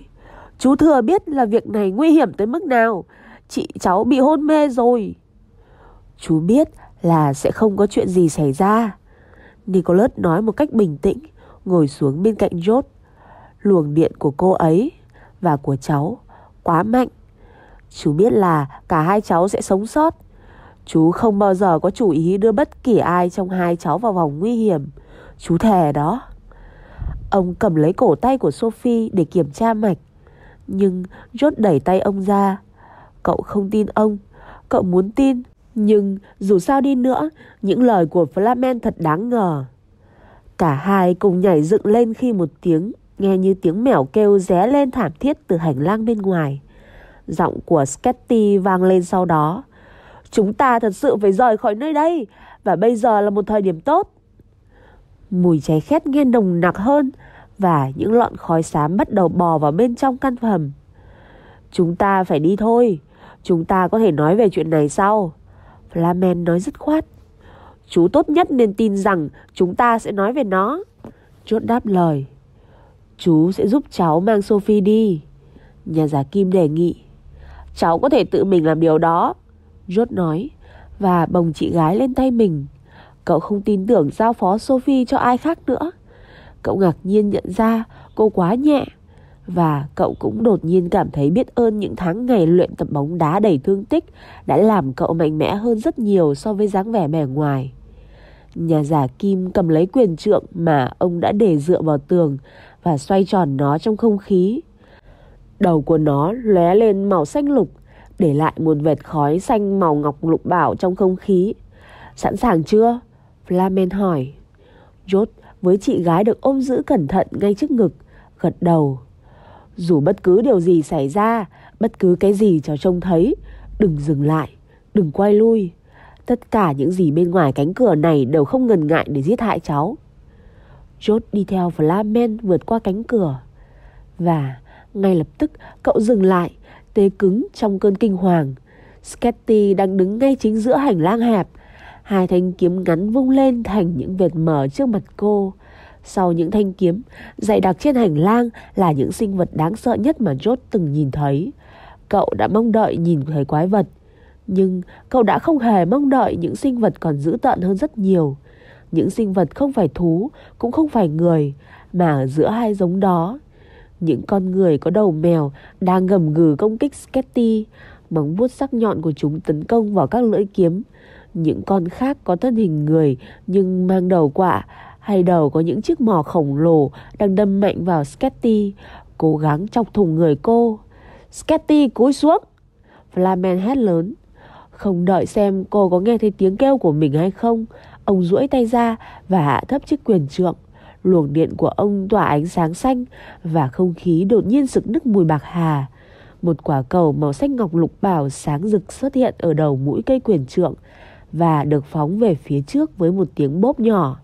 Chú thừa biết là việc này nguy hiểm tới mức nào. Chị cháu bị hôn mê rồi. Chú biết là sẽ không có chuyện gì xảy ra. Nicholas nói một cách bình tĩnh, Ngồi xuống bên cạnh George Luồng điện của cô ấy Và của cháu Quá mạnh Chú biết là cả hai cháu sẽ sống sót Chú không bao giờ có chủ ý đưa bất kỳ ai trong hai cháu vào vòng nguy hiểm. Chú thề đó. Ông cầm lấy cổ tay của Sophie để kiểm tra mạch. Nhưng George đẩy tay ông ra. Cậu không tin ông. Cậu muốn tin. Nhưng dù sao đi nữa, những lời của Flamen thật đáng ngờ. Cả hai cùng nhảy dựng lên khi một tiếng nghe như tiếng mèo kêu ré lên thảm thiết từ hành lang bên ngoài. Giọng của Sketty vang lên sau đó. Chúng ta thật sự phải rời khỏi nơi đây Và bây giờ là một thời điểm tốt Mùi cháy khét nghe nồng nặc hơn Và những lọn khói xám bắt đầu bò vào bên trong căn phòng Chúng ta phải đi thôi Chúng ta có thể nói về chuyện này sau. Flamen nói dứt khoát. Chú tốt nhất nên tin rằng chúng ta sẽ nói về nó. Chốt đáp lời. Chú sẽ giúp cháu mang Sophie đi. Nhà giả Kim đề nghị. Cháu có thể tự mình làm điều đó. Rốt nói. Và bồng chị gái lên tay mình. Cậu không tin tưởng giao phó Sophie cho ai khác nữa. Cậu ngạc nhiên nhận ra cô quá nhẹ. Và cậu cũng đột nhiên cảm thấy biết ơn những tháng ngày luyện tập bóng đá đầy thương tích đã làm cậu mạnh mẽ hơn rất nhiều so với dáng vẻ bề ngoài. Nhà giả Kim cầm lấy quyền trượng mà ông đã để dựa vào tường và xoay tròn nó trong không khí. Đầu của nó lóe lên màu xanh lục, để lại một vệt khói xanh màu ngọc lục bảo trong không khí. Sẵn sàng chưa? Flamen hỏi. Jot với chị gái được ôm giữ cẩn thận ngay trước ngực, gật đầu. Dù bất cứ điều gì xảy ra, bất cứ cái gì cháu trông thấy, đừng dừng lại, đừng quay lui. Tất cả những gì bên ngoài cánh cửa này đều không ngần ngại để giết hại cháu. Chốt đi theo Flamen vượt qua cánh cửa. Và ngay lập tức cậu dừng lại, tê cứng trong cơn kinh hoàng. Sketty đang đứng ngay chính giữa hành lang hẹp. Hai thanh kiếm ngắn vung lên thành những vệt mở trước mặt cô. Sau những thanh kiếm, dày đặc trên hành lang là những sinh vật đáng sợ nhất mà Jot từng nhìn thấy. Cậu đã mong đợi nhìn thấy quái vật. Nhưng cậu đã không hề mong đợi những sinh vật còn dữ tợn hơn rất nhiều. Những sinh vật không phải thú, cũng không phải người, mà ở giữa hai giống đó. Những con người có đầu mèo đang gầm gừ công kích Sketty, móng vuốt sắc nhọn của chúng tấn công vào các lưỡi kiếm. Những con khác có thân hình người nhưng mang đầu quạ hay đầu có những chiếc mỏ khổng lồ đang đâm mạnh vào Sketty, cố gắng chọc thùng người cô. Sketty cúi xuống! Flamen hét lớn. Không đợi xem cô có nghe thấy tiếng kêu của mình hay không, ông duỗi tay ra và hạ thấp chiếc quyền trượng. Luồng điện của ông tỏa ánh sáng xanh và không khí đột nhiên sực nức mùi bạc hà. Một quả cầu màu xanh ngọc lục bảo sáng rực xuất hiện ở đầu mũi cây quyền trượng và được phóng về phía trước với một tiếng bốp nhỏ.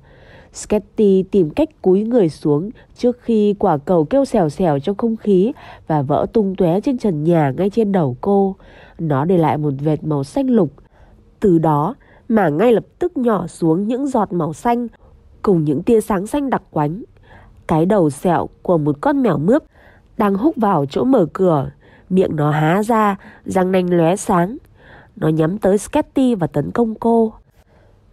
Sketty tìm cách cúi người xuống trước khi quả cầu kêu xèo xèo trong không khí và vỡ tung tóe trên trần nhà ngay trên đầu cô. Nó để lại một vệt màu xanh lục. Từ đó mà ngay lập tức nhỏ xuống những giọt màu xanh cùng những tia sáng xanh đặc quánh. Cái đầu sẹo của một con mèo mướp đang húc vào chỗ mở cửa, miệng nó há ra, răng nanh lóe sáng. Nó nhắm tới Sketty và tấn công cô.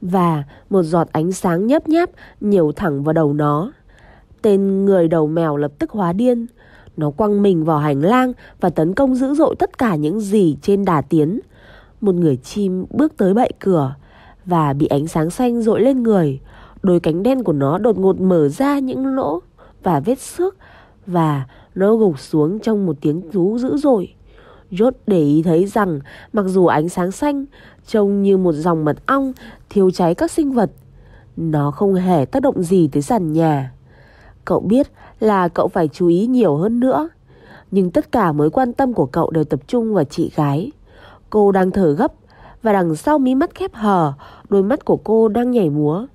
Và một giọt ánh sáng nhấp nháp nhiều thẳng vào đầu nó. Tên người đầu mèo lập tức hóa điên. Nó quăng mình vào hành lang và tấn công dữ dội tất cả những gì trên đà tiến. Một người chim bước tới bậy cửa và bị ánh sáng xanh dội lên người. Đôi cánh đen của nó đột ngột mở ra những lỗ và vết xước và nó gục xuống trong một tiếng rú dữ dội. Rốt để ý thấy rằng mặc dù ánh sáng xanh trông như một dòng mật ong thiêu cháy các sinh vật, nó không hề tác động gì tới sàn nhà. Cậu biết là cậu phải chú ý nhiều hơn nữa. Nhưng tất cả mối quan tâm của cậu đều tập trung vào chị gái. Cô đang thở gấp và đằng sau mí mắt khép hờ, đôi mắt của cô đang nhảy múa.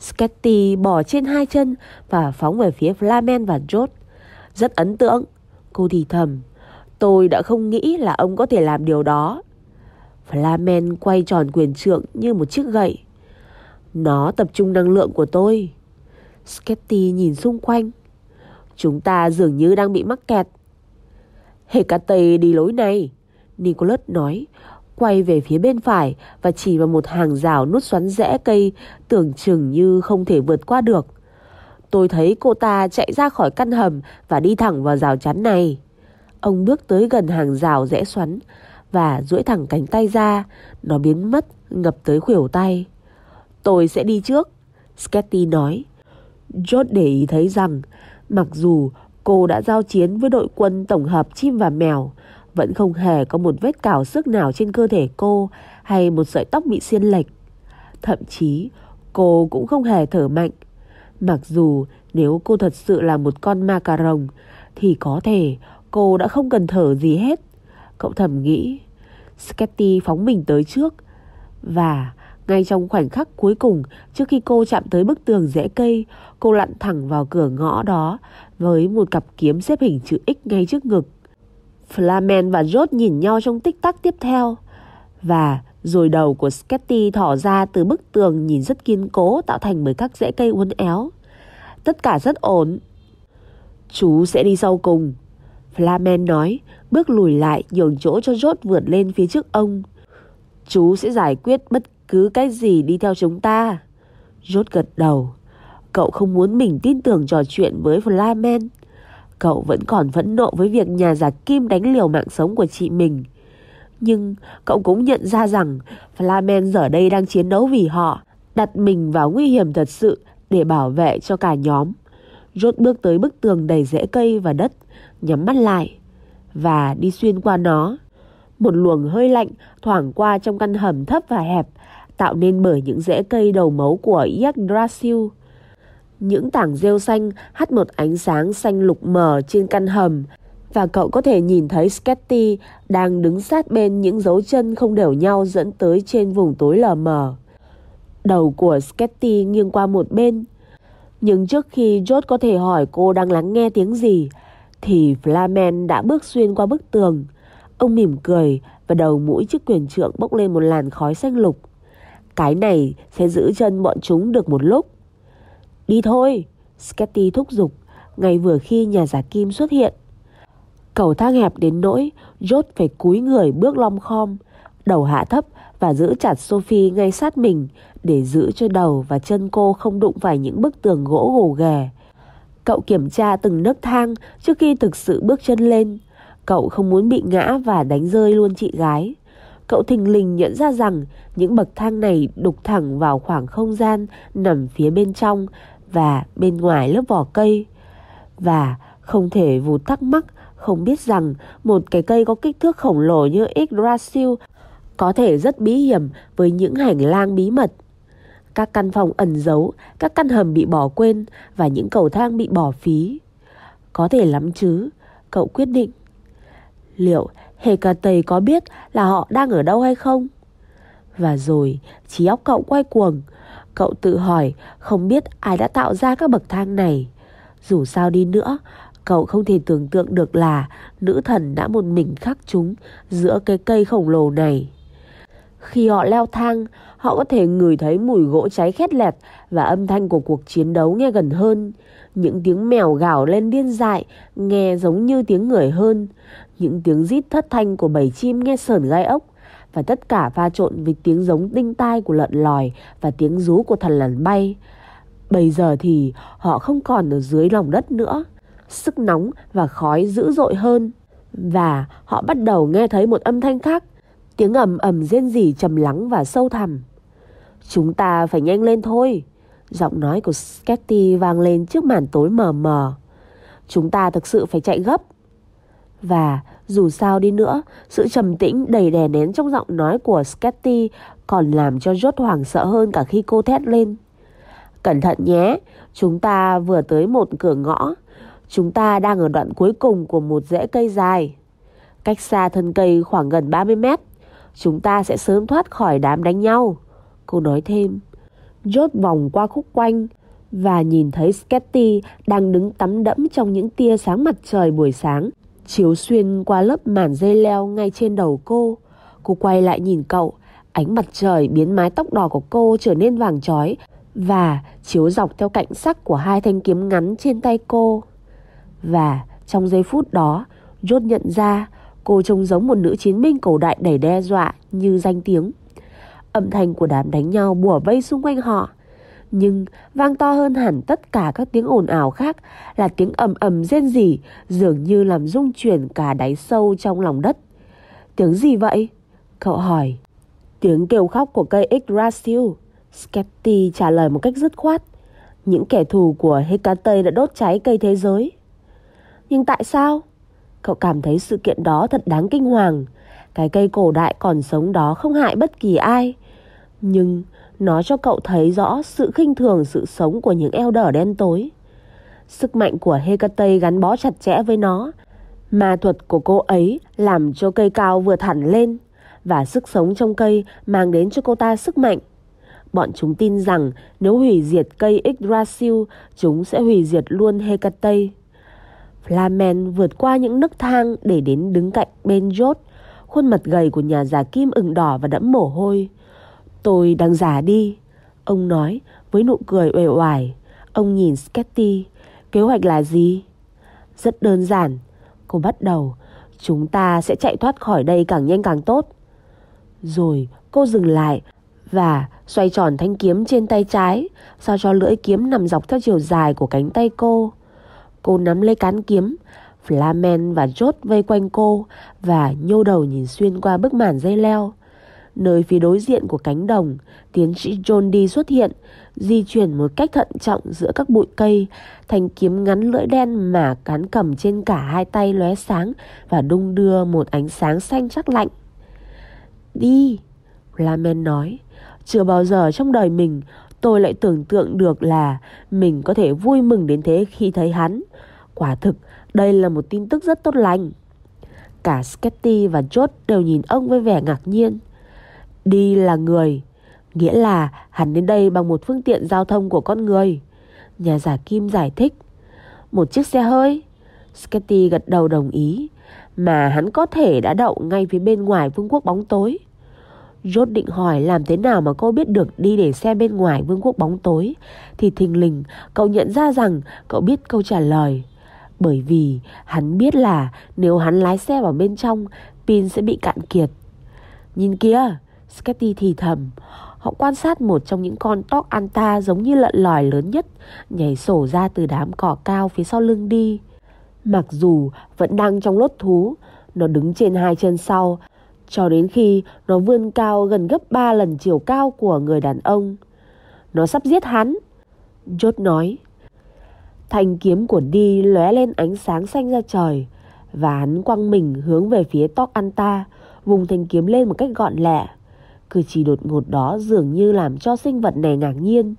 Sketty bỏ trên hai chân và phóng về phía Flamen và George. Rất ấn tượng, cô thì thầm. Tôi đã không nghĩ là ông có thể làm điều đó. Flamen quay tròn quyền trượng như một chiếc gậy. Nó tập trung năng lượng của tôi. Sketty nhìn xung quanh. Chúng ta dường như đang bị mắc kẹt. Hecate đi lối này, Nicholas nói, quay về phía bên phải và chỉ vào một hàng rào nút xoắn rẽ cây tưởng chừng như không thể vượt qua được. Tôi thấy cô ta chạy ra khỏi căn hầm và đi thẳng vào rào chắn này. Ông bước tới gần hàng rào rẽ xoắn và duỗi thẳng cánh tay ra, nó biến mất, ngập tới khuỷu tay. Tôi sẽ đi trước, Sketty nói. George để ý thấy rằng mặc dù cô đã giao chiến với đội quân tổng hợp chim và mèo, vẫn không hề có một vết cào xước nào trên cơ thể cô hay một sợi tóc bị xiên lệch. Thậm chí cô cũng không hề thở mạnh. Mặc dù nếu cô thật sự là một con ma cà rồng thì có thể cô đã không cần thở gì hết. Cậu thầm nghĩ. Sketty phóng mình tới trước và ngay trong khoảnh khắc cuối cùng trước khi cô chạm tới bức tường rễ cây, cô lặn thẳng vào cửa ngõ đó với một cặp kiếm xếp hình chữ X ngay trước ngực. Flamen và Jot nhìn nhau trong tích tắc tiếp theo. Và rồi đầu của Sketty thỏ ra từ bức tường nhìn rất kiên cố tạo thành bởi các rễ cây uốn éo. Tất cả rất ổn. Chú sẽ đi sau cùng. Flamen nói, bước lùi lại nhường chỗ cho rốt vượt lên phía trước ông. Chú sẽ giải quyết bất cứ cái gì đi theo chúng ta. rốt gật đầu. Cậu không muốn mình tin tưởng trò chuyện với Flamen. Cậu vẫn còn phẫn nộ với việc nhà giả kim đánh liều mạng sống của chị mình. Nhưng cậu cũng nhận ra rằng Flamen giờ đây đang chiến đấu vì họ, đặt mình vào nguy hiểm thật sự để bảo vệ cho cả nhóm. Rốt bước tới bức tường đầy rễ cây và đất, nhắm mắt lại và đi xuyên qua nó. Một luồng hơi lạnh thoảng qua trong căn hầm thấp và hẹp, tạo nên bởi những rễ cây đầu mấu của Yggdrasil. Những tảng rêu xanh hắt một ánh sáng xanh lục mờ trên căn hầm và cậu có thể nhìn thấy Sketty đang đứng sát bên những dấu chân không đều nhau dẫn tới trên vùng tối lờ mờ. Đầu của Sketty nghiêng qua một bên. Nhưng trước khi George có thể hỏi cô đang lắng nghe tiếng gì, thì Flamen đã bước xuyên qua bức tường. Ông mỉm cười và đầu mũi chiếc quyền trượng bốc lên một làn khói xanh lục. Cái này sẽ giữ chân bọn chúng được một lúc. Đi thôi, Sketty thúc giục, ngay vừa khi nhà giả kim xuất hiện. Cầu thang hẹp đến nỗi Rốt phải cúi người bước lom khom, đầu hạ thấp và giữ chặt Sophie ngay sát mình để giữ cho đầu và chân cô không đụng phải những bức tường gỗ gồ ghề. Cậu kiểm tra từng nấc thang trước khi thực sự bước chân lên. Cậu không muốn bị ngã và đánh rơi luôn, chị gái. Cậu thình lình nhận ra rằng những bậc thang này đục thẳng vào khoảng không gian nằm phía bên trong và bên ngoài lớp vỏ cây. Và không thể vụt thắc mắc, không biết rằng một cái cây có kích thước khổng lồ như Yggdrasil có thể rất bí hiểm với những hành lang bí mật. Các căn phòng ẩn giấu, các căn hầm bị bỏ quên và những cầu thang bị bỏ phí. Có thể lắm chứ, cậu quyết định. Liệu Hecate có biết là họ đang ở đâu hay không? Và rồi, trí óc cậu quay cuồng. Cậu tự hỏi không biết ai đã tạo ra các bậc thang này. Dù sao đi nữa, Cậu không thể tưởng tượng được là nữ thần đã một mình khắc chúng giữa cái cây khổng lồ này. Khi họ leo thang, họ có thể ngửi thấy mùi gỗ cháy khét lẹt và âm thanh của cuộc chiến đấu nghe gần hơn. Những tiếng mèo gào lên điên dại, nghe giống như tiếng người hơn. Những tiếng rít thất thanh của bầy chim nghe sờn gai ốc. Và tất cả pha trộn với tiếng giống đinh tai của lợn lòi và tiếng rú của thần lằn bay. Bây giờ thì họ không còn ở dưới lòng đất nữa sức nóng và khói dữ dội hơn. Và họ bắt đầu nghe thấy một âm thanh khác, tiếng ầm ầm rên rỉ trầm lắng và sâu thẳm. Chúng ta phải nhanh lên thôi. Giọng nói của Sketty vang lên trước màn tối mờ mờ. Chúng ta thực sự phải chạy gấp. Và dù sao đi nữa, sự trầm tĩnh đầy đè nén trong giọng nói của Sketty còn làm cho Rốt hoảng sợ hơn cả khi cô thét lên. Cẩn thận nhé, chúng ta vừa tới một cửa ngõ. Chúng ta đang ở đoạn cuối cùng của một rễ cây dài. Cách xa thân cây khoảng gần 30 mét. Chúng ta sẽ sớm thoát khỏi đám đánh nhau. Cô nói thêm. Jot vòng qua khúc quanh và nhìn thấy Sketty đang đứng tắm đẫm trong những tia sáng mặt trời buổi sáng chiếu xuyên qua lớp màn dây leo ngay trên đầu cô. Cô quay lại nhìn cậu, ánh mặt trời biến mái tóc đỏ của cô trở nên vàng chói và chiếu dọc theo cạnh sắc của hai thanh kiếm ngắn trên tay cô. Và trong giây phút đó, Jot nhận ra cô trông giống một nữ chiến binh cổ đại đầy đe dọa như danh tiếng. Âm thanh của đám đánh nhau bùa vây xung quanh họ. Nhưng vang to hơn hẳn tất cả các tiếng ồn ào khác là tiếng ầm ầm rên rỉ, dường như làm rung chuyển cả đáy sâu trong lòng đất. Tiếng gì vậy? Cậu hỏi. Tiếng kêu khóc của cây Yggdrasil. Skepti trả lời một cách dứt khoát. Những kẻ thù của Hecate đã đốt cháy cây thế giới. Nhưng tại sao? Cậu cảm thấy sự kiện đó thật đáng kinh hoàng. Cái cây cổ đại còn sống đó không hại bất kỳ ai. Nhưng nó cho cậu thấy rõ sự khinh thường sự sống của những eo đở đen tối. Sức mạnh của Hecate gắn bó chặt chẽ với nó. Ma thuật của cô ấy làm cho cây cao vừa thẳng lên và sức sống trong cây mang đến cho cô ta sức mạnh. Bọn chúng tin rằng nếu hủy diệt cây Yggdrasil, chúng sẽ hủy diệt luôn Hecate. Flamen vượt qua những nấc thang để đến đứng cạnh bên Jot, Khuôn mặt gầy của nhà già Kim ửng đỏ và đẫm mồ hôi. Tôi đang già đi, ông nói với nụ cười uể oải. Ông nhìn Sketty, kế hoạch là gì? Rất đơn giản, cô bắt đầu. Chúng ta sẽ chạy thoát khỏi đây càng nhanh càng tốt. Rồi cô dừng lại và xoay tròn thanh kiếm trên tay trái, sao cho lưỡi kiếm nằm dọc theo chiều dài của cánh tay cô. Cô nắm lấy cán kiếm, Flamen và chốt vây quanh cô và nhô đầu nhìn xuyên qua bức màn dây leo. Nơi phía đối diện của cánh đồng, tiến sĩ John Dee xuất hiện, di chuyển một cách thận trọng giữa các bụi cây, thanh kiếm ngắn lưỡi đen mà cán cầm trên cả hai tay lóe sáng và đung đưa một ánh sáng xanh sắc lạnh. Đi, Lamen nói, chưa bao giờ trong đời mình tôi lại tưởng tượng được là mình có thể vui mừng đến thế khi thấy hắn. Quả thực, đây là một tin tức rất tốt lành. Cả Sketty và Chốt đều nhìn ông với vẻ ngạc nhiên. Đi là người, nghĩa là hắn đến đây bằng một phương tiện giao thông của con người. Nhà giả Kim giải thích. Một chiếc xe hơi. Sketty gật đầu đồng ý. Mà hắn có thể đã đậu ngay phía bên ngoài vương quốc bóng tối. Rốt định hỏi làm thế nào mà cô biết được đi để xe bên ngoài vương quốc bóng tối Thì thình lình cậu nhận ra rằng cậu biết câu trả lời Bởi vì hắn biết là nếu hắn lái xe vào bên trong Pin sẽ bị cạn kiệt Nhìn kia Sketty thì thầm Họ quan sát một trong những con tóc anta giống như lợn lòi lớn nhất Nhảy sổ ra từ đám cỏ cao phía sau lưng đi Mặc dù vẫn đang trong lốt thú Nó đứng trên hai chân sau cho đến khi nó vươn cao gần gấp 3 lần chiều cao của người đàn ông. Nó sắp giết hắn. Jot nói. Thanh kiếm của Đi lóe lên ánh sáng xanh ra trời và hắn quăng mình hướng về phía Tok Anta, vùng thanh kiếm lên một cách gọn lẹ. Cử chỉ đột ngột đó dường như làm cho sinh vật này ngạc nhiên.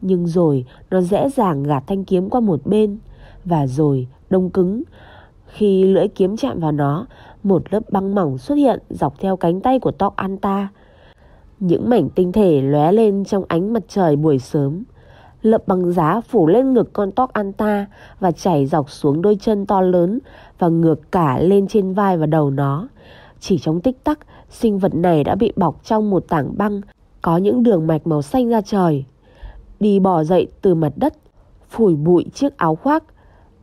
Nhưng rồi nó dễ dàng gạt thanh kiếm qua một bên và rồi đông cứng. Khi lưỡi kiếm chạm vào nó, một lớp băng mỏng xuất hiện dọc theo cánh tay của Tok Anta. Những mảnh tinh thể lóe lên trong ánh mặt trời buổi sớm. Lớp băng giá phủ lên ngực con Tok Anta và chảy dọc xuống đôi chân to lớn và ngược cả lên trên vai và đầu nó. Chỉ trong tích tắc, sinh vật này đã bị bọc trong một tảng băng có những đường mạch màu xanh ra trời. Đi bò dậy từ mặt đất, phủi bụi chiếc áo khoác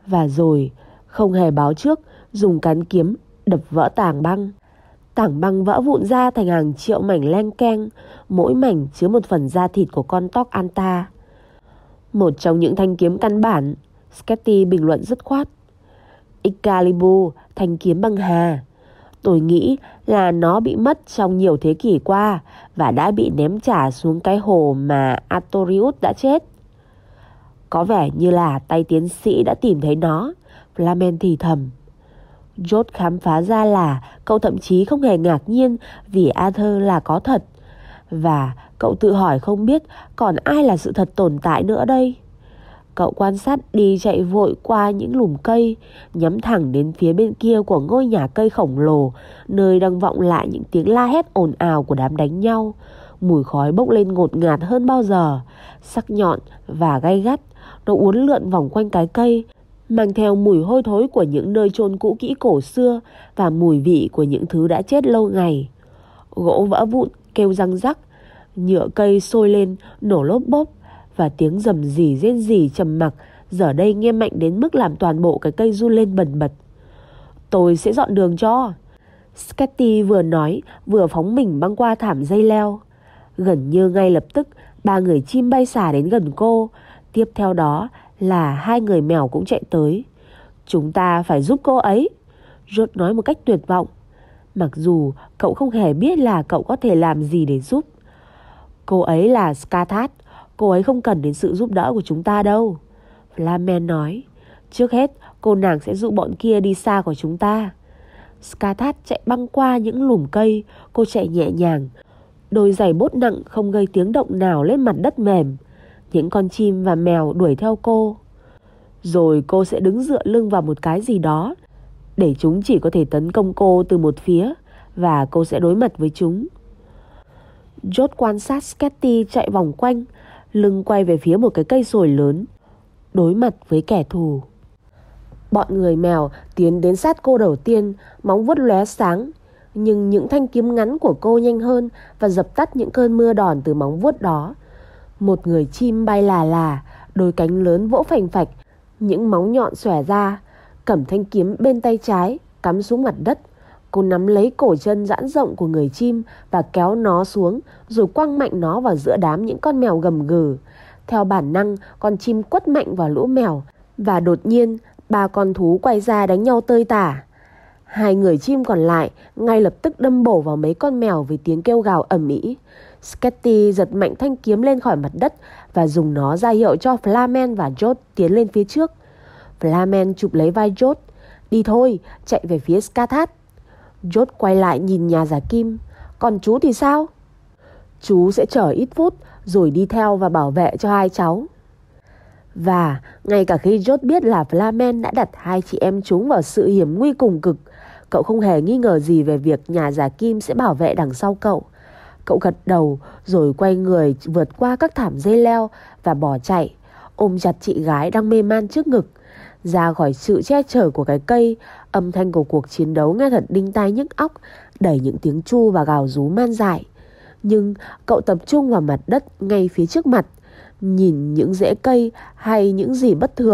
và rồi, không hề báo trước, dùng cán kiếm đập vỡ tảng băng. Tảng băng vỡ vụn ra thành hàng triệu mảnh len keng, mỗi mảnh chứa một phần da thịt của con tóc anta. Một trong những thanh kiếm căn bản, Sketty bình luận dứt khoát. Excalibur, thanh kiếm băng hà. Tôi nghĩ là nó bị mất trong nhiều thế kỷ qua và đã bị ném trả xuống cái hồ mà Artorius đã chết. Có vẻ như là tay tiến sĩ đã tìm thấy nó, Flamen thì thầm. Jot khám phá ra là cậu thậm chí không hề ngạc nhiên vì Arthur là có thật. Và cậu tự hỏi không biết còn ai là sự thật tồn tại nữa đây. Cậu quan sát đi chạy vội qua những lùm cây, nhắm thẳng đến phía bên kia của ngôi nhà cây khổng lồ, nơi đang vọng lại những tiếng la hét ồn ào của đám đánh nhau. Mùi khói bốc lên ngột ngạt hơn bao giờ, sắc nhọn và gay gắt, nó uốn lượn vòng quanh cái cây, mang theo mùi hôi thối của những nơi chôn cũ kỹ cổ xưa và mùi vị của những thứ đã chết lâu ngày. Gỗ vỡ vụn kêu răng rắc, nhựa cây sôi lên nổ lốp bốp và tiếng rầm rỉ rên rỉ trầm mặc giờ đây nghe mạnh đến mức làm toàn bộ cái cây run lên bần bật. Tôi sẽ dọn đường cho. Sketty vừa nói, vừa phóng mình băng qua thảm dây leo. Gần như ngay lập tức, ba người chim bay xả đến gần cô. Tiếp theo đó là hai người mèo cũng chạy tới. Chúng ta phải giúp cô ấy. Rốt nói một cách tuyệt vọng. Mặc dù cậu không hề biết là cậu có thể làm gì để giúp. Cô ấy là Skathat. Cô ấy không cần đến sự giúp đỡ của chúng ta đâu. Flamen nói. Trước hết, cô nàng sẽ dụ bọn kia đi xa của chúng ta. Skathat chạy băng qua những lùm cây. Cô chạy nhẹ nhàng. Đôi giày bốt nặng không gây tiếng động nào lên mặt đất mềm. Những con chim và mèo đuổi theo cô Rồi cô sẽ đứng dựa lưng vào một cái gì đó Để chúng chỉ có thể tấn công cô từ một phía Và cô sẽ đối mặt với chúng George quan sát Sketty chạy vòng quanh Lưng quay về phía một cái cây sồi lớn Đối mặt với kẻ thù Bọn người mèo tiến đến sát cô đầu tiên, móng vuốt lóe sáng. Nhưng những thanh kiếm ngắn của cô nhanh hơn và dập tắt những cơn mưa đòn từ móng vuốt đó. Một người chim bay là là, đôi cánh lớn vỗ phành phạch, những móng nhọn xòe ra, cầm thanh kiếm bên tay trái, cắm xuống mặt đất. Cô nắm lấy cổ chân giãn rộng của người chim và kéo nó xuống rồi quăng mạnh nó vào giữa đám những con mèo gầm gừ. Theo bản năng, con chim quất mạnh vào lũ mèo và đột nhiên ba con thú quay ra đánh nhau tơi tả. Hai người chim còn lại ngay lập tức đâm bổ vào mấy con mèo với tiếng kêu gào ầm ĩ. Sketty giật mạnh thanh kiếm lên khỏi mặt đất và dùng nó ra hiệu cho Flamen và Jot tiến lên phía trước. Flamen chụp lấy vai Jot. Đi thôi, chạy về phía Skathat. Jot quay lại nhìn nhà giả kim. Còn chú thì sao? Chú sẽ chờ ít phút rồi đi theo và bảo vệ cho hai cháu. Và ngay cả khi Jot biết là Flamen đã đặt hai chị em chúng vào sự hiểm nguy cùng cực, cậu không hề nghi ngờ gì về việc nhà giả kim sẽ bảo vệ đằng sau cậu. Cậu gật đầu rồi quay người vượt qua các thảm dây leo và bỏ chạy, ôm chặt chị gái đang mê man trước ngực. Ra khỏi sự che chở của cái cây, âm thanh của cuộc chiến đấu nghe thật đinh tai nhức óc, đẩy những tiếng chu và gào rú man dại. Nhưng cậu tập trung vào mặt đất ngay phía trước mặt, nhìn những rễ cây hay những gì bất thường